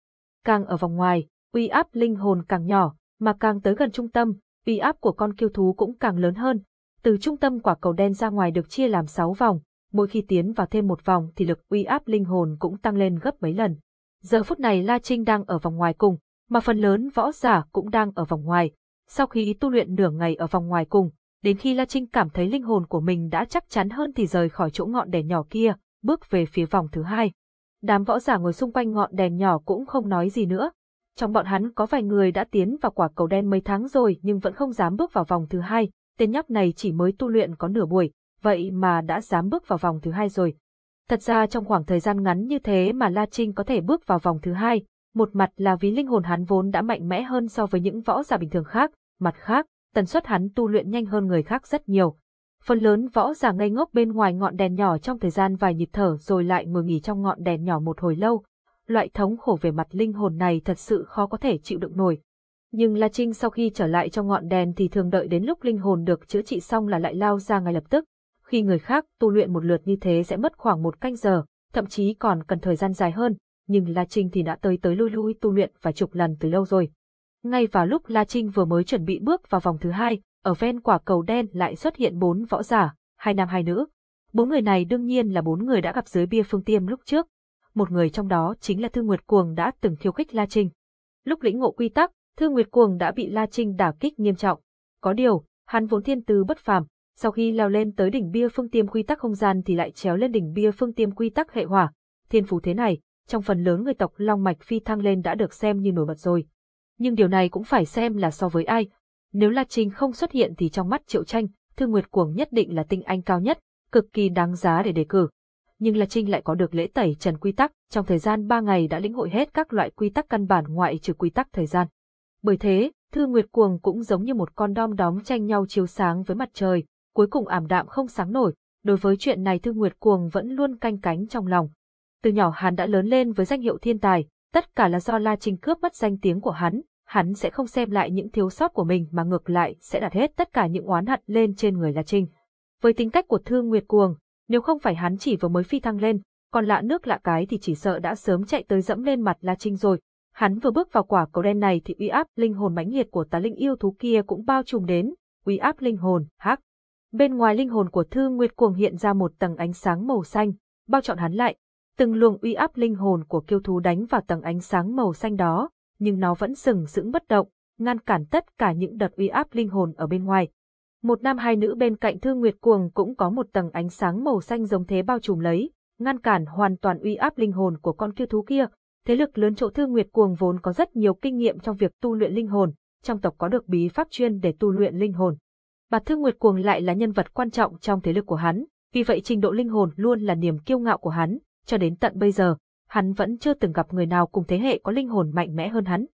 Càng ở vòng ngoài, uy áp linh hồn càng nhỏ, mà càng tới gần trung tâm, uy áp của con kiêu thú cũng càng lớn hơn. Từ trung tâm quả cầu đen ra ngoài được chia làm 6 vòng, mỗi khi tiến vào thêm một vòng thì lực uy áp linh hồn cũng tăng lên gấp mấy lần. Giờ phút này La Trinh đang ở vòng ngoài cùng, mà phần lớn võ giả cũng đang ở vòng ngoài. Sau khi tu luyện nửa ngày ở vòng ngoài cùng, đến khi La Trinh cảm thấy linh hồn của mình đã chắc chắn hơn thì rời khỏi chỗ ngọn đèn nhỏ kia, bước về phía vòng thứ hai. Đám võ giả ngồi xung quanh ngọn đèn nhỏ cũng không nói gì nữa. Trong bọn hắn có vài người đã tiến vào quả cầu đen mấy tháng rồi nhưng vẫn không dám bước vào vòng thứ hai, tên nhóc này chỉ mới tu luyện có nửa buổi, vậy mà đã dám bước vào vòng thứ hai rồi. Thật ra trong khoảng thời gian ngắn như thế mà La Trinh có thể bước vào vòng thứ hai, một mặt là vì linh hồn hắn vốn đã mạnh mẽ hơn so với những võ giả bình thường khác, mặt khác, tần suất hắn tu luyện nhanh hơn người khác rất nhiều. Phần lớn võ giả ngây ngốc bên ngoài ngọn đèn nhỏ trong thời gian vài nhịp thở rồi lại ngồi nghỉ trong ngọn đèn nhỏ một hồi lâu. Loại thống khổ về mặt linh hồn này thật sự khó có thể chịu đựng nổi. Nhưng La Trinh sau khi trở lại trong ngọn đèn thì thường đợi đến lúc linh hồn được chữa trị xong là lại lao ra ngay lập tức. Khi người khác tu luyện một lượt như thế sẽ mất khoảng một canh giờ, thậm chí còn cần thời gian dài hơn, nhưng La Trinh thì đã tới tới lui lui tu luyện vài chục lần từ lâu rồi. Ngay vào lúc La Trinh vừa mới chuẩn bị bước vào vòng thứ hai, ở ven quả cầu đen lại xuất hiện bốn võ giả, hai nam hai nữ. Bốn người này đương nhiên là bốn người đã gặp dưới bia phương tiêm lúc trước. Một người trong đó chính là Thư Nguyệt Cuồng đã từng khiêu khích La Trinh. Lúc lĩnh ngộ quy tắc, Thư Nguyệt Cuồng đã bị La Trinh đả kích nghiêm trọng. Có điều, hắn vốn thiên tư bất phàm, sau khi leo lên tới đỉnh bia phương tiêm quy tắc không gian thì lại chéo lên đỉnh bia phương tiêm quy tắc hệ hỏa. Thiên phú thế này, trong phần lớn người tộc Long Mạch phi thăng lên đã được xem như nổi bật rồi. Nhưng điều này cũng phải xem là so với ai. Nếu La Trinh không xuất hiện thì trong mắt Triệu Tranh, Thư Nguyệt Cuồng nhất định là tinh anh cao nhất, cực kỳ đáng giá để đề cử. Nhưng La Trinh lại có được lễ tẩy trần quy tắc, trong thời gian 3 ngày đã lĩnh hội hết các loại quy tắc căn bản ngoại trừ quy tắc thời gian. Bởi thế, Thư Nguyệt Cuồng cũng giống như một con đom đóm tranh nhau chiếu sáng với mặt trời, cuối cùng ảm đạm không sáng nổi, đối với chuyện này Thư Nguyệt Cuồng vẫn luôn canh cánh trong lòng. Từ nhỏ hắn đã lớn lên với danh hiệu thiên tài, tất cả là do La Trinh cướp mất danh tiếng của hắn, hắn sẽ không xem lại những thiếu sót của mình mà ngược lại sẽ đặt hết tất cả những oán hận lên trên người La Trinh. Với tính cách của Thư Nguyệt Cuồng, nếu không phải hắn chỉ vừa mới phi thăng lên, còn lạ nước lạ cái thì chỉ sợ đã sớm chạy tới dẫm lên mặt La Trinh rồi. Hắn vừa bước vào quả cầu đen này thì uy áp linh hồn mãnh liệt của tà linh yêu thú kia cũng bao trùm đến, uy áp linh hồn, hắc. Bên ngoài linh hồn của Thư Nguyệt Cuồng hiện ra một tầng ánh sáng màu xanh, bao trọn hắn lại. Từng luồng uy áp linh hồn của kiêu thú đánh vào tầng ánh sáng màu xanh đó, nhưng nó vẫn sừng sững bất động, ngăn cản tất cả những đợt uy áp linh hồn ở bên ngoài. Một nam hai nữ bên cạnh Thư Nguyệt Cuồng cũng có một tầng ánh sáng màu xanh giống thế bao trùm lấy, ngăn cản hoàn toàn uy áp linh hồn của con kiêu thú kia. Thế lực lớn chỗ Thư Nguyệt Cuồng vốn có rất nhiều kinh nghiệm trong việc tu luyện linh hồn, trong tộc có được bí pháp chuyên để tu luyện linh hồn. Bà Thư Nguyệt Cuồng lại là nhân vật quan trọng trong thế lực của hắn, vì vậy trình độ linh hồn luôn là niềm kiêu ngạo của hắn, cho đến tận bây giờ, hắn vẫn chưa từng gặp người nào cùng thế hệ có linh hồn mạnh mẽ hơn hắn.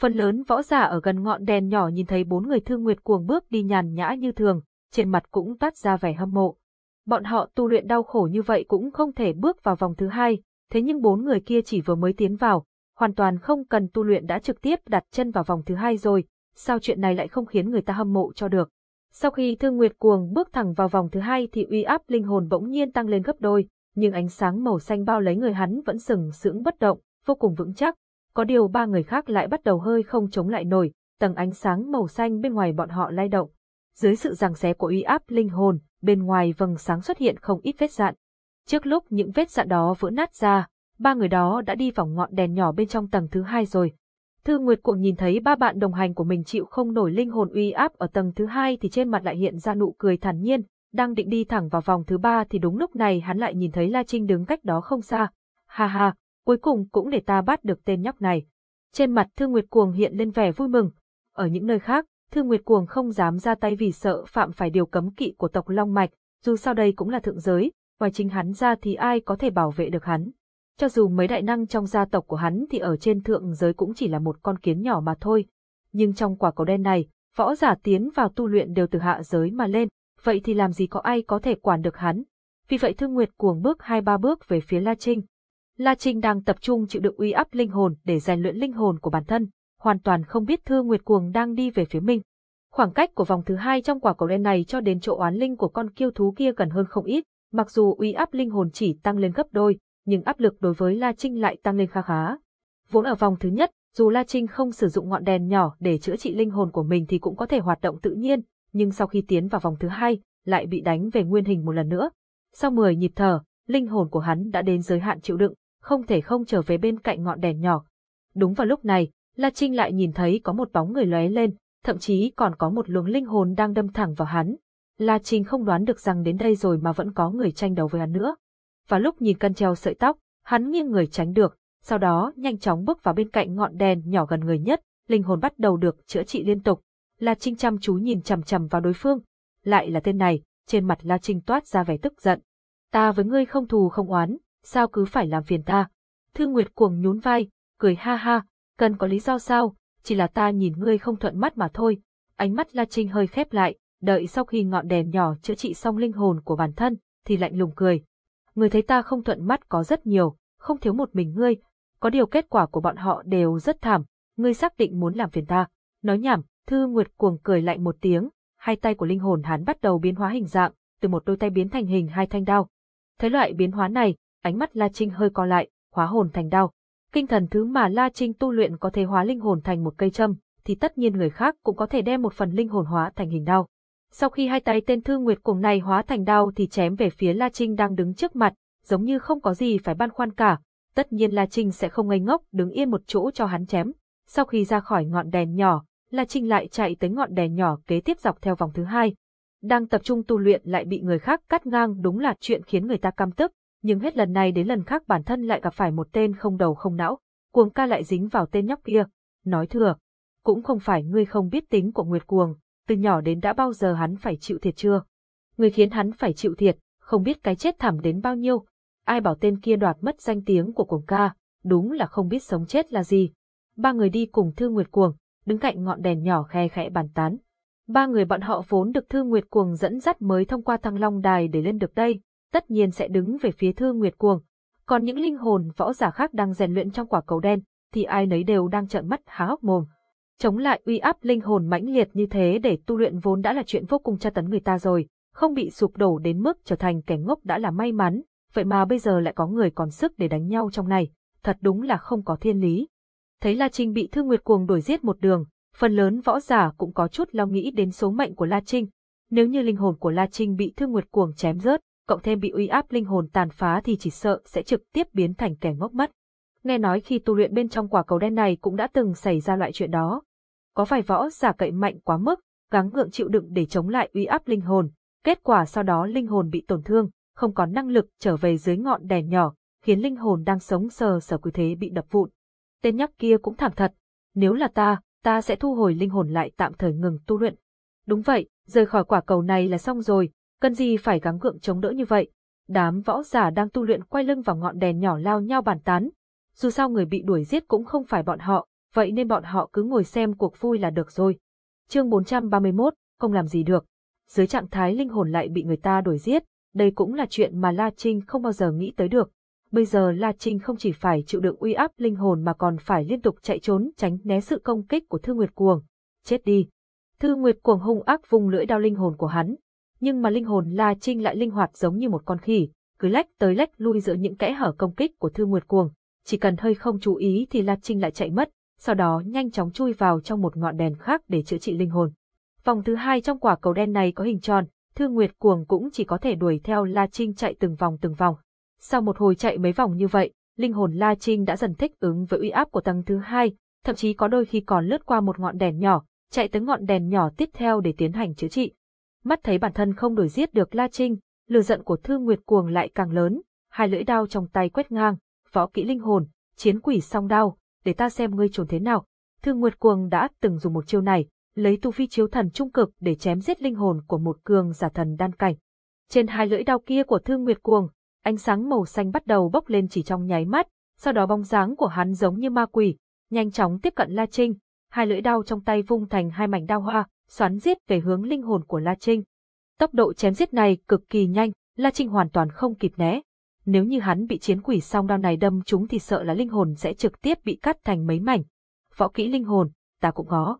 Phần lớn võ giả ở gần ngọn đèn nhỏ nhìn thấy bốn người Thư Nguyệt Cuồng bước đi nhàn nhã như thường, trên mặt cũng toát ra vẻ hâm mộ. Bọn họ tu luyện đau khổ như vậy cũng không thể bước vào vòng thứ hai, thế nhưng bốn người kia chỉ vừa mới tiến vào, hoàn toàn không cần tu luyện đã trực tiếp đặt chân vào vòng thứ hai rồi, sao chuyện này lại không khiến người ta hâm mộ cho được. Sau khi Thương Nguyệt Cuồng bước thẳng vào vòng thứ hai thì uy áp linh hồn bỗng nhiên tăng lên gấp đôi, nhưng ánh sáng màu xanh bao lấy người hắn vẫn sừng sững bất động, vô cùng vững chắc. Có điều ba người khác lại bắt đầu hơi không chống lại nổi, tầng ánh sáng màu xanh bên ngoài bọn họ lay động. Dưới sự giằng xé của uy áp linh hồn, bên ngoài vầng sáng xuất hiện không ít vết dạn. Trước lúc những vết dạn đó vỡ nát ra, ba người đó đã đi vào ngọn đèn nhỏ bên trong tầng thứ hai rồi. Thư Nguyệt Cuộng nhìn thấy ba bạn đồng hành của mình chịu không nổi linh hồn uy áp ở tầng thứ hai thì trên mặt lại hiện ra nụ cười thản nhiên, đang định đi thẳng vào vòng thứ ba thì đúng lúc này hắn lại nhìn thấy La Trinh đứng cách đó không xa. Ha ha, cuối cùng cũng để ta bắt được tên nhóc này. Trên mặt Thư Nguyệt Cuồng hiện lên vẻ vui mừng. Ở những nơi khác, Thư Nguyệt Cuồng không dám ra tay vì sợ phạm phải điều cấm kỵ của tộc Long Mạch, dù sao đây cũng là thượng giới, ngoài chính hắn ra thì ai có thể bảo vệ được hắn. Cho dù mấy đại năng trong gia tộc của hắn thì ở trên thượng giới cũng chỉ là một con kiến nhỏ mà thôi. Nhưng trong quả cầu đen này, võ giả tiến vào tu luyện đều từ hạ giới mà lên, vậy thì làm gì có ai có thể quản được hắn. Vì vậy Thương Nguyệt cuồng bước hai ba bước về phía La Trinh. La Trinh đang tập trung chịu đựng uy áp linh hồn để rèn luyện linh hồn của bản thân, hoàn toàn không biết Thư Nguyệt cuồng đang đi về phía mình. Khoảng cách của vòng thứ hai trong quả cầu đen này cho đến chỗ oán linh của con kiêu thú kia gần hơn không ít, mặc dù uy áp linh hồn chỉ tăng lên gấp đôi, nhưng áp lực đối với La Trinh lại tăng lên khá khá. Vốn ở vòng thứ nhất, dù La Trinh không sử dụng ngọn đèn nhỏ để chữa trị linh hồn của mình thì cũng có thể hoạt động tự nhiên, nhưng sau khi tiến vào vòng thứ hai, lại bị đánh về nguyên hình một lần nữa. Sau 10 nhịp thở, linh hồn của hắn đã đến giới hạn chịu đựng, không thể không trở về bên cạnh ngọn đèn nhỏ. Đúng vào lúc này, La Trinh lại nhìn thấy có một bóng người lóe lên, thậm chí còn có một luồng linh hồn đang đâm thẳng vào hắn. La Trinh không đoán được rằng đến đây rồi mà vẫn có người tranh đấu với hắn nữa. Và lúc nhìn cân treo sợi tóc, hắn nghiêng người tránh được, sau đó nhanh chóng bước vào bên cạnh ngọn đèn nhỏ gần người nhất, linh hồn bắt đầu được chữa trị liên tục. La Trinh chăm chú nhìn chằm chằm vào đối phương. Lại là tên này, trên mặt La Trinh toát ra vẻ tức giận. Ta với ngươi không thù không oán, sao cứ phải làm phiền ta? thư Nguyệt cuồng nhún vai, cười ha ha, cần có lý do sao, chỉ là ta nhìn ngươi không thuận mắt mà thôi. Ánh mắt La Trinh hơi khép lại, đợi sau khi ngọn đèn nhỏ chữa trị xong linh hồn của bản thân, thì lạnh lùng cười. Người thấy ta không thuận mắt có rất nhiều, không thiếu một mình ngươi, có điều kết quả của bọn họ đều rất thảm, ngươi xác định muốn làm phiền ta. Nói nhảm, Thư Nguyệt cuồng cười lạnh một tiếng, hai tay của linh hồn hắn bắt đầu biến hóa hình dạng, từ một đôi tay biến thành hình hai thanh đao. Thấy loại biến hóa này, ánh mắt La Trinh hơi co lại, hóa hồn thành đao. Kinh thần thứ mà La Trinh tu luyện có thể hóa linh hồn thành một cây châm, thì tất nhiên người khác cũng có thể đem một phần linh hồn hóa thành hình đao. Sau khi hai tay tên Thư Nguyệt cuồng này hóa thành đao thì chém về phía La Trinh đang đứng trước mặt, giống như không có gì phải băn khoăn cả, tất nhiên La Trinh sẽ không ngây ngốc đứng yên một chỗ cho hắn chém. Sau khi ra khỏi ngọn đèn nhỏ, La Trinh lại chạy tới ngọn đèn nhỏ kế tiếp dọc theo vòng thứ hai. Đang tập trung tu luyện lại bị người khác cắt ngang đúng là chuyện khiến người ta căm tức, nhưng hết lần này đến lần khác bản thân lại gặp phải một tên không đầu không não, cuồng ca lại dính vào tên nhóc kia, nói thừa. Cũng không phải ngươi không biết tính của Nguyệt Cuồng, từ nhỏ đến đã bao giờ hắn phải chịu thiệt chưa? Người khiến hắn phải chịu thiệt, không biết cái chết thảm đến bao nhiêu, ai bảo tên kia đoạt mất danh tiếng của cuồng ca, đúng là không biết sống chết là gì. Ba người đi cùng thư Nguyệt Cuồng, đứng cạnh ngọn đèn nhỏ khe khẽ bàn tán. Ba người bọn họ vốn được thư Nguyệt Cuồng dẫn dắt mới thông qua thăng long đài để lên được đây, tất nhiên sẽ đứng về phía Thương Nguyệt Cuồng. Còn những linh hồn võ giả khác đang rèn luyện trong quả cầu đen, thì ai nấy đều đang trợn mắt há hốc mồm. Chống lại uy áp linh hồn mãnh liệt như thế để tu luyện vốn đã là chuyện vô cùng tra tấn người ta rồi, không bị sụp đổ đến mức trở thành kẻ ngốc đã là may mắn, vậy mà bây giờ lại có người còn sức để đánh nhau trong này, thật đúng là không có thiên lý. Thấy La Trinh bị Thương Nguyệt Cuồng đuổi giết một đường, phần lớn võ giả cũng có chút lo nghĩ đến số mệnh của La Trinh. Nếu như linh hồn của La Trinh bị Thương Nguyệt Cuồng chém rớt, cộng thêm bị uy áp linh hồn tàn phá thì chỉ sợ sẽ trực tiếp biến thành kẻ ngốc mất. Nghe nói khi tu luyện bên trong quả cầu đen này cũng đã từng xảy ra loại chuyện đó. Có vài võ giả cậy mạnh quá mức, gắng gượng chịu đựng để chống lại uy áp linh hồn, kết quả sau đó linh hồn bị tổn thương, không có năng lực trở về dưới ngọn đèn nhỏ, khiến linh hồn đang sống sờ sờ cứ thế bị đập vụn. Tên nhóc kia cũng thảm thật, nếu là ta, ta sẽ thu hồi linh hồn lại tạm thời ngừng tu luyện. Đúng vậy, rời khỏi quả cầu này là xong rồi, cần gì phải gắng gượng chống đỡ như vậy. Đám võ giả đang tu luyện quay lưng vào ngọn đèn nhỏ lao nhau bàn tán. Dù sao người bị đuổi giết cũng không phải bọn họ, vậy nên bọn họ cứ ngồi xem cuộc vui là được rồi. Chương 431, không làm gì được. Dưới trạng thái linh hồn lại bị người ta đuổi giết, đây cũng là chuyện mà La Trinh không bao giờ nghĩ tới được. Bây giờ La Trinh không chỉ phải chịu đựng uy áp linh hồn mà còn phải liên tục chạy trốn tránh né sự công kích của Thư Nguyệt Cuồng. Chết đi! Thư Nguyệt Cuồng hung ác vùng lưỡi đao linh hồn của hắn. Nhưng mà linh hồn La Trinh lại linh hoạt giống như một con khỉ, cứ lách tới lách lui giữa những kẽ hở công kích của Thư Nguyệt Cuồng. Chỉ cần hơi không chú ý thì La Trinh lại chạy mất, sau đó nhanh chóng chui vào trong một ngọn đèn khác để chữa trị linh hồn. Vòng thứ hai trong quả cầu đen này có hình tròn, Thư Nguyệt Cuồng cũng chỉ có thể đuổi theo La Trinh chạy từng vòng từng vòng. Sau một hồi chạy mấy vòng như vậy, linh hồn La Trinh đã dần thích ứng với uy áp của tầng thứ hai, thậm chí có đôi khi còn lướt qua một ngọn đèn nhỏ, chạy tới ngọn đèn nhỏ tiếp theo để tiến hành chữa trị. Mắt thấy bản thân không đuổi giết được La Trinh, lửa giận của Thư Nguyệt Cuồng lại càng lớn, hai lưỡi đao trong tay quét ngang, võ kỹ linh hồn, chiến quỷ song đao, để ta xem ngươi trốn thế nào. Thư Nguyệt Cuồng đã từng dùng một chiêu này, lấy tu vi chiếu thần trung cực để chém giết linh hồn của một cường giả thần đan cảnh. Trên hai lưỡi đao kia của Thư Nguyệt Cuồng, ánh sáng màu xanh bắt đầu bốc lên chỉ trong nháy mắt, sau đó bóng dáng của hắn giống như ma quỷ, nhanh chóng tiếp cận La Trinh, hai lưỡi đao trong tay vung thành hai mảnh đao hoa, xoắn giết về hướng linh hồn của La Trinh. Tốc độ chém giết này cực kỳ nhanh, La Trinh hoàn toàn không kịp né. Nếu như hắn bị chiến quỷ song đao này đâm trúng thì sợ là linh hồn sẽ trực tiếp bị cắt thành mấy mảnh. Võ kỹ linh hồn, ta cũng có.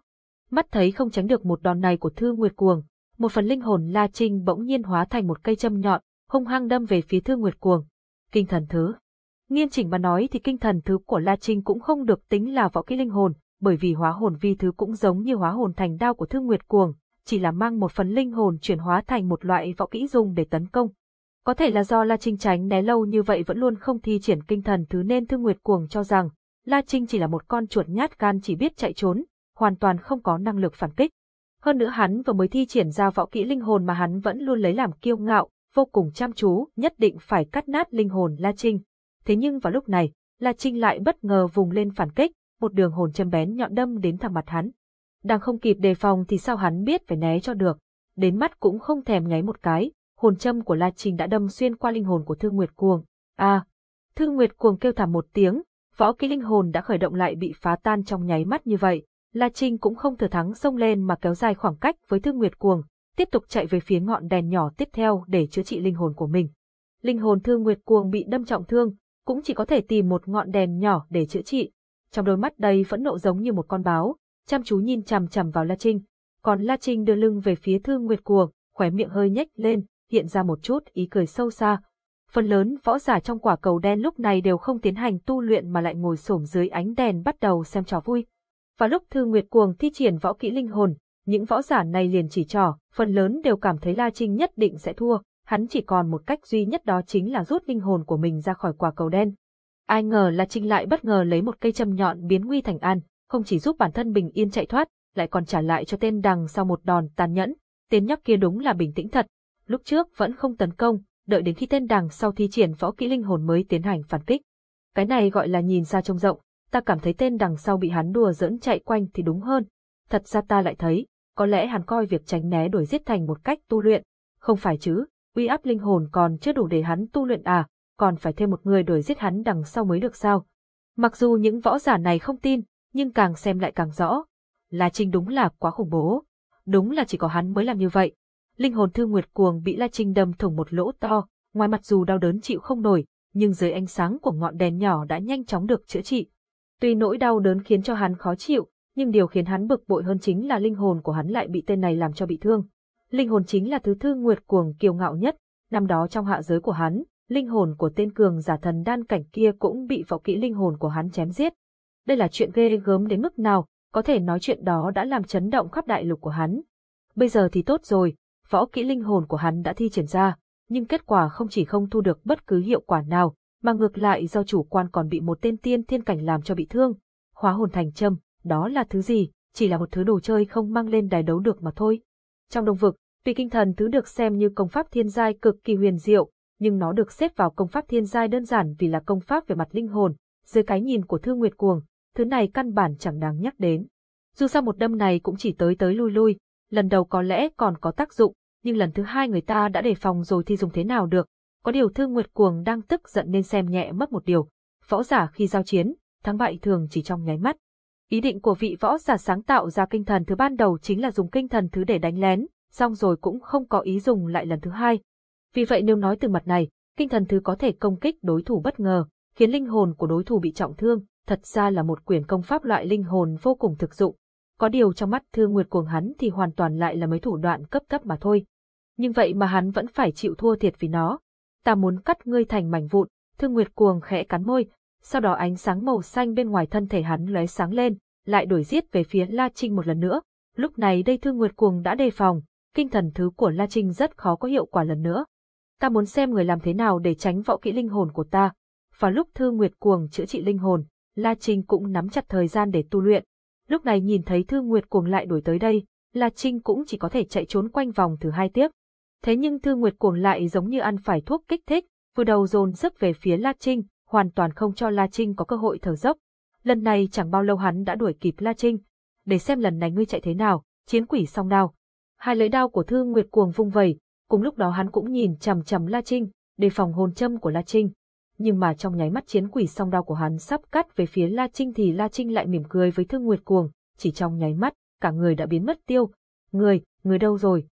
Mắt thấy không tránh được một đòn này của Thư Nguyệt Cuồng, một phần linh hồn La Trinh bỗng nhiên hóa thành một cây châm nhọn, hung hăng đâm về phía Thư Nguyệt Cuồng. Kinh thần thứ. Nghiêm chỉnh mà nói thì kinh thần thứ của La Trinh cũng không được tính là võ kỹ linh hồn, bởi vì hóa hồn vi thứ cũng giống như hóa hồn thành đao của Thương Nguyệt Cuồng, chỉ là mang một phần linh hồn chuyển hóa thành một loại võ kỹ dùng để tấn công. Có thể là do La Trinh tránh né lâu như vậy vẫn luôn không thi triển kinh thần thứ nên Thương Nguyệt Cuồng cho rằng La Trinh chỉ là một con chuột nhát gan chỉ biết chạy trốn, hoàn toàn không có năng lực phản kích. Hơn nữa hắn vừa mới thi triển ra võ kỹ linh hồn mà hắn vẫn luôn lấy làm kiêu ngạo, vô cùng chăm chú, nhất định phải cắt nát linh hồn La Trinh. Thế nhưng vào lúc này, La Trinh lại bất ngờ vùng lên phản kích, một đường hồn châm bén nhọn đâm đến thẳng mặt hắn. Đang không kịp đề phòng thì sao hắn biết phải né cho được. Đến mắt cũng không thèm nháy một cái, hồn châm của La Trình đã đâm xuyên qua linh hồn của Thương Nguyệt Cuồng. À, Thương Nguyệt Cuồng kêu thảm một tiếng, võ kỹ linh hồn đã khởi động lại bị phá tan trong nháy mắt như vậy. La Trinh cũng không thừa thắng xông lên mà kéo dài khoảng cách với Thương Nguyệt Cuồng, tiếp tục chạy về phía ngọn đèn nhỏ tiếp theo để chữa trị linh hồn của mình. Linh hồn Thương Nguyệt Cuồng bị đâm trọng thương, cũng chỉ có thể tìm một ngọn đèn nhỏ để chữa trị. Trong đôi mắt đầy phẫn nộ giống như một con báo, chăm chú nhìn chằm chằm vào La Trinh. Còn La Trinh đưa lưng về phía Thương Nguyệt Cuồng, khóe miệng hơi nhếch lên, hiện ra một chút ý cười sâu xa. Phần lớn võ giả trong quả cầu đen lúc này đều không tiến hành tu luyện mà lại ngồi xổm dưới ánh đèn bắt đầu xem trò vui. Và lúc Thư Nguyệt Cuồng thi triển võ kỹ linh hồn, những võ giả này liền chỉ trò, phần lớn đều cảm thấy La Trinh nhất định sẽ thua, hắn chỉ còn một cách duy nhất đó chính là rút linh hồn của mình ra khỏi quả cầu đen. Ai ngờ là Trinh lại bất ngờ lấy một cây châm nhọn biến nguy thành an, không chỉ giúp bản thân bình yên chạy thoát, lại còn trả lại cho tên đằng sau một đòn tàn nhẫn. Tên nhóc kia đúng là bình tĩnh thật, lúc trước vẫn không tấn công, đợi đến khi tên đằng sau thi triển võ kỹ linh hồn mới tiến hành phản kích. Cái này gọi là nhìn xa trông rộng, ta cảm thấy tên đằng sau bị hắn đùa dẫn chạy quanh thì đúng hơn. Thật ra ta lại thấy, có lẽ hắn coi việc tránh né đuổi giết thành một cách tu luyện. Không phải chứ, uy áp linh hồn còn chưa đủ để hắn tu luyện à, còn phải thêm một người đuổi giết hắn đằng sau mới được sao. Mặc dù những võ giả này không tin, nhưng càng xem lại càng rõ. La Trinh đúng là quá khủng bố. Đúng là chỉ có hắn mới làm như vậy. Linh hồn Thư nguyệt cuồng bị La Trinh đâm thủng một lỗ to, ngoài mặt dù đau đớn chịu không nổi, nhưng dưới ánh sáng của ngọn đèn nhỏ đã nhanh chóng được chữa trị. Tuy nỗi đau đớn khiến cho hắn khó chịu, nhưng điều khiến hắn bực bội hơn chính là linh hồn của hắn lại bị tên này làm cho bị thương. Linh hồn chính là thứ Thư nguyệt cuồng kiêu ngạo nhất, năm đó trong hạ giới của hắn, linh hồn của tên cường giả thần đan cảnh kia cũng bị võ kỹ linh hồn của hắn chém giết. Đây là chuyện ghê gớm đến mức nào, có thể nói chuyện đó đã làm chấn động khắp đại lục của hắn. Bây giờ thì tốt rồi, võ kỹ linh hồn của hắn đã thi triển ra, nhưng kết quả không chỉ không thu được bất cứ hiệu quả nào, mà ngược lại do chủ quan còn bị một tên tiên thiên cảnh làm cho bị thương. Hóa hồn thành châm, đó là thứ gì, chỉ là một thứ đồ chơi không mang lên đài đấu được mà thôi. Trong đồng vực, tùy kinh thần thứ được xem như công pháp thiên giai cực kỳ huyền diệu, nhưng nó được xếp vào công pháp thiên giai đơn giản vì là công pháp về mặt linh hồn, dưới cái nhìn của thư Nguyệt Cuồng, thứ này căn bản chẳng đáng nhắc đến. Dù sao một đâm này cũng chỉ tới tới lui lui, lần đầu có lẽ còn có tác dụng, nhưng lần thứ hai người ta đã đề phòng rồi thì dùng thế nào được. Có điều thư Nguyệt Cuồng đang tức giận nên xem nhẹ mất một điều. Võ giả khi giao chiến, thắng bại thường chỉ trong nháy mắt. Ý định của vị võ giả sáng tạo ra kinh thần thứ ban đầu chính là dùng kinh thần thứ để đánh lén, xong rồi cũng không có ý dùng lại lần thứ hai. Vì vậy nếu nói từ mặt này, kinh thần thứ có thể công kích đối thủ bất ngờ, khiến linh hồn của đối thủ bị trọng thương, thật ra là một quyền công pháp loại linh hồn vô cùng thực dụng. Có điều trong mắt Thương Nguyệt Cuồng hắn thì hoàn toàn lại là mấy thủ đoạn cấp cấp mà thôi. Nhưng vậy mà hắn vẫn phải chịu thua thiệt vì nó. Ta muốn cắt ngươi thành mảnh vụn, Thương Nguyệt Cuồng khẽ cắn môi, sau đó ánh sáng màu xanh bên ngoài thân thể hắn lóe sáng lên, lại đổi giết về phía La Trinh một lần nữa. Lúc này đây Thương Nguyệt Cuồng đã đề phòng, kinh thần thứ của La Trinh rất khó có hiệu quả lần nữa. Ta muốn xem người làm thế nào để tránh võ kỹ linh hồn của ta. Và lúc thư Nguyệt Cuồng chữa trị linh hồn, La Trinh cũng nắm chặt thời gian để tu luyện. Lúc này nhìn thấy thư Nguyệt Cuồng lại đuổi tới đây, La Trinh cũng chỉ có thể chạy trốn quanh vòng thứ hai tiếp. Thế nhưng thư Nguyệt Cuồng lại giống như ăn phải thuốc kích thích, vừa đầu dồn sức về phía La Trinh, hoàn toàn không cho La Trinh có cơ hội thở dốc. Lần này chẳng bao lâu hắn đã đuổi kịp La Trinh. Để xem lần này ngươi chạy thế nào, chiến quỷ xong nào. Hai lưỡi đao của thư Nguyệt cuồng vung vẩy, cùng lúc đó hắn cũng nhìn chằm chằm La Trinh, đề phòng hồn châm của La Trinh. Nhưng mà trong nháy mắt chiến quỷ song đao của hắn sắp cắt về phía La Trinh thì La Trinh lại mỉm cười với Thương Nguyệt cuồng, chỉ trong nháy mắt, cả người đã biến mất tiêu. Người, người đâu rồi?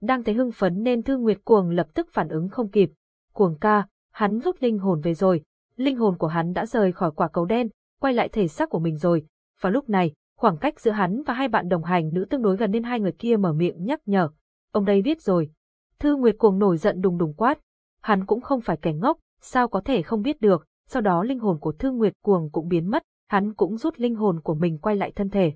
Đang thấy hưng phấn nên Thương Nguyệt cuồng lập tức phản ứng không kịp. Cuồng ca, hắn rút linh hồn về rồi, linh hồn của hắn đã rời khỏi quả cầu đen, quay lại thể xác của mình rồi. Và lúc này, khoảng cách giữa hắn và hai bạn đồng hành nữ tương đối gần nên hai người kia mở miệng nhắc nhở. Ông đây biết rồi. Thư Nguyệt cuồng nổi giận đùng đùng quát. Hắn cũng không phải kẻ ngốc, sao có thể không biết được. Sau đó linh hồn của Thư Nguyệt cuồng cũng biến mất, hắn cũng rút linh hồn của mình quay lại thân thể.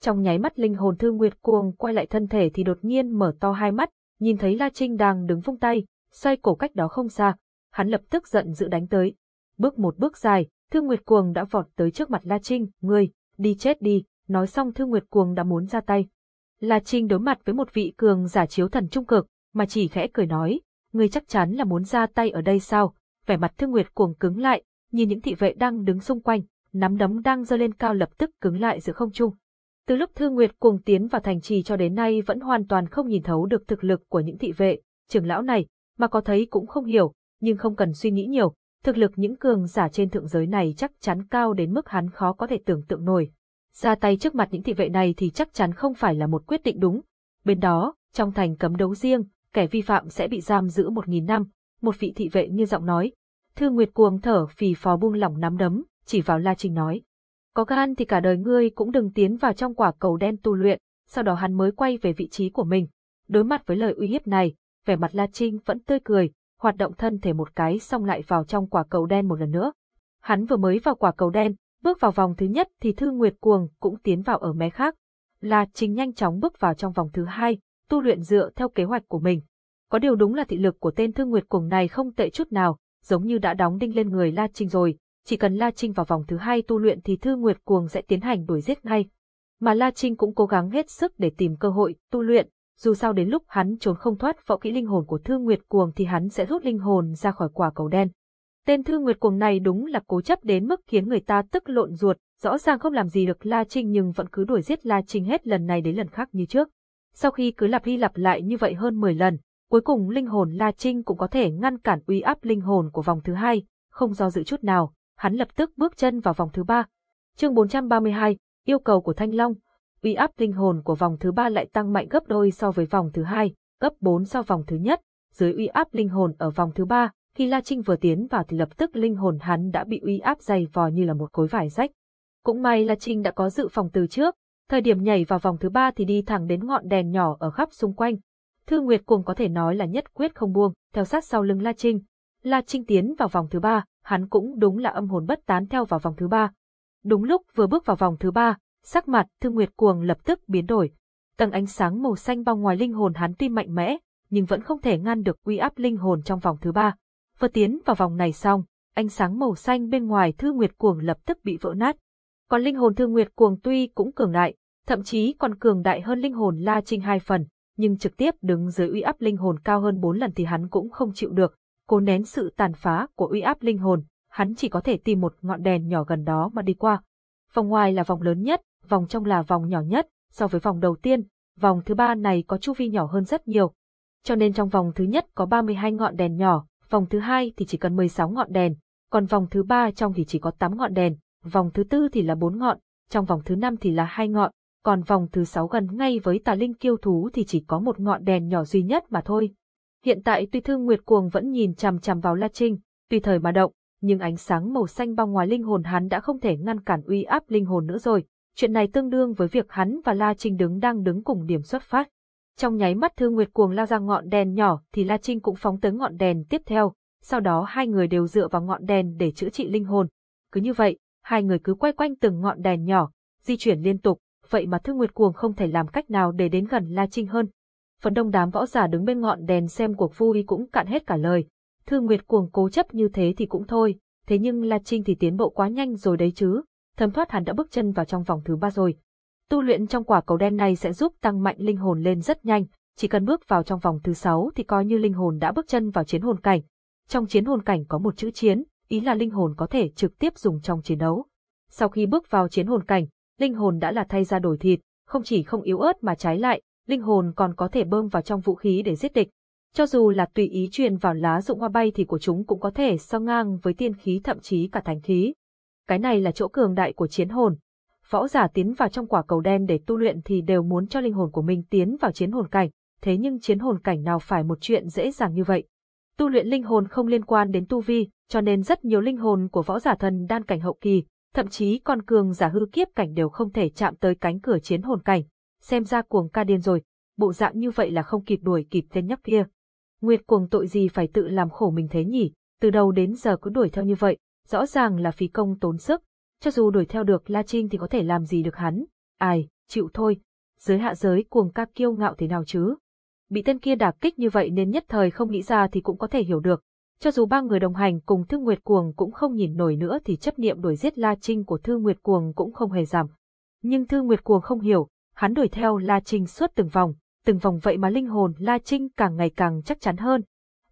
Trong nháy mắt linh hồn Thư Nguyệt cuồng quay lại thân thể thì đột nhiên mở to hai mắt, nhìn thấy La Trinh đang đứng vung tay, xoay cổ cách đó không xa. Hắn lập tức giận dữ đánh tới. Bước một bước dài, Thư Nguyệt Cuồng đã vọt tới trước mặt La Trinh, ngươi, đi chết đi, nói xong Thư Nguyệt Cuồng đã muốn ra tay. La Trinh đối mặt với một vị cường giả chiếu thần trung cực, mà chỉ khẽ cười nói, ngươi chắc chắn là muốn ra tay ở đây sao? Vẻ mặt Thương Nguyệt Cuồng cứng lại, nhìn những thị vệ đang đứng xung quanh, nắm đấm đang giơ lên cao lập tức cứng lại giữa không trung. Từ lúc Thương Nguyệt Cuồng tiến vào thành trì cho đến nay vẫn hoàn toàn không nhìn thấu được thực lực của những thị vệ, trưởng lão này, mà có thấy cũng không hiểu, nhưng không cần suy nghĩ nhiều, thực lực những cường giả trên thượng giới này chắc chắn cao đến mức hắn khó có thể tưởng tượng nổi. Ra tay trước mặt những thị vệ này thì chắc chắn không phải là một quyết định đúng. Bên đó, trong thành cấm đấu riêng, kẻ vi phạm sẽ bị giam giữ một nghìn năm, một vị thị vệ như giọng nói. Thư Nguyệt cuồng thở phì phò buông lỏng nắm đấm, chỉ vào La Trinh nói. Có gan thì cả đời ngươi cũng đừng tiến vào trong quả cầu đen tu luyện, sau đó hắn mới quay về vị trí của mình. Đối mặt với lời uy hiếp này, vẻ mặt La Trinh vẫn tươi cười, hoạt động thân thể một cái xong lại vào trong quả cầu đen một lần nữa. Hắn vừa mới vào quả cầu đen, bước vào vòng thứ nhất thì Thư Nguyệt Cuồng cũng tiến vào ở mé khác. La Trinh nhanh chóng bước vào trong vòng thứ hai, tu luyện dựa theo kế hoạch của mình. Có điều đúng là thị lực của tên thương Nguyệt Cuồng này không tệ chút nào, giống như đã đóng đinh lên người La Trinh rồi, chỉ cần La Trinh vào vòng thứ hai tu luyện thì Thư Nguyệt Cuồng sẽ tiến hành đuổi giết ngay. Mà La Trinh cũng cố gắng hết sức để tìm cơ hội tu luyện, dù sao đến lúc hắn trốn không thoát võ kỹ linh hồn của Thương Nguyệt Cuồng thì hắn sẽ rút linh hồn ra khỏi quả cầu đen. Tên Thương Nguyệt Cuồng này đúng là cố chấp đến mức khiến người ta tức lộn ruột, rõ ràng không làm gì được La Trinh nhưng vẫn cứ đuổi giết La Trinh hết lần này đến lần khác như trước. Sau khi cứ lặp đi lặp lại như vậy hơn 10 lần, cuối cùng linh hồn La Trinh cũng có thể ngăn cản uy áp linh hồn của vòng thứ hai, không do dự chút nào, hắn lập tức bước chân vào vòng thứ ba. Chương 432, yêu cầu của Thanh Long, uy áp linh hồn của vòng thứ ba lại tăng mạnh gấp đôi so với vòng thứ hai, gấp 4 so vòng thứ nhất. Dưới uy áp linh hồn ở vòng thứ ba, khi La Trinh vừa tiến vào thì lập tức linh hồn hắn đã bị uy áp dày vò như là một khối vải rách. Cũng may La Trinh đã có dự phòng từ trước, thời điểm nhảy vào vòng thứ ba thì đi thẳng đến ngọn đèn nhỏ ở khắp xung quanh. Thư Nguyệt cùng có thể nói là nhất quyết không buông, theo sát sau lưng La Trinh. La Trinh tiến vào vòng thứ ba, hắn cũng đúng là âm hồn bất tán theo vào vòng thứ ba. Đúng lúc vừa bước vào vòng thứ ba, Sắc mặt Thư Nguyệt Cuồng lập tức biến đổi. Tầng ánh sáng màu xanh bao ngoài linh hồn hắn tuy mạnh mẽ, nhưng vẫn không thể ngăn được uy áp linh hồn trong vòng thứ ba. Vừa tiến vào vòng này xong, ánh sáng màu xanh bên ngoài Thư Nguyệt Cuồng lập tức bị vỡ nát. Còn linh hồn Thương Nguyệt Cuồng tuy cũng cường đại, thậm chí còn cường đại hơn linh hồn La Trinh hai phần, nhưng trực tiếp đứng dưới uy áp linh hồn cao hơn bốn lần thì hắn cũng không chịu được. Cố nén sự tàn phá của uy áp linh hồn, hắn chỉ có thể tìm một ngọn đèn nhỏ gần đó mà đi qua. Vòng ngoài là vòng lớn nhất, vòng trong là vòng nhỏ nhất, so với vòng đầu tiên, vòng thứ ba này có chu vi nhỏ hơn rất nhiều. Cho nên trong vòng thứ nhất có 32 ngọn đèn nhỏ, vòng thứ hai thì chỉ cần 16 ngọn đèn, còn vòng thứ ba trong thì chỉ có 8 ngọn đèn, vòng thứ tư thì là bốn ngọn, trong vòng thứ năm thì là hai ngọn, còn vòng thứ sáu gần ngay với tà linh kiêu thú thì chỉ có một ngọn đèn nhỏ duy nhất mà thôi. Hiện tại tuy thương Nguyệt Cuồng vẫn nhìn chằm chằm vào La Trinh, tùy thời mà động, nhưng ánh sáng màu xanh bao ngoài linh hồn hắn đã không thể ngăn cản uy áp linh hồn nữa rồi, chuyện này tương đương với việc hắn và La Trinh đứng đang đứng cùng điểm xuất phát. Trong nháy mắt Thương Nguyệt cuồng lao ra ngọn đèn nhỏ thì La Trinh cũng phóng tới ngọn đèn tiếp theo, sau đó hai người đều dựa vào ngọn đèn để chữa trị linh hồn. Cứ như vậy, hai người cứ quay quanh từng ngọn đèn nhỏ, di chuyển liên tục, vậy mà Thư Nguyệt cuồng không thể làm cách nào để đến gần La Trinh hơn. Phần đông đám võ giả đứng bên ngọn đèn xem cuộc vui cũng cạn hết cả lời. Thư Nguyệt cuồng cố chấp như thế thì cũng thôi, thế nhưng La Trinh thì tiến bộ quá nhanh rồi đấy chứ, thấm thoát hắn đã bước chân vào trong vòng thứ ba rồi. Tu luyện trong quả cầu đen này sẽ giúp tăng mạnh linh hồn lên rất nhanh, chỉ cần bước vào trong vòng thứ sáu thì coi như linh hồn đã bước chân vào chiến hồn cảnh. Trong chiến hồn cảnh có một chữ chiến, ý là linh hồn có thể trực tiếp dùng trong chiến đấu. Sau khi bước vào chiến hồn cảnh, linh hồn đã là thay ra đổi thịt, không chỉ không yếu ớt mà trái lại, linh hồn còn có thể bơm vào trong vũ khí để giết địch. Cho dù là tùy ý truyền vào lá dụng hoa bay thì của chúng cũng có thể so ngang với tiên khí thậm chí cả thánh khí. Cái này là chỗ cường đại của chiến hồn. Võ giả tiến vào trong quả cầu đen để tu luyện thì đều muốn cho linh hồn của mình tiến vào chiến hồn cảnh, thế nhưng chiến hồn cảnh nào phải một chuyện dễ dàng như vậy. Tu luyện linh hồn không liên quan đến tu vi, cho nên rất nhiều linh hồn của võ giả thần đan cảnh hậu kỳ, thậm chí con cường giả hư kiếp cảnh đều không thể chạm tới cánh cửa chiến hồn cảnh. Xem ra cuồng ca điên rồi, bộ dạng như vậy là không kịp đuổi kịp tên nhóc kia. Nguyệt cuồng tội gì phải tự làm khổ mình thế nhỉ, từ đầu đến giờ cứ đuổi theo như vậy, rõ ràng là phí công tốn sức, cho dù đuổi theo được La Trinh thì có thể làm gì được hắn, ai, chịu thôi, giới hạ giới cuồng ca kiêu ngạo thế nào chứ. Bị tên kia đả kích như vậy nên nhất thời không nghĩ ra thì cũng có thể hiểu được, cho dù ba người đồng hành cùng Thư Nguyệt Cuồng cũng không nhìn nổi nữa thì chấp niệm đuổi giết La Trinh của Thư Nguyệt Cuồng cũng không hề giảm. Nhưng Thư Nguyệt Cuồng không hiểu, hắn đuổi theo La Trinh suốt từng vòng, từng vòng vậy mà linh hồn La Trinh càng ngày càng chắc chắn hơn.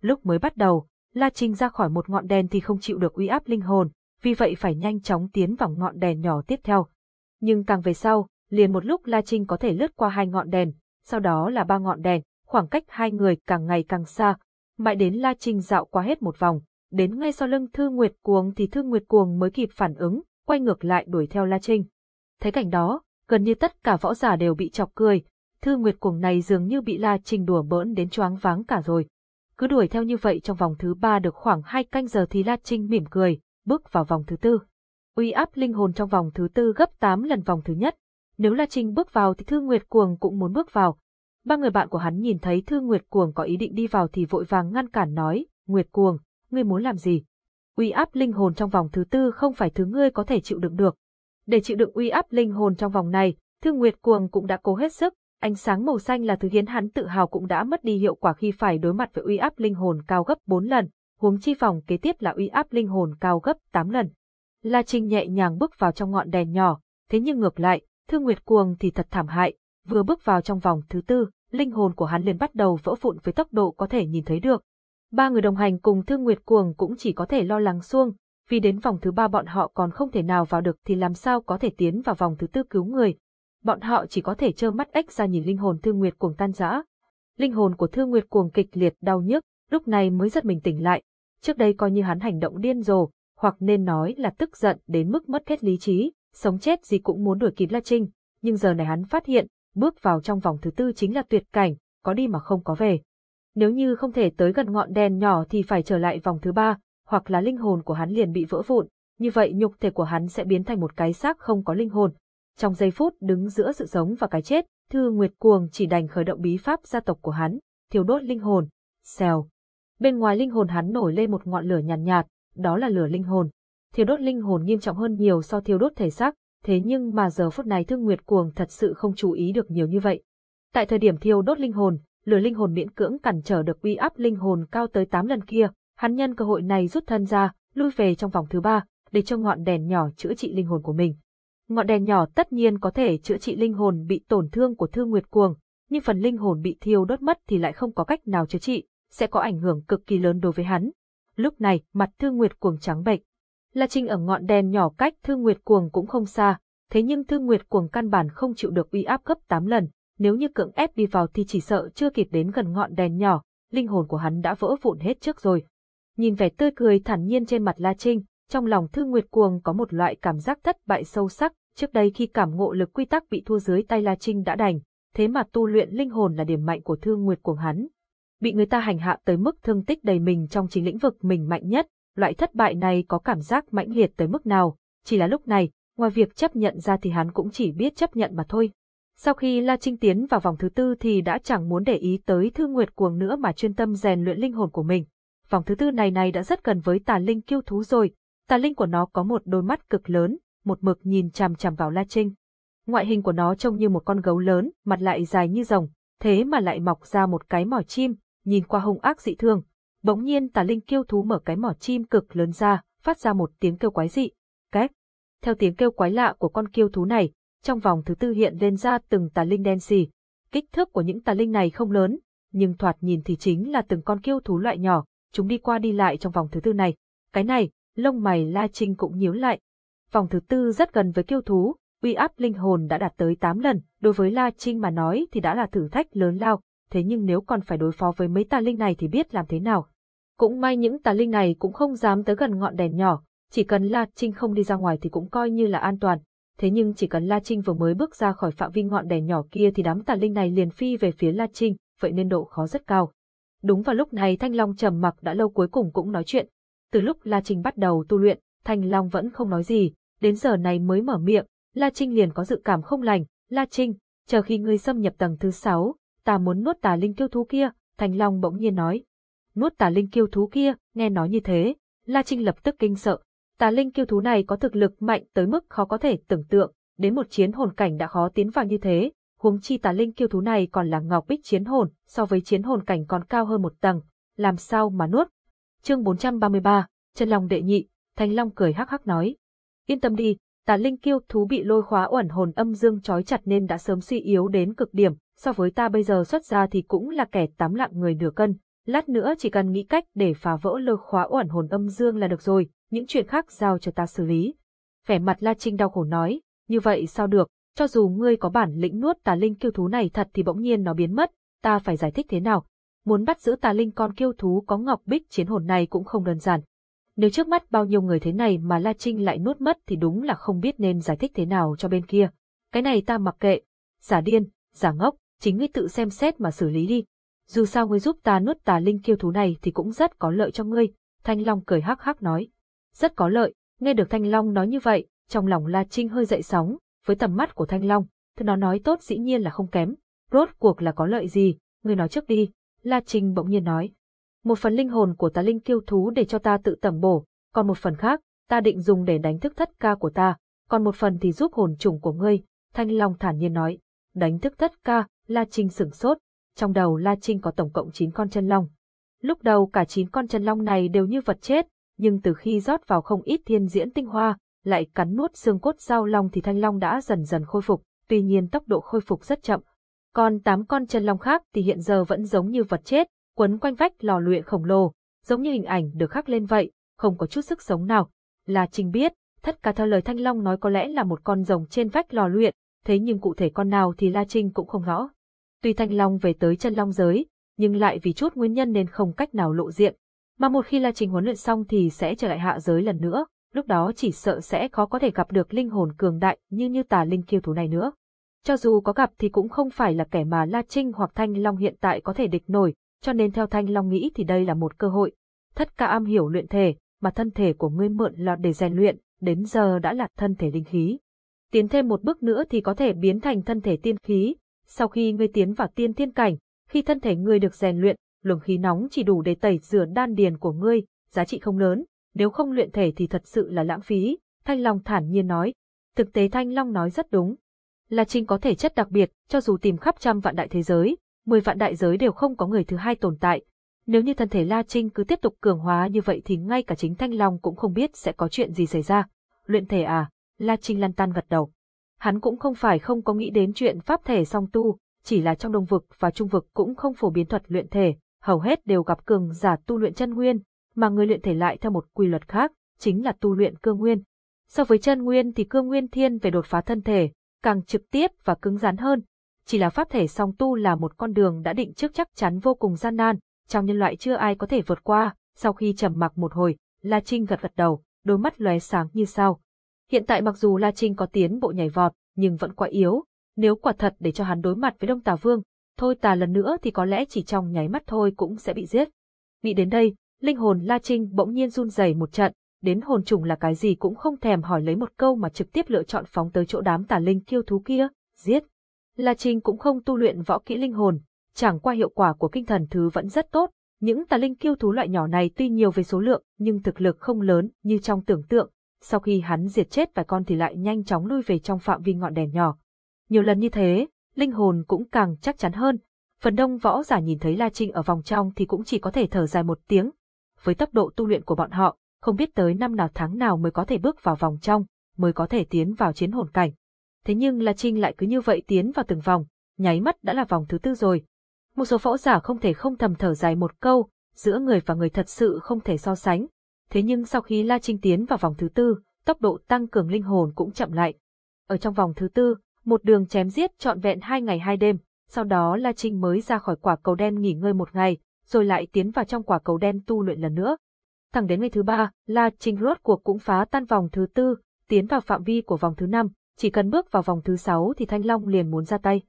Lúc mới bắt đầu, La Trinh ra khỏi một ngọn đèn thì không chịu được uy áp linh hồn, vì vậy phải nhanh chóng tiến vào ngọn đèn nhỏ tiếp theo. Nhưng càng về sau, liền một lúc La Trinh có thể lướt qua hai ngọn đèn, sau đó là ba ngọn đèn, khoảng cách hai người càng ngày càng xa, mãi đến La Trinh dạo qua hết một vòng, đến ngay sau lưng Thư Nguyệt Cuồng thì Thư Nguyệt Cuồng mới kịp phản ứng, quay ngược lại đuổi theo La Trinh. Thấy cảnh đó, gần như tất cả võ giả đều bị chọc cười, Thư Nguyệt Cuồng này dường như bị La Trinh đùa bỡn đến choáng váng cả rồi. Cứ đuổi theo như vậy trong vòng thứ ba được khoảng hai canh giờ thì La Trinh mỉm cười, bước vào vòng thứ tư. Uy áp linh hồn trong vòng thứ tư gấp 8 lần vòng thứ nhất. Nếu La Trinh bước vào thì Thư Nguyệt Cuồng cũng muốn bước vào, Ba người bạn của hắn nhìn thấy Thư Nguyệt Cuồng có ý định đi vào thì vội vàng ngăn cản nói, Nguyệt Cuồng, ngươi muốn làm gì? Uy áp linh hồn trong vòng thứ tư không phải thứ ngươi có thể chịu đựng được. Để chịu đựng uy áp linh hồn trong vòng này, Thư Nguyệt Cuồng cũng đã cố hết sức, ánh sáng màu xanh là thứ khiến hắn tự hào cũng đã mất đi hiệu quả khi phải đối mặt với uy áp linh hồn cao gấp 4 lần, huống chi vòng kế tiếp là uy áp linh hồn cao gấp 8 lần. La Trinh nhẹ nhàng bước vào trong ngọn đèn nhỏ, thế nhưng ngược lại, Thư Nguyệt Cuồng thì thật thảm hại, vừa bước vào trong vòng thứ tư, linh hồn của hắn liền bắt đầu vỡ vụn với tốc độ có thể nhìn thấy được. Ba người đồng hành cùng Thương Nguyệt Cuồng cũng chỉ có thể lo lắng xuông, vì đến vòng thứ ba bọn họ còn không thể nào vào được thì làm sao có thể tiến vào vòng thứ tư cứu người. Bọn họ chỉ có thể trơ mắt ếch ra nhìn linh hồn Thương Nguyệt Cuồng tan rã. Linh hồn của Thương Nguyệt Cuồng kịch liệt đau nhức, lúc này mới giật mình tỉnh lại. Trước đây coi như hắn hành động điên rồ, hoặc nên nói là tức giận đến mức mất hết lý trí, sống chết gì cũng muốn đuổi kịp La Trinh, nhưng giờ này hắn phát hiện, bước vào trong vòng thứ tư chính là tuyệt cảnh, có đi mà không có về. Nếu như không thể tới gần ngọn đèn nhỏ thì phải trở lại vòng thứ ba, hoặc là linh hồn của hắn liền bị vỡ vụn, như vậy nhục thể của hắn sẽ biến thành một cái xác không có linh hồn. Trong giây phút đứng giữa sự sống và cái chết, Thư Nguyệt Cuồng chỉ đành khởi động bí pháp gia tộc của hắn, thiêu đốt linh hồn. Xèo. Bên ngoài linh hồn hắn nổi lên một ngọn lửa nhàn nhạt, nhạt, đó là lửa linh hồn. Thiêu đốt linh hồn nghiêm trọng hơn nhiều so thiêu đốt thể xác, thế nhưng mà giờ phút này Thương Nguyệt Cuồng thật sự không chú ý được nhiều như vậy. Tại thời điểm thiêu đốt linh hồn, lửa linh hồn miễn cưỡng cản trở được uy áp linh hồn cao tới 8 lần kia, hắn nhân cơ hội này rút thân ra, lui về trong vòng thứ ba, để cho ngọn đèn nhỏ chữa trị linh hồn của mình. Ngọn đèn nhỏ tất nhiên có thể chữa trị linh hồn bị tổn thương của Thương Nguyệt Cuồng, nhưng phần linh hồn bị thiêu đốt mất thì lại không có cách nào chữa trị, sẽ có ảnh hưởng cực kỳ lớn đối với hắn. Lúc này, mặt Thương Nguyệt Cuồng trắng bệch, La Trinh ở ngọn đèn nhỏ cách Thư Nguyệt Cuồng cũng không xa, thế nhưng Thư Nguyệt Cuồng căn bản không chịu được uy áp gấp 8 lần, nếu như cưỡng ép đi vào thì chỉ sợ chưa kịp đến gần ngọn đèn nhỏ, linh hồn của hắn đã vỡ vụn hết trước rồi. Nhìn vẻ tươi cười thản nhiên trên mặt La Trinh, trong lòng Thư Nguyệt Cuồng có một loại cảm giác thất bại sâu sắc, trước đây khi cảm ngộ lực quy tắc bị thua dưới tay La Trinh đã đành, thế mà tu luyện linh hồn là điểm mạnh của Thư Nguyệt Cuồng hắn. Bị người ta hành hạ tới mức thương tích đầy mình trong chính lĩnh vực mình mạnh nhất, loại thất bại này có cảm giác mãnh liệt tới mức nào, chỉ là lúc này, ngoài việc chấp nhận ra thì hắn cũng chỉ biết chấp nhận mà thôi. Sau khi La Trinh tiến vào vòng thứ tư thì đã chẳng muốn để ý tới Thư Nguyệt Cuồng nữa mà chuyên tâm rèn luyện linh hồn của mình. Vòng thứ tư này này đã rất gần với tà linh kiêu thú rồi, tà linh của nó có một đôi mắt cực lớn, một mực nhìn chằm chằm vào La Trinh. Ngoại hình của nó trông như một con gấu lớn, mặt lại dài như rồng, thế mà lại mọc ra một cái mỏ chim, nhìn qua hung ác dị thương, Bỗng nhiên tà linh kiêu thú mở cái mỏ chim cực lớn ra, phát ra một tiếng kêu quái dị. Cách Theo tiếng kêu quái lạ của con kiêu thú này, trong vòng thứ tư hiện lên ra từng tà linh đen xì. Kích thước của những tà linh này không lớn, nhưng thoạt nhìn thì chính là từng con kiêu thú loại nhỏ, chúng đi qua đi lại trong vòng thứ tư này. Cái này, lông mày La Trinh cũng nhíu lại. Vòng thứ tư rất gần với kiêu thú, uy áp linh hồn đã đạt tới 8 lần, đối với La Trinh mà nói thì đã là thử thách lớn lao, thế nhưng nếu còn phải đối phó với mấy tà linh này thì biết làm thế nào. Cũng may những tà linh này cũng không dám tới gần ngọn đèn nhỏ, chỉ cần La Trinh không đi ra ngoài thì cũng coi như là an toàn. Thế nhưng chỉ cần La Trinh vừa mới bước ra khỏi phạm vi ngọn đèn nhỏ kia thì đám tà linh này liền phi về phía La Trinh, vậy nên độ khó rất cao. Đúng vào lúc này Thanh Long trầm mặc đã lâu cuối cùng cũng nói chuyện. Từ lúc La Trinh bắt đầu tu luyện, Thanh Long vẫn không nói gì, đến giờ này mới mở miệng, La Trinh liền có dự cảm không lành. La Trinh, chờ khi ngươi xâm nhập tầng thứ sáu, ta muốn nuốt tà linh kiêu thú kia, thành Long bỗng nhiên nói. Nuốt tà linh kiêu thú kia, nghe nói như thế, La Trinh lập tức kinh sợ. Tà linh kiêu thú này có thực lực mạnh tới mức khó có thể tưởng tượng, đến một chiến hồn cảnh đã khó tiến vào như thế, huống chi tà linh kiêu thú này còn là ngọc bích chiến hồn, so với chiến hồn cảnh còn cao hơn một tầng, làm sao mà nuốt. Chương 433, chân lòng đệ nhị, thành Long cười hắc hắc nói. Yên tâm đi, tà linh kiêu thú bị lôi khóa uẩn hồn âm dương trói chặt nên đã sớm suy yếu đến cực điểm, so với ta bây giờ xuất ra thì cũng là kẻ tám lạng người nửa cân, lát nữa chỉ cần nghĩ cách để phá vỡ lôi khóa uẩn hồn âm dương là được rồi, những chuyện khác giao cho ta xử lý. Vẻ mặt La Trinh đau khổ nói, như vậy sao được, cho dù ngươi có bản lĩnh nuốt tà linh kiêu thú này thật thì bỗng nhiên nó biến mất, ta phải giải thích thế nào? Muốn bắt giữ tà linh con kiêu thú có ngọc bích chiến hồn này cũng không đơn giản. Nếu trước mắt bao nhiêu người thế này mà La Trinh lại nuốt mất thì đúng là không biết nên giải thích thế nào cho bên kia. Cái này ta mặc kệ. Giả điên, giả ngốc, chính ngươi tự xem xét mà xử lý đi. Dù sao ngươi giúp ta nuốt tà linh kiêu thú này thì cũng rất có lợi cho ngươi. Thanh Long cười hắc hắc nói. Rất có lợi, nghe được Thanh Long nói như vậy, trong lòng La Trinh hơi dậy sóng, với tầm mắt của Thanh Long, thứ nó nói tốt dĩ nhiên là không kém. Rốt cuộc là có lợi gì, ngươi nói trước đi. La Trinh bỗng nhiên nói. Một phần linh hồn của tà linh kiêu thú để cho ta tự tẩm bổ, còn một phần khác, ta định dùng để đánh thức thất ca của ta, còn một phần thì giúp hồn trùng của ngươi. Thanh Long thản nhiên nói. Đánh thức thất ca, La Trinh sửng sốt. Trong đầu La Trinh có tổng cộng 9 con chân long. Lúc đầu cả 9 con chân long này đều như vật chết, nhưng từ khi rót vào không ít thiên diễn tinh hoa, lại cắn nuốt xương cốt giao long thì thanh long đã dần dần khôi phục, tuy nhiên tốc độ khôi phục rất chậm. Còn tám con chân long khác thì hiện giờ vẫn giống như vật chết, quấn quanh vách lò luyện khổng lồ, giống như hình ảnh được khắc lên vậy, không có chút sức sống nào. La Trình biết, thất cả theo lời Thanh Long nói có lẽ là một con rồng trên vách lò luyện, thế nhưng cụ thể con nào thì La Trinh cũng không rõ. Tuy Thanh Long về tới chân long giới, nhưng lại vì chút nguyên nhân nên không cách nào lộ diện. Mà một khi La trình huấn luyện xong thì sẽ trở lại hạ giới lần nữa, lúc đó chỉ sợ sẽ khó có thể gặp được linh hồn cường đại như như tà linh kiêu thú này nữa. Cho dù có gặp thì cũng không phải là kẻ mà La Trinh hoặc Thanh Long hiện tại có thể địch nổi, cho nên theo Thanh Long nghĩ thì đây là một cơ hội. Thất ca am hiểu luyện thể, mà thân thể của ngươi mượn là để rèn luyện, đến giờ đã là thân thể linh khí. Tiến thêm một bước nữa thì có thể biến thành thân thể tiên khí. Sau khi ngươi tiến vào tiên thiên cảnh, khi thân thể ngươi được rèn luyện, luồng khí nóng chỉ đủ để tẩy rửa đan điền của ngươi, giá trị không lớn, nếu không luyện thể thì thật sự là lãng phí, Thanh Long thản nhiên nói. Thực tế Thanh Long nói rất đúng. Là Trinh có thể chất đặc biệt, cho dù tìm khắp trăm vạn đại thế giới, mười vạn đại giới đều không có người thứ hai tồn tại. Nếu như thân thể La Trinh cứ tiếp tục cường hóa như vậy thì ngay cả chính Thanh Long cũng không biết sẽ có chuyện gì xảy ra. Luyện thể à? La Trinh lăn tan gật đầu. Hắn cũng không phải không có nghĩ đến chuyện pháp thể song tu, chỉ là trong đông vực và trung vực cũng không phổ biến thuật luyện thể, hầu hết đều gặp cường giả tu luyện chân nguyên, mà người luyện thể lại theo một quy luật khác, chính là tu luyện cương nguyên. So với chân nguyên thì cương nguyên thiên về đột phá thân thể, càng trực tiếp và cứng rắn hơn. Chỉ là pháp thể song tu là một con đường đã định trước chắc chắn vô cùng gian nan, trong nhân loại chưa ai có thể vượt qua, sau khi trầm mặc một hồi, La Trinh gật gật đầu, đôi mắt lóe sáng như sao. Hiện tại mặc dù La Trinh có tiến bộ nhảy vọt, nhưng vẫn quá yếu, nếu quả thật để cho hắn đối mặt với Đông Tà Vương, thôi tà lần nữa thì có lẽ chỉ trong nháy mắt thôi cũng sẽ bị giết. Nghĩ đến đây, linh hồn La Trinh bỗng nhiên run rẩy một trận, đến hồn trùng là cái gì cũng không thèm hỏi lấy một câu mà trực tiếp lựa chọn phóng tới chỗ đám tà linh kiêu thú kia, giết. La Trinh cũng không tu luyện võ kỹ linh hồn, chẳng qua hiệu quả của kinh thần thứ vẫn rất tốt, những tà linh kiêu thú loại nhỏ này tuy nhiều về số lượng nhưng thực lực không lớn như trong tưởng tượng, sau khi hắn diệt chết vài con thì lại nhanh chóng lui về trong phạm vi ngọn đèn nhỏ. Nhiều lần như thế, linh hồn cũng càng chắc chắn hơn. Phần đông võ giả nhìn thấy La Trinh ở vòng trong thì cũng chỉ có thể thở dài một tiếng, với tốc độ tu luyện của bọn họ, không biết tới năm nào tháng nào mới có thể bước vào vòng trong, mới có thể tiến vào chiến hồn cảnh. Thế nhưng La Trinh lại cứ như vậy tiến vào từng vòng, nháy mắt đã là vòng thứ tư rồi. Một số võ giả không thể không thầm thở dài một câu, giữa người và người thật sự không thể so sánh. Thế nhưng sau khi La Trinh tiến vào vòng thứ tư, tốc độ tăng cường linh hồn cũng chậm lại. Ở trong vòng thứ tư, một đường chém giết trọn vẹn hai ngày hai đêm, sau đó La Trinh mới ra khỏi quả cầu đen nghỉ ngơi một ngày, rồi lại tiến vào trong quả cầu đen tu luyện lần nữa. Thẳng đến ngày thứ ba, La Trinh rốt cuộc cũng phá tan vòng thứ tư, tiến vào phạm vi của vòng thứ năm, chỉ cần bước vào vòng thứ sáu thì Thanh Long liền muốn ra tay.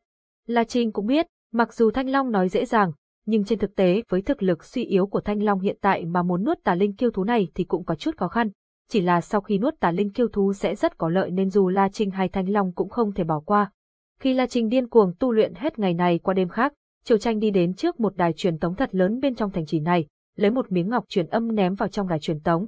La Trinh cũng biết, mặc dù Thanh Long nói dễ dàng, nhưng trên thực tế với thực lực suy yếu của Thanh Long hiện tại mà muốn nuốt tà linh kiêu thú này thì cũng có chút khó khăn. Chỉ là sau khi nuốt tà linh kiêu thú sẽ rất có lợi nên dù La Trinh hay Thanh Long cũng không thể bỏ qua. Khi La Trinh điên cuồng tu luyện hết ngày này qua đêm khác, Triều Tranh đi đến trước một đài truyền tống thật lớn bên trong thành trì này, lấy một miếng ngọc truyền âm ném vào trong đài truyền tống.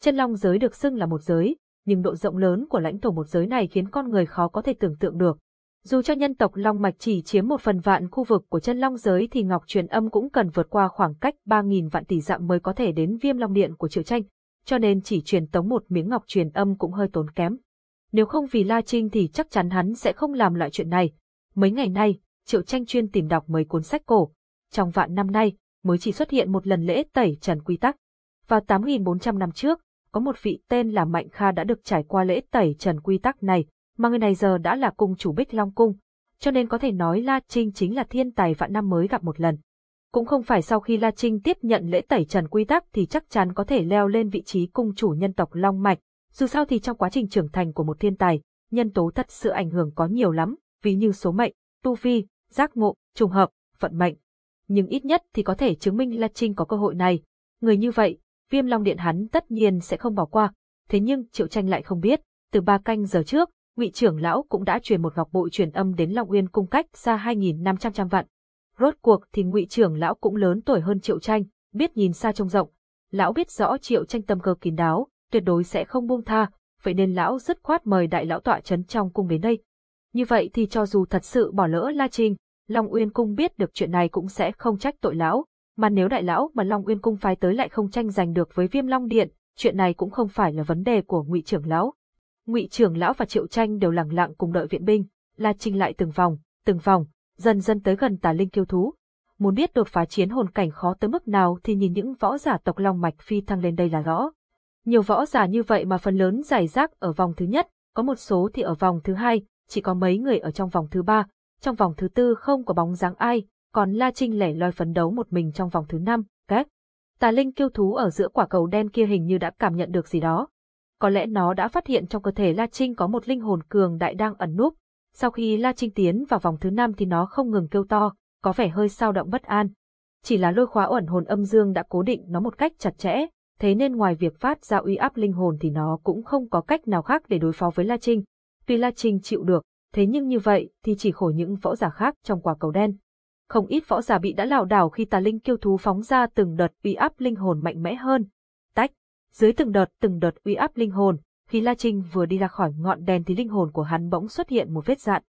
Chân long giới được xưng là một giới, nhưng độ rộng lớn của lãnh thổ một giới này khiến con người khó có thể tưởng tượng được. Dù cho nhân tộc Long Mạch chỉ chiếm một phần vạn khu vực của chân long giới thì ngọc truyền âm cũng cần vượt qua khoảng cách 3.000 vạn tỷ dặm mới có thể đến viêm long điện của triệu tranh, cho nên chỉ truyền tống một miếng ngọc truyền âm cũng hơi tốn kém. Nếu không vì La Trinh thì chắc chắn hắn sẽ không làm loại chuyện này. Mấy ngày nay, triệu tranh chuyên tìm đọc mấy cuốn sách cổ. Trong vạn năm nay, mới chỉ xuất hiện một lần lễ tẩy trần quy tắc. Vào 8.400 năm trước, có một vị tên là Mạnh Kha đã được trải qua lễ tẩy trần quy tắc này, mà người này giờ đã là cung chủ Bích Long Cung, cho nên có thể nói La Trinh chính là thiên tài vạn năm mới gặp một lần. Cũng không phải sau khi La Trinh tiếp nhận lễ tẩy trần quy tắc thì chắc chắn có thể leo lên vị trí cung chủ nhân tộc Long Mạch, dù sao thì trong quá trình trưởng thành của một thiên tài, nhân tố thật sự ảnh hưởng có nhiều lắm, ví như số mệnh, tu vi, giác ngộ, trùng hợp, vận mệnh. Nhưng ít nhất thì có thể chứng minh La Trinh có cơ hội này. Người như vậy, viêm long điện hắn tất nhiên sẽ không bỏ qua. Thế nhưng Triệu Tranh lại không biết, từ ba canh giờ trước, ngụy trưởng lão cũng đã truyền một ngọc bội truyền âm đến Long Uyên cung cách xa 2.500 trăm vạn. Rốt cuộc thì ngụy trưởng lão cũng lớn tuổi hơn Triệu Tranh, biết nhìn xa trông rộng. Lão biết rõ Triệu Tranh tâm cơ kín đáo, tuyệt đối sẽ không buông tha, vậy nên lão dứt khoát mời đại lão tọa chấn trong cung đến đây. Như vậy thì cho dù thật sự bỏ lỡ La Trinh, Long Uyên cung biết được chuyện này cũng sẽ không trách tội lão, mà nếu đại lão mà Long Uyên cung phái tới lại không tranh giành được với Viêm Long Điện, chuyện này cũng không phải là vấn đề của Ngụy trưởng lão. Ngụy trưởng lão và Triệu Tranh đều lặng lặng cùng đợi viện binh, La Trinh lại từng vòng, từng vòng, dần dần tới gần Tà Linh kiêu thú. Muốn biết đột phá chiến hồn cảnh khó tới mức nào thì nhìn những võ giả tộc Long mạch phi thăng lên đây là rõ. Nhiều võ giả như vậy mà phần lớn giải rác ở vòng thứ nhất, có một số thì ở vòng thứ hai, chỉ có mấy người ở trong vòng thứ ba, trong vòng thứ tư không có bóng dáng ai, còn La Trinh lẻ loi phấn đấu một mình trong vòng thứ năm, cách. Tà linh kiêu thú ở giữa quả cầu đen kia hình như đã cảm nhận được gì đó. Có lẽ nó đã phát hiện trong cơ thể La Trinh có một linh hồn cường đại đang ẩn núp. Sau khi La Trinh tiến vào vòng thứ năm thì nó không ngừng kêu to, có vẻ hơi sao động bất an. Chỉ là lôi khóa ẩn hồn âm dương đã cố định nó một cách chặt chẽ, thế nên ngoài việc phát ra uy áp linh hồn thì nó cũng không có cách nào khác để đối phó với La Trinh. Tuy La Trinh chịu được, thế nhưng như vậy thì chỉ khổ những võ giả khác trong quả cầu đen. Không ít võ giả bị đã lảo đảo khi tà linh kiêu thú phóng ra từng đợt uy áp linh hồn mạnh mẽ hơn. Dưới từng đợt từng đợt uy áp linh hồn, khi La Trinh vừa đi ra khỏi ngọn đèn thì linh hồn của hắn bỗng xuất hiện một vết dạn.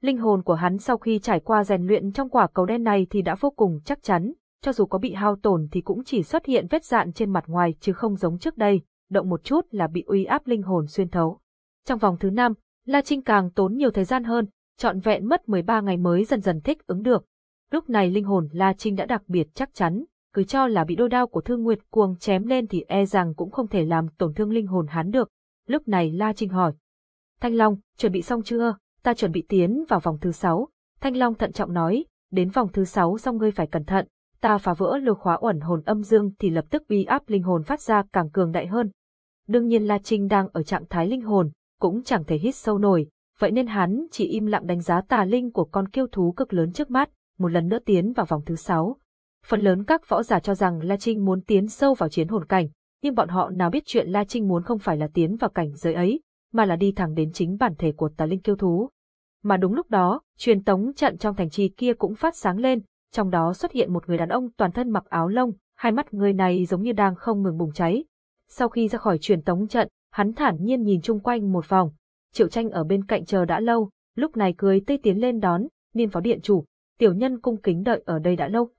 Linh hồn của hắn sau khi trải qua rèn luyện trong quả cầu đen này thì đã vô cùng chắc chắn, cho dù có bị hao tổn thì cũng chỉ xuất hiện vết dạn trên mặt ngoài chứ không giống trước đây, động một chút là bị uy áp linh hồn xuyên thấu. Trong vòng thứ năm, La Trinh càng tốn nhiều thời gian hơn, trọn vẹn mất 13 ngày mới dần dần thích ứng được. Lúc này linh hồn La Trinh đã đặc biệt chắc chắn, cứ cho là bị đôi đao của Thương Nguyệt cuồng chém lên thì e rằng cũng không thể làm tổn thương linh hồn hắn được. Lúc này La Trinh hỏi. Thanh Long, chuẩn bị xong chưa? Ta chuẩn bị tiến vào vòng thứ sáu. Thanh Long thận trọng nói, đến vòng thứ sáu xong ngươi phải cẩn thận, ta phá vỡ lô khóa ẩn hồn âm dương thì lập tức uy áp linh hồn phát ra càng cường đại hơn. Đương nhiên La Trinh đang ở trạng thái linh hồn, cũng chẳng thể hít sâu nổi, vậy nên hắn chỉ im lặng đánh giá tà linh của con kiêu thú cực lớn trước mắt, một lần nữa tiến vào vòng thứ sáu. Phần lớn các võ giả cho rằng La Trinh muốn tiến sâu vào chiến hồn cảnh, nhưng bọn họ nào biết chuyện La Trinh muốn không phải là tiến vào cảnh giới ấy, mà là đi thẳng đến chính bản thể của tà linh kiêu thú. Mà đúng lúc đó, truyền tống trận trong thành trì kia cũng phát sáng lên, trong đó xuất hiện một người đàn ông toàn thân mặc áo lông, hai mắt người này giống như đang không ngừng bùng cháy. Sau khi ra khỏi truyền tống trận, hắn thản nhiên nhìn chung quanh một vòng. Triệu tranh ở bên cạnh chờ đã lâu, lúc này cười tây tiến lên đón, niên phó điện chủ, tiểu nhân cung kính đợi ở đây đã lâu.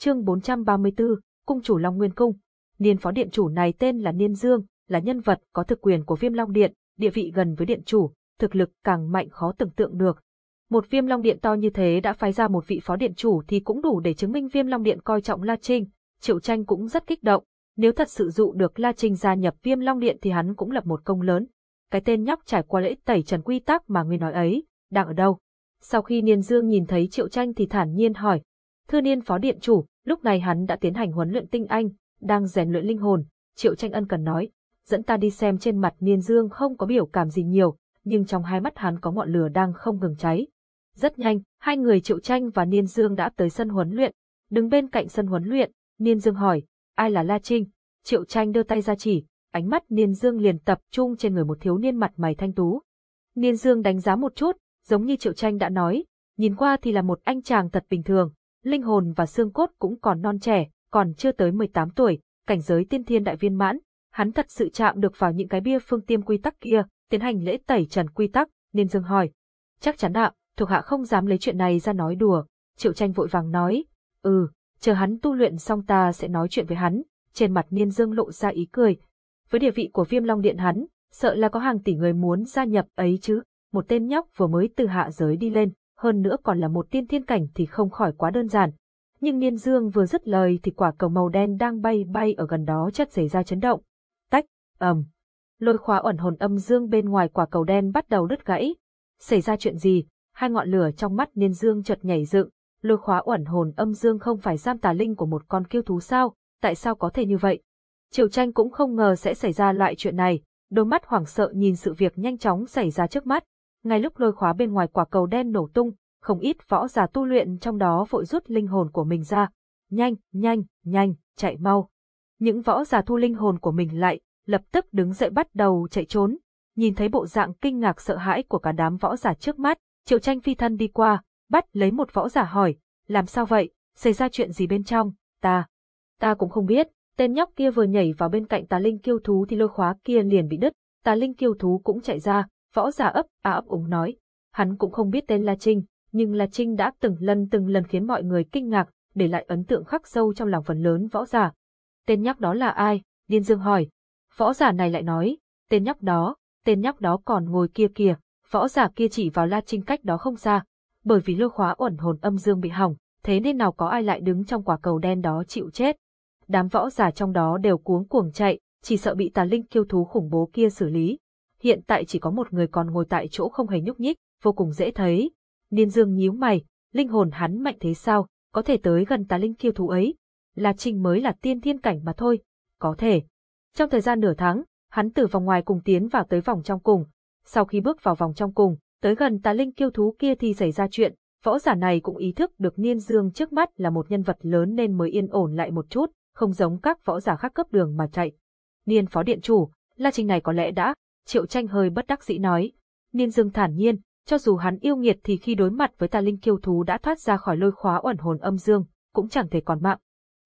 Chương 434, Cung chủ Long Nguyên Cung. Niên phó điện chủ này tên là Niên Dương, là nhân vật có thực quyền của Viêm Long Điện, địa vị gần với điện chủ, thực lực càng mạnh khó tưởng tượng được. Một Viêm Long Điện to như thế đã phái ra một vị phó điện chủ thì cũng đủ để chứng minh Viêm Long Điện coi trọng La Trinh, Triệu Tranh cũng rất kích động, nếu thật sự dụ được La Trinh gia nhập Viêm Long Điện thì hắn cũng lập một công lớn. Cái tên nhóc trải qua lễ tẩy trần quy tắc mà ngươi nói ấy, đang ở đâu? Sau khi Niên Dương nhìn thấy Triệu Tranh thì thản nhiên hỏi thư Niên Phó Điện Chủ, lúc này hắn đã tiến hành huấn luyện tinh anh, đang rèn luyện linh hồn. Triệu Tranh ân cần nói, dẫn ta đi xem trên mặt Niên Dương không có biểu cảm gì nhiều, nhưng trong hai mắt hắn có ngọn lửa đang không ngừng cháy. Rất nhanh, hai người Triệu Tranh và Niên Dương đã tới sân huấn luyện. Đứng bên cạnh sân huấn luyện, Niên Dương hỏi, ai là La Trinh? Triệu Tranh đưa tay ra chỉ, ánh mắt Niên Dương liền tập trung trên người một thiếu niên mặt mày thanh tú. Niên Dương đánh giá một chút, giống như Triệu Tranh đã nói, nhìn qua thì là một anh chàng thật bình thường, linh hồn và xương cốt cũng còn non trẻ, còn chưa tới 18 tuổi, cảnh giới tiên thiên đại viên mãn, hắn thật sự chạm được vào những cái bia phương tiêm quy tắc kia, tiến hành lễ tẩy trần quy tắc, Niên Dương hỏi. Chắc chắn ạ, thuộc hạ không dám lấy chuyện này ra nói đùa, Triệu Tranh vội vàng nói, ừ, chờ hắn tu luyện xong ta sẽ nói chuyện với hắn, trên mặt Niên Dương lộ ra ý cười. Với địa vị của Viêm Long Điện hắn, sợ là có hàng tỷ người muốn gia nhập ấy chứ, một tên nhóc vừa mới từ hạ giới đi lên, hơn nữa còn là một tiên thiên cảnh thì không khỏi quá đơn giản. Nhưng Niên Dương vừa dứt lời thì quả cầu màu đen đang bay bay ở gần đó chất xảy ra chấn động. Tách, ầm. Lôi khóa ẩn hồn âm dương bên ngoài quả cầu đen bắt đầu đứt gãy. Xảy ra chuyện gì? Hai ngọn lửa trong mắt Niên Dương chợt nhảy dựng, lôi khóa ẩn hồn âm dương không phải giam tà linh của một con kiêu thú sao, tại sao có thể như vậy? Triều tranh cũng không ngờ sẽ xảy ra loại chuyện này, đôi mắt hoảng sợ nhìn sự việc nhanh chóng xảy ra trước mắt. Ngay lúc lôi khóa bên ngoài quả cầu đen nổ tung, không ít võ giả tu luyện trong đó vội rút linh hồn của mình ra. Nhanh, nhanh, nhanh, chạy mau. Những võ giả thu linh hồn của mình lại, lập tức đứng dậy bắt đầu chạy trốn. Nhìn thấy bộ dạng kinh ngạc sợ hãi của cả đám võ giả trước mắt, triệu tranh phi thân đi qua, bắt lấy một võ giả hỏi, làm sao vậy, xảy ra chuyện gì bên trong, ta, ta cũng không biết, tên nhóc kia vừa nhảy vào bên cạnh tà linh kiêu thú thì lôi khóa kia liền bị đứt, tà linh kiêu thú cũng chạy ra, võ giả ấp à ấp úng nói, hắn cũng không biết tên La Trinh, nhưng La Trinh đã từng lần từng lần khiến mọi người kinh ngạc, để lại ấn tượng khắc sâu trong lòng phần lớn võ giả. Tên nhóc đó là ai? Điên Dương hỏi. Võ giả này lại nói, tên nhóc đó, tên nhóc đó còn ngồi kia kìa, võ giả kia chỉ vào La Trinh cách đó không xa, bởi vì lôi khóa ẩn hồn âm dương bị hỏng, thế nên nào có ai lại đứng trong quả cầu đen đó chịu chết. Đám võ giả trong đó đều cuống cuồng chạy, chỉ sợ bị tà linh kiêu thú khủng bố kia xử lý. Hiện tại chỉ có một người còn ngồi tại chỗ không hề nhúc nhích, vô cùng dễ thấy. Niên Dương nhíu mày, linh hồn hắn mạnh thế sao, có thể tới gần tà linh kiêu thú ấy. Là Trinh mới là tiên thiên cảnh mà thôi, có thể. Trong thời gian nửa tháng, hắn từ vòng ngoài cùng tiến vào tới vòng trong cùng. Sau khi bước vào vòng trong cùng, Tới gần tà linh kiêu thú kia thì xảy ra chuyện, võ giả này cũng ý thức được Niên Dương trước mắt là một nhân vật lớn nên mới yên ổn lại một chút, không giống các võ giả khác cấp đường mà chạy. Niên phó điện chủ, La Trinh này có lẽ đã, Triệu Tranh hơi bất đắc dĩ nói. Niên Dương thản nhiên, cho dù hắn yêu nghiệt thì khi đối mặt với tà linh kiêu thú đã thoát ra khỏi lôi khóa ẩn hồn âm dương, cũng chẳng thể còn mạng.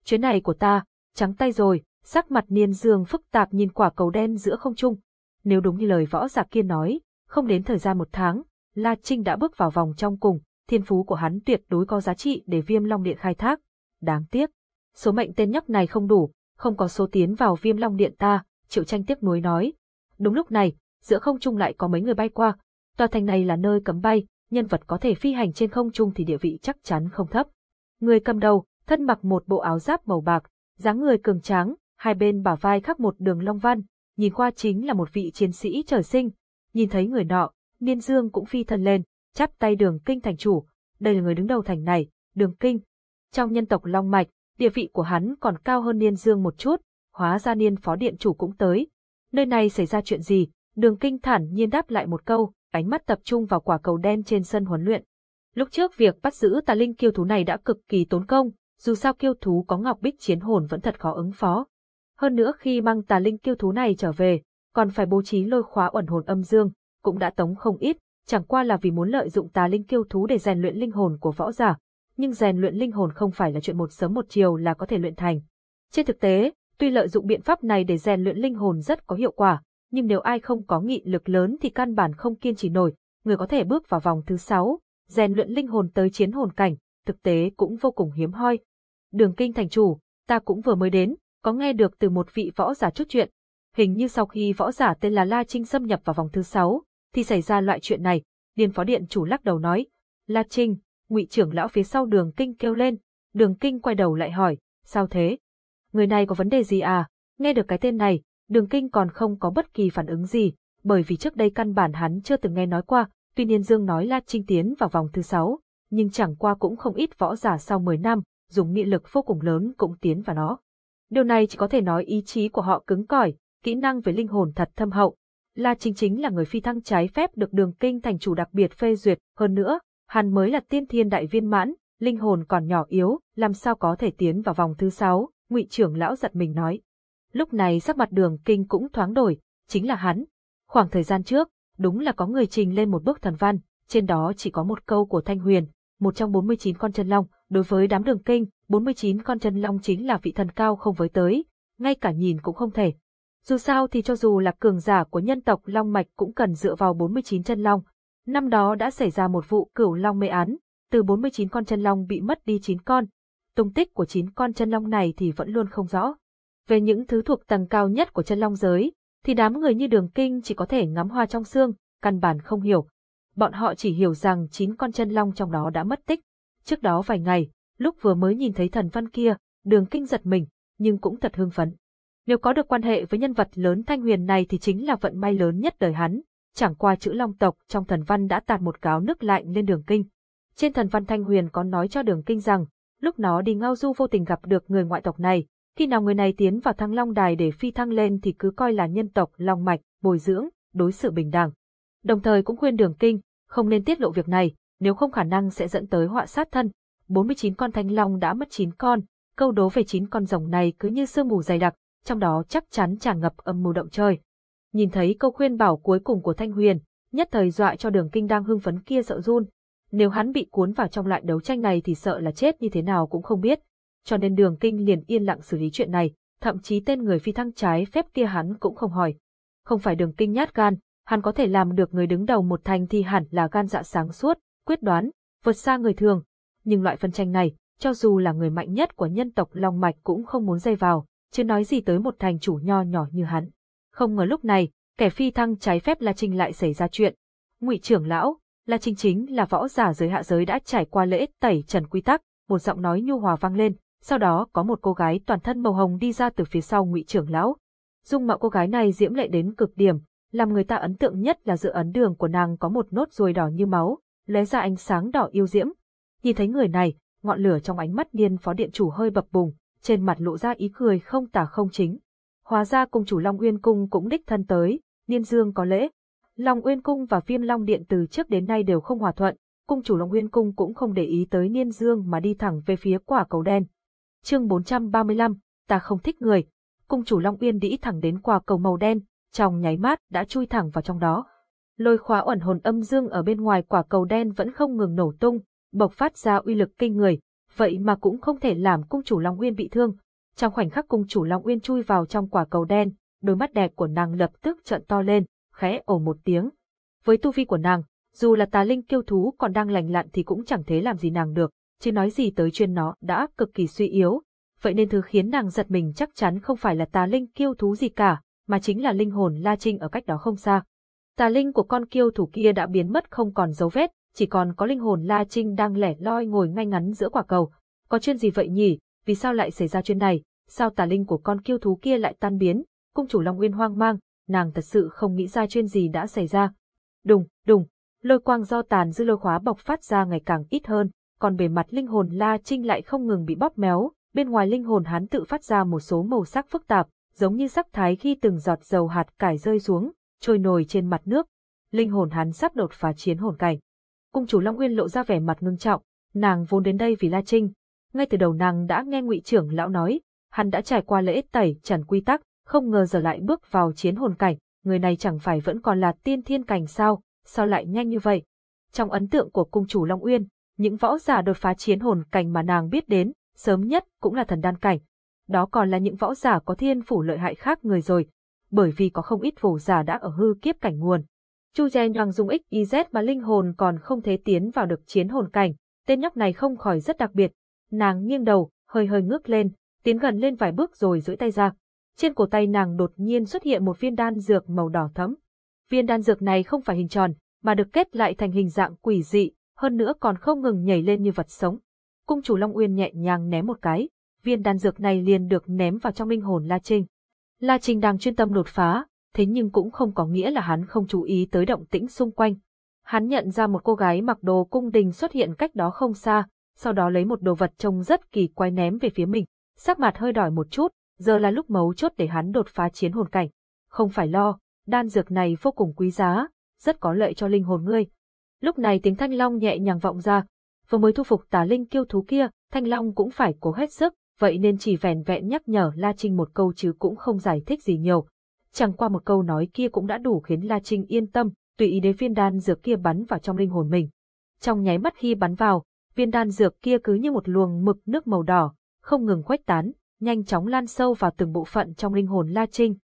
Chuyến này của ta, trắng tay rồi, sắc mặt Niên Dương phức tạp nhìn quả cầu đen giữa không trung. Nếu đúng như lời võ giả kia nói, không đến thời gian một tháng, La Trinh đã bước vào vòng trong cùng, thiên phú của hắn tuyệt đối có giá trị để viêm long điện khai thác. Đáng tiếc, số mệnh tên nhóc này không đủ, không có số tiến vào viêm long điện ta, triệu tranh tiếc nuối nói. Đúng lúc này, giữa không trung lại có mấy người bay qua, tòa thành này là nơi cấm bay, nhân vật có thể phi hành trên không trung thì địa vị chắc chắn không thấp. Người cầm đầu, thân mặc một bộ áo giáp màu bạc, dáng người cường tráng, hai bên bả vai khắc một đường long văn, nhìn qua chính là một vị chiến sĩ trời sinh, Nhìn thấy người nọ, Niên Dương cũng phi thân lên, chắp tay đường kinh thành chủ, đây là người đứng đầu thành này, đường kinh. Trong nhân tộc Long Mạch, địa vị của hắn còn cao hơn Niên Dương một chút, hóa ra Niên phó điện chủ cũng tới. Nơi này xảy ra chuyện gì? Đường kinh thản nhiên đáp lại một câu, ánh mắt tập trung vào quả cầu đen trên sân huấn luyện. Lúc trước việc bắt giữ tà linh kiêu thú này đã cực kỳ tốn công, dù sao kiêu thú có ngọc bích chiến hồn vẫn thật khó ứng phó. Hơn nữa khi mang tà linh kiêu thú này trở về, còn phải bố trí lôi khóa ẩn hồn âm dương, cũng đã tống không ít, chẳng qua là vì muốn lợi dụng tà linh kiêu thú để rèn luyện linh hồn của võ giả, nhưng rèn luyện linh hồn không phải là chuyện một sớm một chiều là có thể luyện thành. Trên thực tế, tuy lợi dụng biện pháp này để rèn luyện linh hồn rất có hiệu quả, nhưng nếu ai không có nghị lực lớn thì căn bản không kiên trì nổi, người có thể bước vào vòng thứ 6, rèn luyện linh hồn tới chiến hồn cảnh, thực tế cũng vô cùng hiếm hoi. Đường kinh thành chủ, ta cũng vừa mới đến, có nghe được từ một vị võ giả chút chuyện, Hình như sau khi võ giả tên là La Trinh xâm nhập vào vòng thứ sáu, thì xảy ra loại chuyện này, Điền Phó Điện chủ lắc đầu nói. La Trinh, ngụy trưởng lão phía sau đường kinh kêu lên, đường kinh quay đầu lại hỏi, sao thế? Người này có vấn đề gì à? Nghe được cái tên này, đường kinh còn không có bất kỳ phản ứng gì, bởi vì trước đây căn bản hắn chưa từng nghe nói qua, Tuy nhiên Dương nói La Trinh tiến vào vòng thứ 6, nhưng chẳng qua cũng không ít võ giả sau 10 năm, dùng nghị lực vô cùng lớn cũng tiến vào nó. Điều này chỉ có thể nói ý chí của họ cứng cỏi, kỹ năng với linh hồn thật thâm hậu. La Trinh chính là người phi thăng trái phép được đường kinh thành chủ đặc biệt phê duyệt, hơn nữa, hắn mới là tiên thiên đại viên mãn, linh hồn còn nhỏ yếu, làm sao có thể tiến vào vòng thứ 6, ngụy trưởng lão giật mình nói. Lúc này sắc mặt đường kinh cũng thoáng đổi, chính là hắn. Khoảng thời gian trước, đúng là có người trình lên một bức thần văn, trên đó chỉ có một câu của Thanh Huyền, một trong 49 con chân long, đối với đám đường kinh, 49 con chân long chính là vị thần cao không với tới, ngay cả nhìn cũng không thể. Dù sao thì cho dù là cường giả của nhân tộc Long Mạch cũng cần dựa vào 49 chân long. Năm đó đã xảy ra một vụ cửu long mê án, từ 49 con chân long bị mất đi 9 con. Tung tích của chín con chân long này thì vẫn luôn không rõ. Về những thứ thuộc tầng cao nhất của chân long giới, thì đám người như đường kinh chỉ có thể ngắm hoa trong xương, căn bản không hiểu. Bọn họ chỉ hiểu rằng chín con chân long trong đó đã mất tích. Trước đó vài ngày, lúc vừa mới nhìn thấy thần văn kia, đường kinh giật mình, nhưng cũng thật hưng phấn. Nếu có được quan hệ với nhân vật lớn thanh huyền này thì chính là vận may lớn nhất đời hắn, chẳng qua chữ long tộc trong thần văn đã tạt một cáo nước lạnh lên đường kinh. Trên thần văn thanh huyền có nói cho đường kinh rằng, lúc nó đi ngao du vô tình gặp được người ngoại tộc này, khi nào người này tiến vào thăng long đài để phi thăng lên thì cứ coi là nhân tộc long mạch, bồi dưỡng, đối xử bình đẳng. Đồng thời cũng khuyên đường kinh, không nên tiết lộ việc này, nếu không khả năng sẽ dẫn tới họa sát thân. 49 con thanh long đã mất 9 con, câu đố về 9 con rồng này cứ như sương mù dày đặc, trong đó chắc chắn tràn ngập âm mưu động trời. Nhìn thấy câu khuyên bảo cuối cùng của Thanh Huyền, nhất thời dọa cho đường kinh đang hưng phấn kia sợ run. Nếu hắn bị cuốn vào trong loại đấu tranh này thì sợ là chết như thế nào cũng không biết. Cho nên đường kinh liền yên lặng xử lý chuyện này, thậm chí tên người phi thăng trái phép kia hắn cũng không hỏi. Không phải đường kinh nhát gan, hắn có thể làm được người đứng đầu một thành thì hẳn là gan dạ sáng suốt, quyết đoán, vượt xa người thường. Nhưng loại phân tranh này, cho dù là người mạnh nhất của nhân tộc Long Mạch cũng không muốn dây vào, chứ nói gì tới một thành chủ nho nhỏ như hắn. Không ngờ lúc này, kẻ phi thăng trái phép La Trinh lại xảy ra chuyện. Ngụy trưởng lão, La Trinh chính là võ giả giới hạ giới đã trải qua lễ tẩy trần quy tắc, một giọng nói nhu hòa vang lên, sau đó có một cô gái toàn thân màu hồng đi ra từ phía sau Ngụy trưởng lão. Dung mạo cô gái này diễm lệ đến cực điểm, làm người ta ấn tượng nhất là dự ấn đường của nàng có một nốt ruồi đỏ như máu, lóe ra ánh sáng đỏ yêu diễm. Nhìn thấy người này, ngọn lửa trong ánh mắt Niên phó điện chủ hơi bập bùng, trên mặt lộ ra ý cười không tả không chính. Hóa ra cung chủ Long Uyên Cung cũng đích thân tới, Niên Dương có lễ. Long Uyên Cung và Viêm Long Điện từ trước đến nay đều không hòa thuận, cung chủ Long Uyên Cung cũng không để ý tới Niên Dương mà đi thẳng về phía quả cầu đen. Chương 435, ta không thích người. Cung chủ Long Uyên đĩ thẳng đến quả cầu màu đen, trong nháy mắt đã chui thẳng vào trong đó. Lôi khóa ẩn hồn âm dương ở bên ngoài quả cầu đen vẫn không ngừng nổ tung, bộc phát ra uy lực kinh người, vậy mà cũng không thể làm cung chủ Long Uyên bị thương. Trong khoảnh khắc cung chủ Long Uyên chui vào trong quả cầu đen, đôi mắt đẹp của nàng lập tức trợn to lên, khẽ ồ một tiếng. Với tu vi của nàng, dù là tà linh kiêu thú còn đang lành lặn thì cũng chẳng thế làm gì nàng được, chứ nói gì tới chuyên nó đã cực kỳ suy yếu. Vậy nên thứ khiến nàng giật mình chắc chắn không phải là tà linh kiêu thú gì cả, mà chính là linh hồn La Trinh ở cách đó không xa. Tà linh của con kiêu thủ kia đã biến mất không còn dấu vết, chỉ còn có linh hồn La Trinh đang lẻ loi ngồi ngay ngắn giữa quả cầu. Có chuyện gì vậy nhỉ? Vì sao lại xảy ra chuyện này? Sao tà linh của con kiêu thú kia lại tan biến? Cung chủ Long Nguyên hoang mang, nàng thật sự không nghĩ ra chuyện gì đã xảy ra. Đùng, đùng, lôi quang do tàn dư lôi khóa bộc phát ra ngày càng ít hơn, còn bề mặt linh hồn La Trinh lại không ngừng bị bóp méo, bên ngoài linh hồn hắn tự phát ra một số màu sắc phức tạp, giống như sắc thái khi từng giọt dầu hạt cải rơi xuống, trôi nổi trên mặt nước. Linh hồn hắn sắp đột phá chiến hồn cảnh. Cung chủ Long Nguyên lộ ra vẻ mặt ngưng trọng, nàng vốn đến đây vì La Trinh. Ngay từ đầu nàng đã nghe ngụy trưởng lão nói, hắn đã trải qua lễ tẩy trần quy tắc, không ngờ giờ lại bước vào chiến hồn cảnh, người này chẳng phải vẫn còn là tiên thiên cảnh sao, sao lại nhanh như vậy? Trong ấn tượng của cung chủ Long Uyên, những võ giả đột phá chiến hồn cảnh mà nàng biết đến, sớm nhất cũng là thần đan cảnh. Đó còn là những võ giả có thiên phủ lợi hại khác người rồi, bởi vì có không ít võ giả đã ở hư kiếp cảnh nguồn. Chu Chen Hoàng dùng XYZ mà linh hồn còn không thể tiến vào được chiến hồn cảnh, tên nhóc này không khỏi rất đặc biệt. Nàng nghiêng đầu, hơi hơi ngước lên, tiến gần lên vài bước rồi duỗi tay ra. Trên cổ tay nàng đột nhiên xuất hiện một viên đan dược màu đỏ thẫm. Viên đan dược này không phải hình tròn, mà được kết lại thành hình dạng quỷ dị, hơn nữa còn không ngừng nhảy lên như vật sống. Cung chủ Long Uyên nhẹ nhàng ném một cái, viên đan dược này liền được ném vào trong linh hồn La Trinh. La Trinh đang chuyên tâm đột phá, thế nhưng cũng không có nghĩa là hắn không chú ý tới động tĩnh xung quanh. Hắn nhận ra một cô gái mặc đồ cung đình xuất hiện cách đó không xa, sau đó lấy một đồ vật trông rất kỳ quái ném về phía mình. Sắc mặt hơi đỏ một chút, giờ là lúc mấu chốt để hắn đột phá chiến hồn cảnh. Không phải lo, đan dược này vô cùng quý giá, rất có lợi cho linh hồn ngươi. Lúc này tiếng thanh long nhẹ nhàng vọng ra, vừa mới thu phục tà linh kiêu thú kia, thanh long cũng phải cố hết sức, vậy nên chỉ vẻn vẹn nhắc nhở La Trinh một câu chứ cũng không giải thích gì nhiều. Chẳng qua một câu nói kia cũng đã đủ khiến La Trinh yên tâm, tùy ý đến viên đan dược kia bắn vào trong linh hồn mình. Trong nháy mắt khi bắn vào, viên đan dược kia cứ như một luồng mực nước màu đỏ, không ngừng khuếch tán, nhanh chóng lan sâu vào từng bộ phận trong linh hồn La Trinh.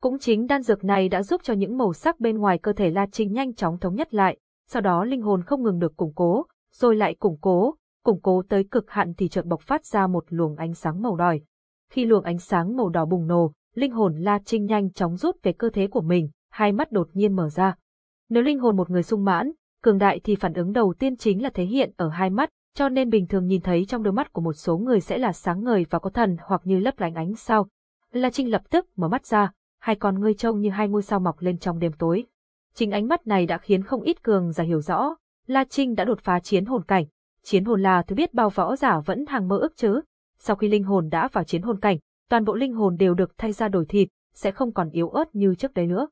Cũng chính đan dược này đã giúp cho những màu sắc bên ngoài cơ thể La Trinh nhanh chóng thống nhất lại, sau đó linh hồn không ngừng được củng cố, rồi lại củng cố, củng cố tới cực hạn thì chợt bộc phát ra một luồng ánh sáng màu đỏ. Khi luồng ánh sáng màu đỏ bùng nổ, linh hồn La Trinh nhanh chóng rút về cơ thể của mình, hai mắt đột nhiên mở ra. Nếu linh hồn một người sung mãn, cường đại thì phản ứng đầu tiên chính là thể hiện ở hai mắt, cho nên bình thường nhìn thấy trong đôi mắt của một số người sẽ là sáng ngời và có thần hoặc như lấp lánh ánh sao. La Trinh lập tức mở mắt ra, hai con ngươi trông như hai ngôi sao mọc lên trong đêm tối. Chính ánh mắt này đã khiến không ít cường giả hiểu rõ, La Trinh đã đột phá chiến hồn cảnh. Chiến hồn là thứ biết bao võ giả vẫn hàng mơ ước chứ. Sau khi linh hồn đã vào chiến hồn cảnh, toàn bộ linh hồn đều được thay ra đổi thịt, sẽ không còn yếu ớt như trước đấy nữa.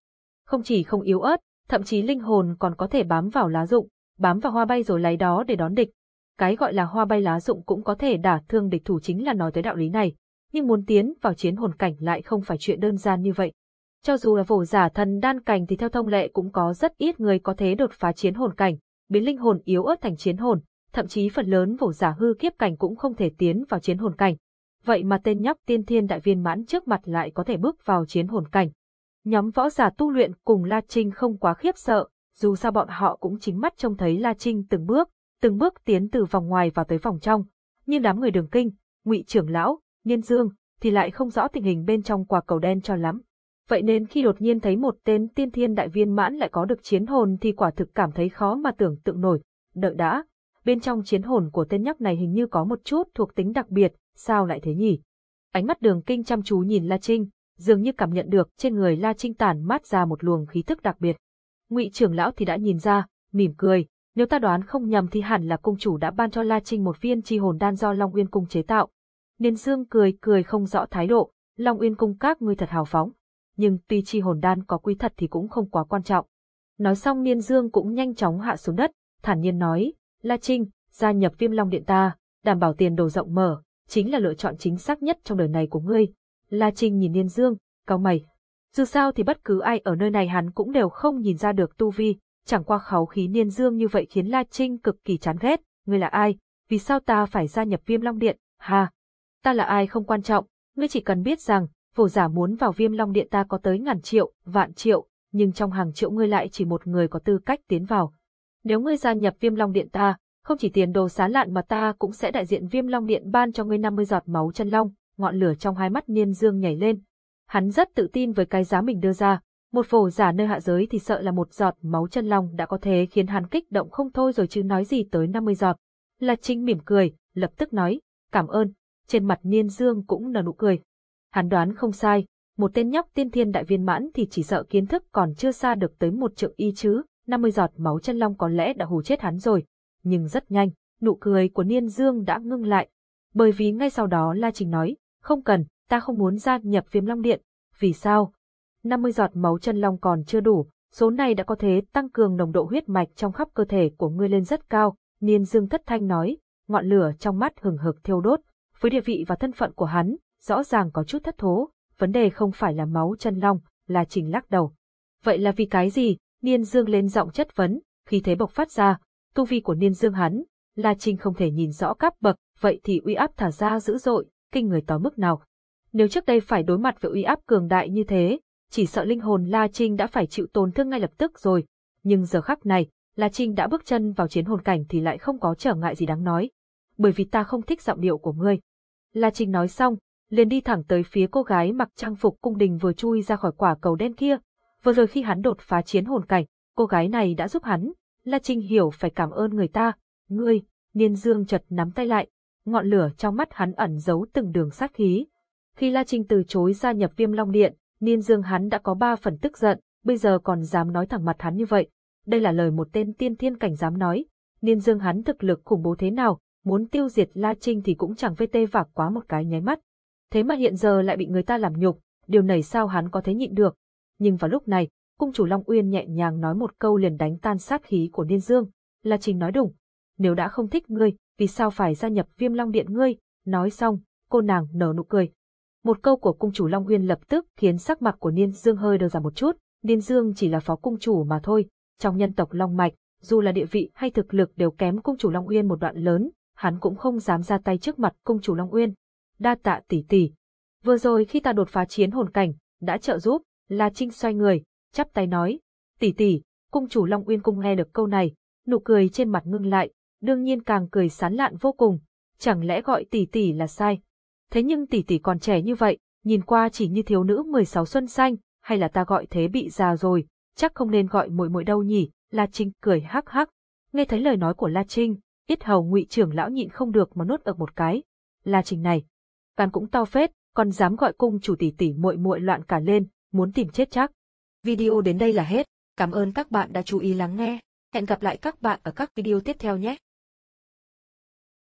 Không chỉ không yếu ớt, thậm chí linh hồn còn có thể bám vào lá rụng, bám vào hoa bay rồi lấy đó để đón địch. Cái gọi là hoa bay lá rụng cũng có thể đả thương địch thủ chính là nói tới đạo lý này, nhưng muốn tiến vào chiến hồn cảnh lại không phải chuyện đơn giản như vậy. Cho dù là vổ giả thần đan cảnh thì theo thông lệ cũng có rất ít người có thể đột phá chiến hồn cảnh, biến linh hồn yếu ớt thành chiến hồn, thậm chí phần lớn vổ giả hư kiếp cảnh cũng không thể tiến vào chiến hồn cảnh. Vậy mà tên nhóc tiên thiên đại viên mãn trước mặt lại có thể bước vào chiến hồn cảnh. Nhóm võ giả tu luyện cùng La Trinh không quá khiếp sợ, dù sao bọn họ cũng chính mắt trông thấy La Trinh từng bước, từng bước tiến từ vòng ngoài vào tới vòng trong. Nhưng đám người đường kinh, ngụy trưởng lão, niên dương, thì lại không rõ tình hình bên trong quả cầu đen cho lắm. Vậy nên khi đột nhiên thấy một tên tiên thiên đại viên mãn lại có được chiến hồn thì quả thực cảm thấy khó mà tưởng tượng nổi. Đợi đã, bên trong chiến hồn của tên nhóc này hình như có một chút thuộc tính đặc biệt, sao lại thế nhỉ? Ánh mắt đường kinh chăm chú nhìn La Trinh, dường như cảm nhận được trên người La Trinh tản mát ra một luồng khí thức đặc biệt. Ngụy trưởng lão thì đã nhìn ra, mỉm cười, nếu ta đoán không nhầm thì hẳn là cung chủ đã ban cho La Trinh một viên chi hồn đan do Long Uyên cung chế tạo. Niên Dương cười cười không rõ thái độ, Long Uyên cung các ngươi thật hào phóng nhưng tuy chi hồn đan có quý thật thì cũng không quá quan trọng. Nói xong Niên Dương cũng nhanh chóng hạ xuống đất, thản nhiên nói, La Trinh, gia nhập viêm long điện ta, đảm bảo tiền đồ rộng mở, chính là lựa chọn chính xác nhất trong đời này của ngươi. La Trinh nhìn Niên Dương, cao mày. Dù sao thì bất cứ ai ở nơi này hắn cũng đều không nhìn ra được tu vi, chẳng qua kháo khí Niên Dương như vậy khiến La Trinh cực kỳ chán ghét, ngươi là ai, vì sao ta phải gia nhập viêm long điện, ha. Ta là ai không quan trọng, ngươi chỉ cần biết rằng, Vổ giả muốn vào viêm long điện ta có tới ngàn triệu, vạn triệu, nhưng trong hàng triệu ngươi lại chỉ một người có tư cách tiến vào. Nếu ngươi gia nhập viêm long điện ta, không chỉ tiền đồ xá lạn mà ta cũng sẽ đại diện viêm long điện ban cho ngươi 50 giọt máu chân long, ngọn lửa trong hai mắt niên dương nhảy lên. Hắn rất tự tin với cái giá mình đưa ra, một phổ giả nơi hạ giới thì sợ là một giọt máu chân long đã có thể khiến hắn kích động không thôi rồi chứ nói gì tới 50 giọt. La Trinh mỉm cười, lập tức nói, cảm ơn, trên mặt niên dương cũng nở nụ cười. Hắn đoán không sai, một tên nhóc tiên thiên đại viên mãn thì chỉ sợ kiến thức còn chưa xa được tới một trượng y chứ, 50 giọt máu chân long có lẽ đã hù chết hắn rồi. Nhưng rất nhanh, nụ cười của Niên Dương đã ngưng lại. Bởi vì ngay sau đó La Trình nói, không cần, ta không muốn gia nhập viêm long điện. Vì sao? 50 giọt máu chân long còn chưa đủ, số này đã có thể tăng cường nồng độ huyết mạch trong khắp cơ thể của ngươi lên rất cao. Niên Dương thất thanh nói, ngọn lửa trong mắt hừng hực thiêu đốt. Với địa vị và thân phận của hắn, rõ ràng có chút thất thố, vấn đề không phải là máu chân long, là trình lắc đầu. Vậy là vì cái gì? Niên Dương lên giọng chất vấn, khi thế bộc phát ra, tu vi của Niên Dương hắn, là Trinh không thể nhìn rõ các bậc, vậy thì uy áp thả ra dữ dội, kinh người tới mức nào. Nếu trước đây phải đối mặt với uy áp cường đại như thế, chỉ sợ linh hồn La Trinh đã phải chịu tổn thương ngay lập tức rồi, nhưng giờ khắc này, La Trinh đã bước chân vào chiến hồn cảnh thì lại không có trở ngại gì đáng nói. Bởi vì ta không thích giọng điệu của ngươi. La Trinh nói xong, liền đi thẳng tới phía cô gái mặc trang phục cung đình vừa chui ra khỏi quả cầu đen kia. Vừa rồi khi hắn đột phá chiến hồn cảnh, cô gái này đã giúp hắn. La Trinh hiểu phải cảm ơn người ta. Ngươi, Niên Dương chật nắm tay lại. Ngọn lửa trong mắt hắn ẩn giấu từng đường sát khí. Khi La Trinh từ chối gia nhập viêm long điện, Niên Dương hắn đã có ba phần tức giận, bây giờ còn dám nói thẳng mặt hắn như vậy. Đây là lời một tên tiên thiên cảnh dám nói. Niên dương hắn thực lực khủng bố thế nào, muốn tiêu diệt La Trinh thì cũng chẳng vê tê vạc quá một cái nháy mắt. Thế mà hiện giờ lại bị người ta làm nhục, điều này sao hắn có thể nhịn được. Nhưng vào lúc này, cung chủ Long Uyên nhẹ nhàng nói một câu liền đánh tan sát khí của Niên Dương. La Trinh nói đúng. Nếu đã không thích ngươi, vì sao phải gia nhập viêm long điện ngươi? Nói xong, cô nàng nở nụ cười. Một câu của cung chủ Long Uyên lập tức khiến sắc mặt của Niên Dương hơi đờ ra một chút. Niên Dương chỉ là phó cung chủ mà thôi. Trong nhân tộc Long Mạch, dù là địa vị hay thực lực đều kém cung chủ Long Uyên một đoạn lớn, hắn cũng không dám ra tay trước mặt cung chủ Long Uyên. Đa tạ tỷ tỷ. Vừa rồi khi ta đột phá chiến hồn cảnh, đã trợ giúp, La Trinh xoay người, chắp tay nói, tỷ tỷ, cung chủ Long Uyên cung nghe được câu này, nụ cười trên mặt ngưng lại, đương nhiên càng cười sán lạn vô cùng, chẳng lẽ gọi tỷ tỷ là sai. Thế nhưng tỷ tỷ còn trẻ như vậy, nhìn qua chỉ như thiếu nữ 16 xuân xanh, hay là ta gọi thế bị già rồi, chắc không nên gọi muội muội đâu nhỉ, La Trinh cười hắc hắc. Nghe thấy lời nói của La Trinh, ít hầu ngụy trưởng lão nhịn không được mà nuốt ở một cái. La Trinh này, can cũng to phết, còn dám gọi cung chủ tỷ tỷ muội muội loạn cả lên, muốn tìm chết chắc. Video đến đây là hết, cảm ơn các bạn đã chú ý lắng nghe, hẹn gặp lại các bạn ở các video tiếp theo nhé.